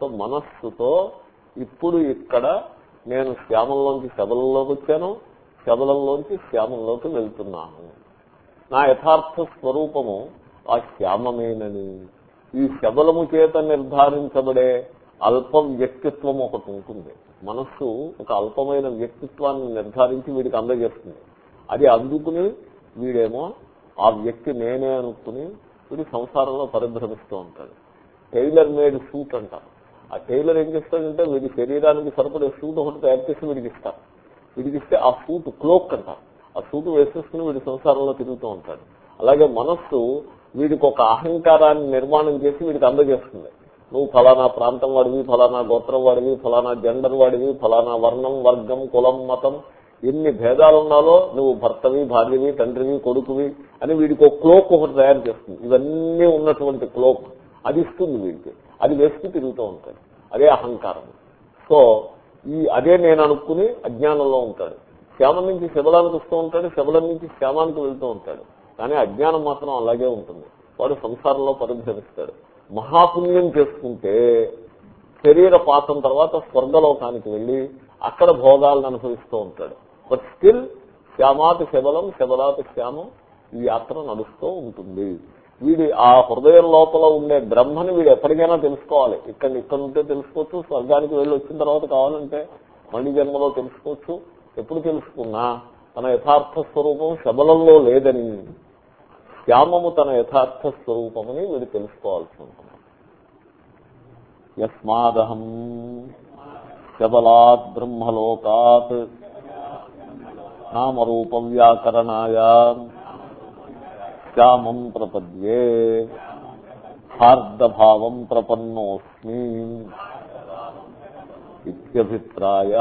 సో మనస్సుతో ఇప్పుడు ఇక్కడ నేను శ్యామంలోంచి శబలంలోకి వచ్చాను శబలంలోంచి శ్యామంలోకి వెళ్తున్నాను. నా యథార్థ స్వరూపము ఆ శ్యామమేనని ఈ శబలము చేత నిర్ధారించబడే అల్ప వ్యక్తిత్వం ఒకటి ఉంటుంది. మనస్సు ఒక అల్పమైన వ్యక్తిత్వాన్ని నిర్ధారించి వీడికి అందజేస్తుంది. అది అందుకుని వీడేమో ఆ వ్యక్తి నేనే అనుకుని వీడు సంసారంలో పరిభ్రమిస్తూ ఉంటాడు. టైలర్ మేడ్ సూట్ అంటారు. ఆ టైలర్ ఏం చేస్తాడంటే వీడి శరీరానికి సరిపడే సూట్ ఒకటి తయారు చేసి వీడికి ఇస్తారు వీడికి ఇస్తే ఆ సూట్ క్లోక్ అంటారు. ఆ సూట్ వేసేసుకుని వీడి సంసారంలో తిరుగుతూ ఉంటాడు. అలాగే మనస్సు వీడికి ఒక అహంకారాన్ని నిర్మాణం చేసి వీడికి అందజేస్తుంది. నువ్వు ఫలానా ప్రాంతం వాడివి ఫలానా గోత్రం వాడివి ఫలానా జెండర్ వాడివి ఫలానా వర్ణం వర్గం కులం మతం ఎన్ని భేదాలున్నాలో నువ్వు భర్తవి భార్యవి తండ్రివి కొడుకువి అని వీడికి ఒక క్లోక్ ఒకటి తయారు చేస్తుంది. ఇవన్నీ ఉన్నటువంటి క్లోక్ అది ఇస్తుంది వీడికి. అది వేసుకు తిరుగుతూ ఉంటాయి అదే అహంకారం. సో ఈ అదే నేను అనుకుని అజ్ఞానంలో ఉంటాడు. శ్యామం నుంచి శబలానికి వస్తూ ఉంటాడు శబలం నుంచి శ్యామానికి వెళ్తూ ఉంటాడు. కానీ అజ్ఞానం మాత్రం అలాగే ఉంటుంది. వాడు సంసారంలో పరిభ్రమిస్తాడు. మహాపుణ్యం చేసుకుంటే శరీర పాతం తర్వాత స్వర్గలోకానికి వెళ్ళి అక్కడ భోగాలను అనుభవిస్తూ ఉంటాడు. బట్ స్టిల్ శ్యామాతి శబలం శబలాతి శ్యామం ఈ యాత్ర నడుస్తూ ఉంటుంది. వీడి ఆ హృదయం లోపల ఉండే బ్రహ్మని వీడు ఎప్పటికైనా తెలుసుకోవాలి. ఇక్కడ ఇక్కడ ఉంటే తెలుసుకోవచ్చు స్వర్గానికి వెళ్ళి వచ్చిన తర్వాత కావాలంటే మణి జన్మలో తెలుసుకోవచ్చు. ఎప్పుడు తెలుసుకున్నా తన యథార్థ స్వరూపం శబలంలో లేదని శ్యామము తన యథార్థ స్వరూపమని వీడు తెలుసుకోవాల్సి ఉంటుంది. యస్మాదహం శబలాత్ బ్రహ్మలోకాత్ నామరూప వ్యాకరణాయ శ్యామం ప్రపద్యే హార్దభావం ప్రపన్నోస్మి ఇత్యభిప్రాయ.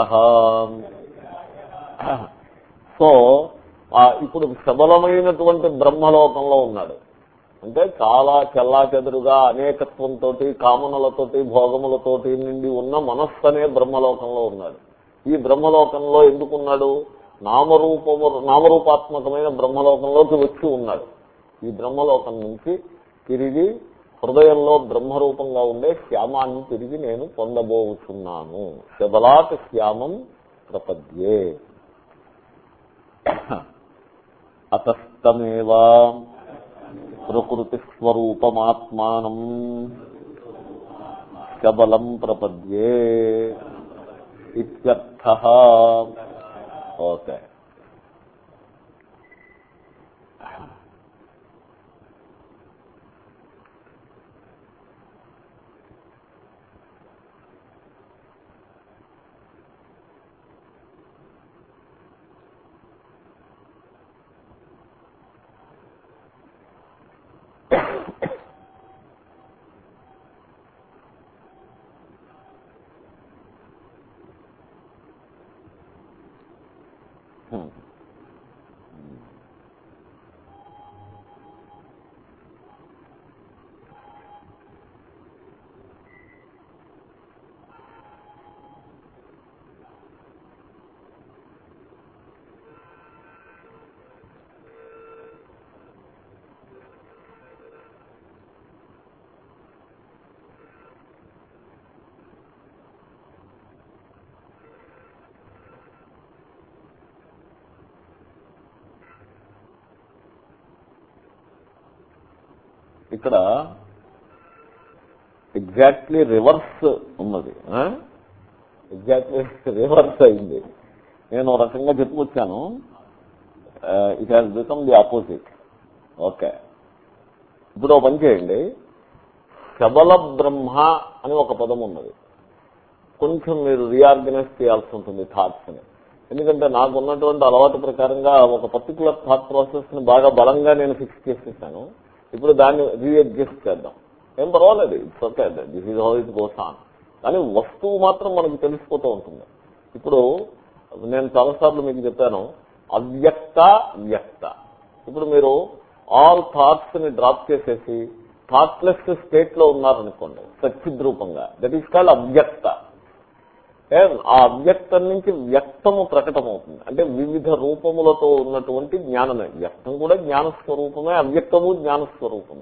సో ఇప్పుడు సబలమైనటువంటి బ్రహ్మలోకంలో ఉన్నాడు. అంటే చాలా చెల్లాచెదురుగా అనేకత్వంతో కామనలతోటి భోగములతోటి నిండి ఉన్న మనస్సు అనే బ్రహ్మలోకంలో ఉన్నాడు. ఈ బ్రహ్మలోకంలో ఎందుకున్నాడు? నామరూపము నామరూపాత్మకమైన బ్రహ్మలోకంలోకి వచ్చి ఉన్నాడు. ఈ బ్రహ్మలోకం నుంచి తిరిగి హృదయంలో బ్రహ్మరూపంగా ఉండే శ్యామాన్ని తిరిగి నేను పొందబోతున్నాను శబలాత్ శ్యామం ప్రపద్యే. అతస్తమేవా ప్రకృతి స్వరూపమాత్మానం శబలం ప్రపద్యే ఇత్యర్థ ఓకే. ఇక్కడ ఎగ్జాక్ట్లీ రివర్స్ ఉన్నది ఎగ్జాక్ట్లీ రివర్స్ అయింది. నేను రకంగా చెప్పుకొచ్చాను. It has become the opposite okay ఇప్పుడు పని చేయండి. శబల బ్రహ్మ అని ఒక పదం ఉన్నది. కొంచెం మీరు రీఆర్గనైజ్ చేయాల్సి ఉంటుంది థాట్స్ని. ఎందుకంటే నాకు ఉన్నటువంటి అలవాటు ప్రకారంగా ఒక పర్టికులర్ థాట్ ప్రాసెస్ని బాగా బలంగా నేను ఫిక్స్ చేసేసాను. ఇప్పుడు దాన్ని రీఅడ్జస్ట్ చేద్దాం. ఏం పర్వాలేదు it's okay this is how it goes on కానీ వస్తువు మాత్రం మనకు తెలిసిపోతూ ఉంటుంది. ఇప్పుడు నేను చాలాసార్లు మీకు చెప్పాను అవ్యక్త వ్యక్త. ఇప్పుడు మీరు ఆల్ థాట్స్ని డ్రాప్ చేసేసి థాట్లెస్ స్టేట్లో ఉన్నారనుకోండి సచ్చిద్రూపంగా దట్ ఈస్ కాల్డ్ అవ్యక్త. ఆ అవ్యక్తం నుంచి వ్యక్తము ప్రకటమవుతుంది. అంటే వివిధ రూపములతో ఉన్నటువంటి జ్ఞానమే. వ్యక్తం కూడా జ్ఞానస్వరూపమే అవ్యక్తము జ్ఞానస్వరూపమే.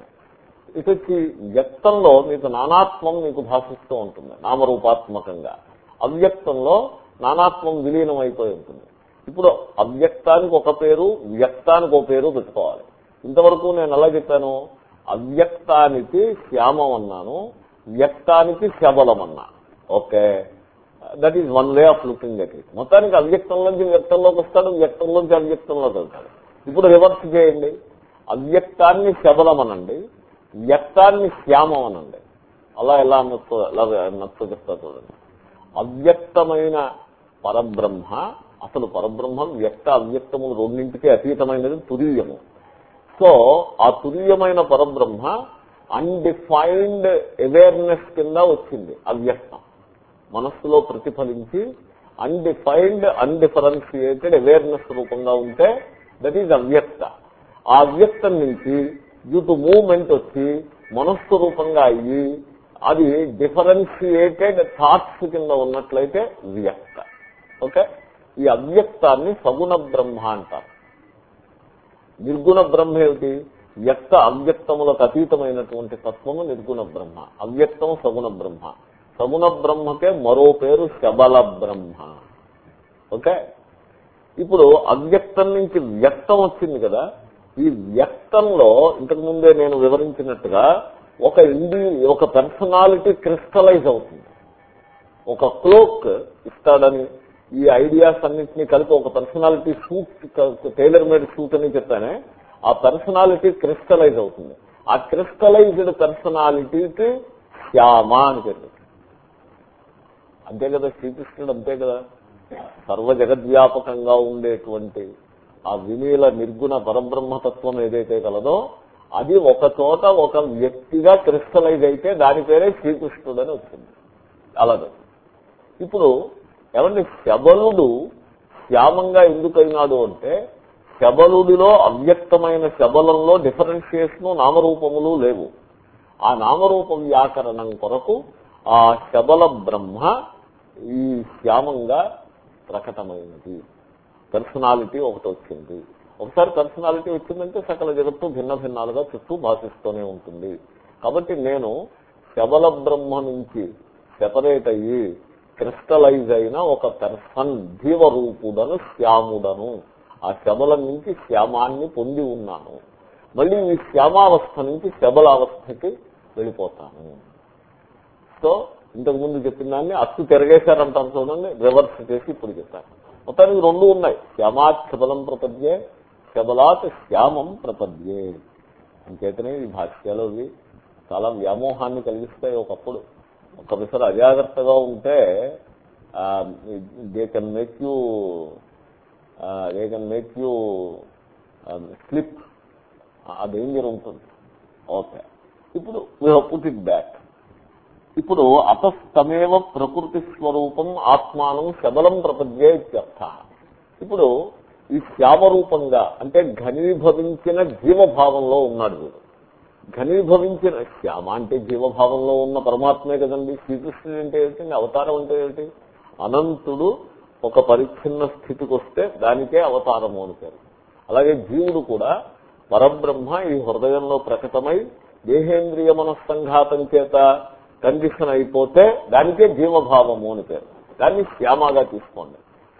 ఇటు వచ్చి వ్యక్తంలో మీకు నానాత్మం మీకు భాషిస్తూ ఉంటుంది నామరూపాత్మకంగా. అవ్యక్తంలో నానాత్మం విలీనం అయిపోయి ఉంటుంది. ఇప్పుడు అవ్యక్తానికి ఒక పేరు వ్యక్తానికి ఒక పేరు పెట్టుకోవాలి. ఇంతవరకు నేను ఎలా చెప్పాను? అవ్యక్తానికి శ్యామం అన్నాను వ్యక్తానికి శబలం అన్నా. Okay? That is one way of looking at it మొత్తానికి అవ్యక్తంలోంచి వ్యక్తంలోకి వస్తాడు వ్యక్తంలోంచి అవ్యక్తంలోకి వెళ్తాడు. ఇప్పుడు రివర్స్ చేయండి. అవ్యక్తాన్ని శబలం అనండి వ్యక్తాన్ని శ్యామం అనండి అలా ఎలా నచ్చ ఎలా నచ్చ చెప్తా చూడండి. అవ్యక్తమైన పరబ్రహ్మ అసలు పరబ్రహ్మం వ్యక్త అవ్యక్తములు రెండింటికి అతీతమైనది తురీయము. సో ఆ తురీయమైన పరబ్రహ్మ అన్డిఫైన్డ్ అవేర్నెస్ కింద వచ్చింది అవ్యక్తం. మనస్సులో ప్రతిఫలించి అన్డిఫైన్డ్ అన్డిఫరెన్షియేటెడ్ అవేర్నెస్ రూపంగా ఉంటే దట్ ఈజ్ అవ్యక్త. ఆ అవ్యక్తం నుంచి డ్యూ టు మూవ్మెంట్ వచ్చి మనస్సు రూపంగా అయ్యి అది డిఫరెన్షియేటెడ్ థాట్స్ కింద ఉన్నట్లయితే వ్యక్త. ఓకే ఈ అవ్యక్తాన్ని సగుణ బ్రహ్మ అంటారు. నిర్గుణ బ్రహ్మ ఏమిటి? వ్యక్త అవ్యక్తములకు అతీతమైనటువంటి తత్వము నిర్గుణ బ్రహ్మ. అవ్యక్తం సగుణ బ్రహ్మ. సగుణ బ్రహ్మకే మరో పేరు శబల బ్రహ్మ. ఓకే? ఇప్పుడు అవ్యక్తం నుంచి వ్యక్తం వచ్చింది కదా ఈ వ్యక్తంలో ఇంతకు ముందే నేను వివరించినట్టుగా ఒక ఇండి ఒక పర్సనాలిటీ క్రిస్టలైజ్ అవుతుంది. ఒక క్లోక్ ఇస్తాడని ఈ ఐడియాస్ అన్నింటినీ కలిపి ఒక personality suit tailor made suit అని చెప్పానే ఆ పర్సనాలిటీ క్రిస్టలైజ్ అవుతుంది. ఆ క్రిస్టలైజ్డ్ పర్సనాలిటీకి శ్యామ అని చెప్పారు అంతే కదా శ్రీకృష్ణుడు అంతే కదా. సర్వ జగద్వ్యాపకంగా ఉండేటువంటి ఆ వినీల నిర్గుణ పరబ్రహ్మతత్వం ఏదైతే కలదో అది ఒక చోట ఒక వ్యక్తిగా క్రిస్టలైజ్ అయితే దాని పేరే శ్రీకృష్ణుడు అని వచ్చింది. అలాగే. ఇప్పుడు ఏమంటే శబలుడు శ్యామంగా ఎందుకైనాడు అంటే శబలుడిలో అవ్యక్తమైన శబలంలో డిఫరెన్షియేషన్ నామరూపములు లేవు. ఆ నామరూప వ్యాకరణం కొరకు ఆ శబల బ్రహ్మ ఈ శ్యామంగా ప్రకటమైనది. పర్సనాలిటీ ఒకటి వచ్చింది. ఒకసారి పర్సనాలిటీ వచ్చిందంటే సకల జగత్తు భిన్న భిన్నాలుగా చుట్టూ భాషిస్తూనే ఉంటుంది. కాబట్టి నేను శబల బ్రహ్మ నుంచి సెపరేట్ అయ్యి క్రిస్టలైజ్ అయిన ఒక పెర్సన్ జీవరూపుడను శ్యాముడను. ఆ శబలం నుంచి శ్యామాన్ని పొంది ఉన్నాను. మళ్ళీ ఈ శ్యామావస్థ నుంచి శబలావస్థకి వెళ్ళిపోతాను. సో ఇంతకు ముందు చెప్పిన దాన్ని అచ్చు తిరగేశారంటారు చూడండి. రివర్స్ చేసి ఇప్పుడు చెప్పాను మొత్తానికి రెండు ఉన్నాయి. శ్యామాత్ శబలం ప్రపద్యే శబలాత్ శ్యామం ప్రపద్యే. అంచేతనే ఈ భాష్యాలు ఇవి చాలా వ్యామోహాన్ని కలిగిస్తాయి ఒకప్పుడు. ఒకసారి అజాగ్రత్తగా ఉంటే they can make you they can make you slip ఆ డేంజర్ ఉంటుంది. ఓకే ఇప్పుడు పుట్ ఇట్ బ్యాక్ ఇప్పుడు అతస్తమేవ ప్రకృతి స్వరూపం ఆత్మానం శబలం ప్రపద్యే ఇత్యర్థ. ఇప్పుడు ఈ శ్యామరూపంగా అంటే ఘనీభవించిన జీవభావంలో ఉన్నాడు వీడు. ఘనీభవించిన శ్యామ అంటే జీవభావంలో ఉన్న పరమాత్మే కదండి. శ్రీకృష్ణుడు అంటే ఏంటండి అవతారం అంటే ఏమిటి? అనంతుడు ఒక పరిచ్ఛిన్న స్థితికి వస్తే దానికే అవతారము అని పేరు. అలాగే జీవుడు కూడా పరబ్రహ్మ ఈ హృదయంలో ప్రకటమై దేహేంద్రియ మనస్సంఘాతం చేత కండిషన్ అయిపోతే దానికే జీవభావము అని పేరు. దాన్ని శ్యామగా తీసుకోండి.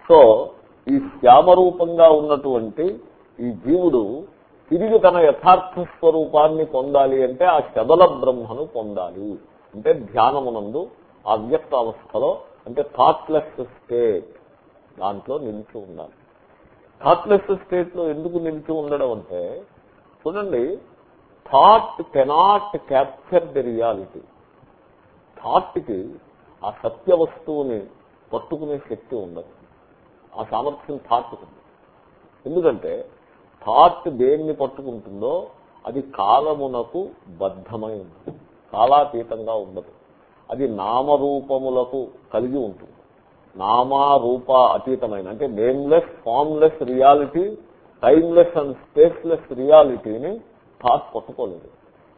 సో ఈ శ్యామరూపంగా ఉన్నటువంటి ఈ జీవుడు తిరిగి తన యథార్థ స్వరూపాన్ని పొందాలి అంటే ఆ శబల బ్రహ్మను పొందాలి. అంటే ధ్యానమునందు ఆ వ్యక్త అవస్థలో అంటే థాట్లెస్ స్టేట్ దాంట్లో నిలిచి ఉండాలి. థాట్లెస్ స్టేట్లో ఎందుకు నిలిచి ఉండడం అంటే చూడండి thought cannot capture the reality థాట్కి ఆ సత్య వస్తువుని పట్టుకునే శక్తి ఉండదు. ఆ సామర్థ్యం థాట్కి ఉంది. ఎందుకంటే థాట్ దేన్ని పట్టుకుంటుందో అది కాలమునకు బద్ధమై ఉంటుంది. కాలాతీతంగా ఉండదు. అది నామరూపములకు కలిగి ఉంటుంది. నామారూప అతీతమైన అంటే nameless formless reality timeless and spaceless రియాలిటీని thought పట్టుకోలేదు.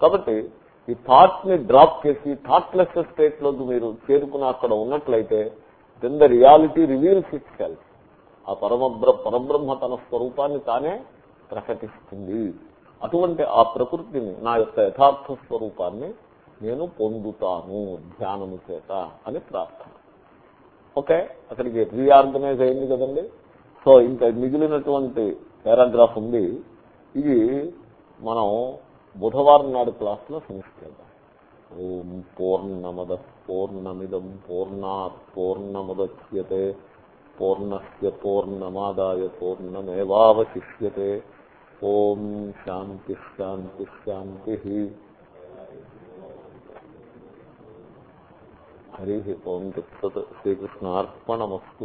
కాబట్టి ఈ థాట్ని డ్రాప్ చేసి థాట్లెస్ స్టేట్లోకి మీరు చేరుకుని అక్కడ ఉన్నట్లయితే then the reality reveals itself ఆ పరమబ్ర పరబ్రహ్మ తన స్వరూపాన్ని తానే ప్రకటిస్తుంది. అటువంటి ఆ ప్రకృతిని నా యొక్క యథార్థ స్వరూపాన్ని నేను పొందుతాను ధ్యానము చేత అని ప్రార్థన. ఓకే? అక్కడికి రీఆర్గనైజ్ అయింది కదండి? సో ఇంకా మిగిలినటువంటి పారాగ్రాఫ్ ఉంది. ఇది మనం బుధవారం నాడు క్లాస్లో ఫినిష్ చేద్దాం ఓం పూర్ణమద పూర్ణమిదం పూర్ణాత్ పూర్ణముద్యతే పూర్ణస్ పూర్ణమాదాయ పూర్ణమేవాశిష్యతే ఓం శాంతి శాంతి శాంతి. హరి ఓం తత్సత్. శ్రీకృష్ణార్పణమస్తు.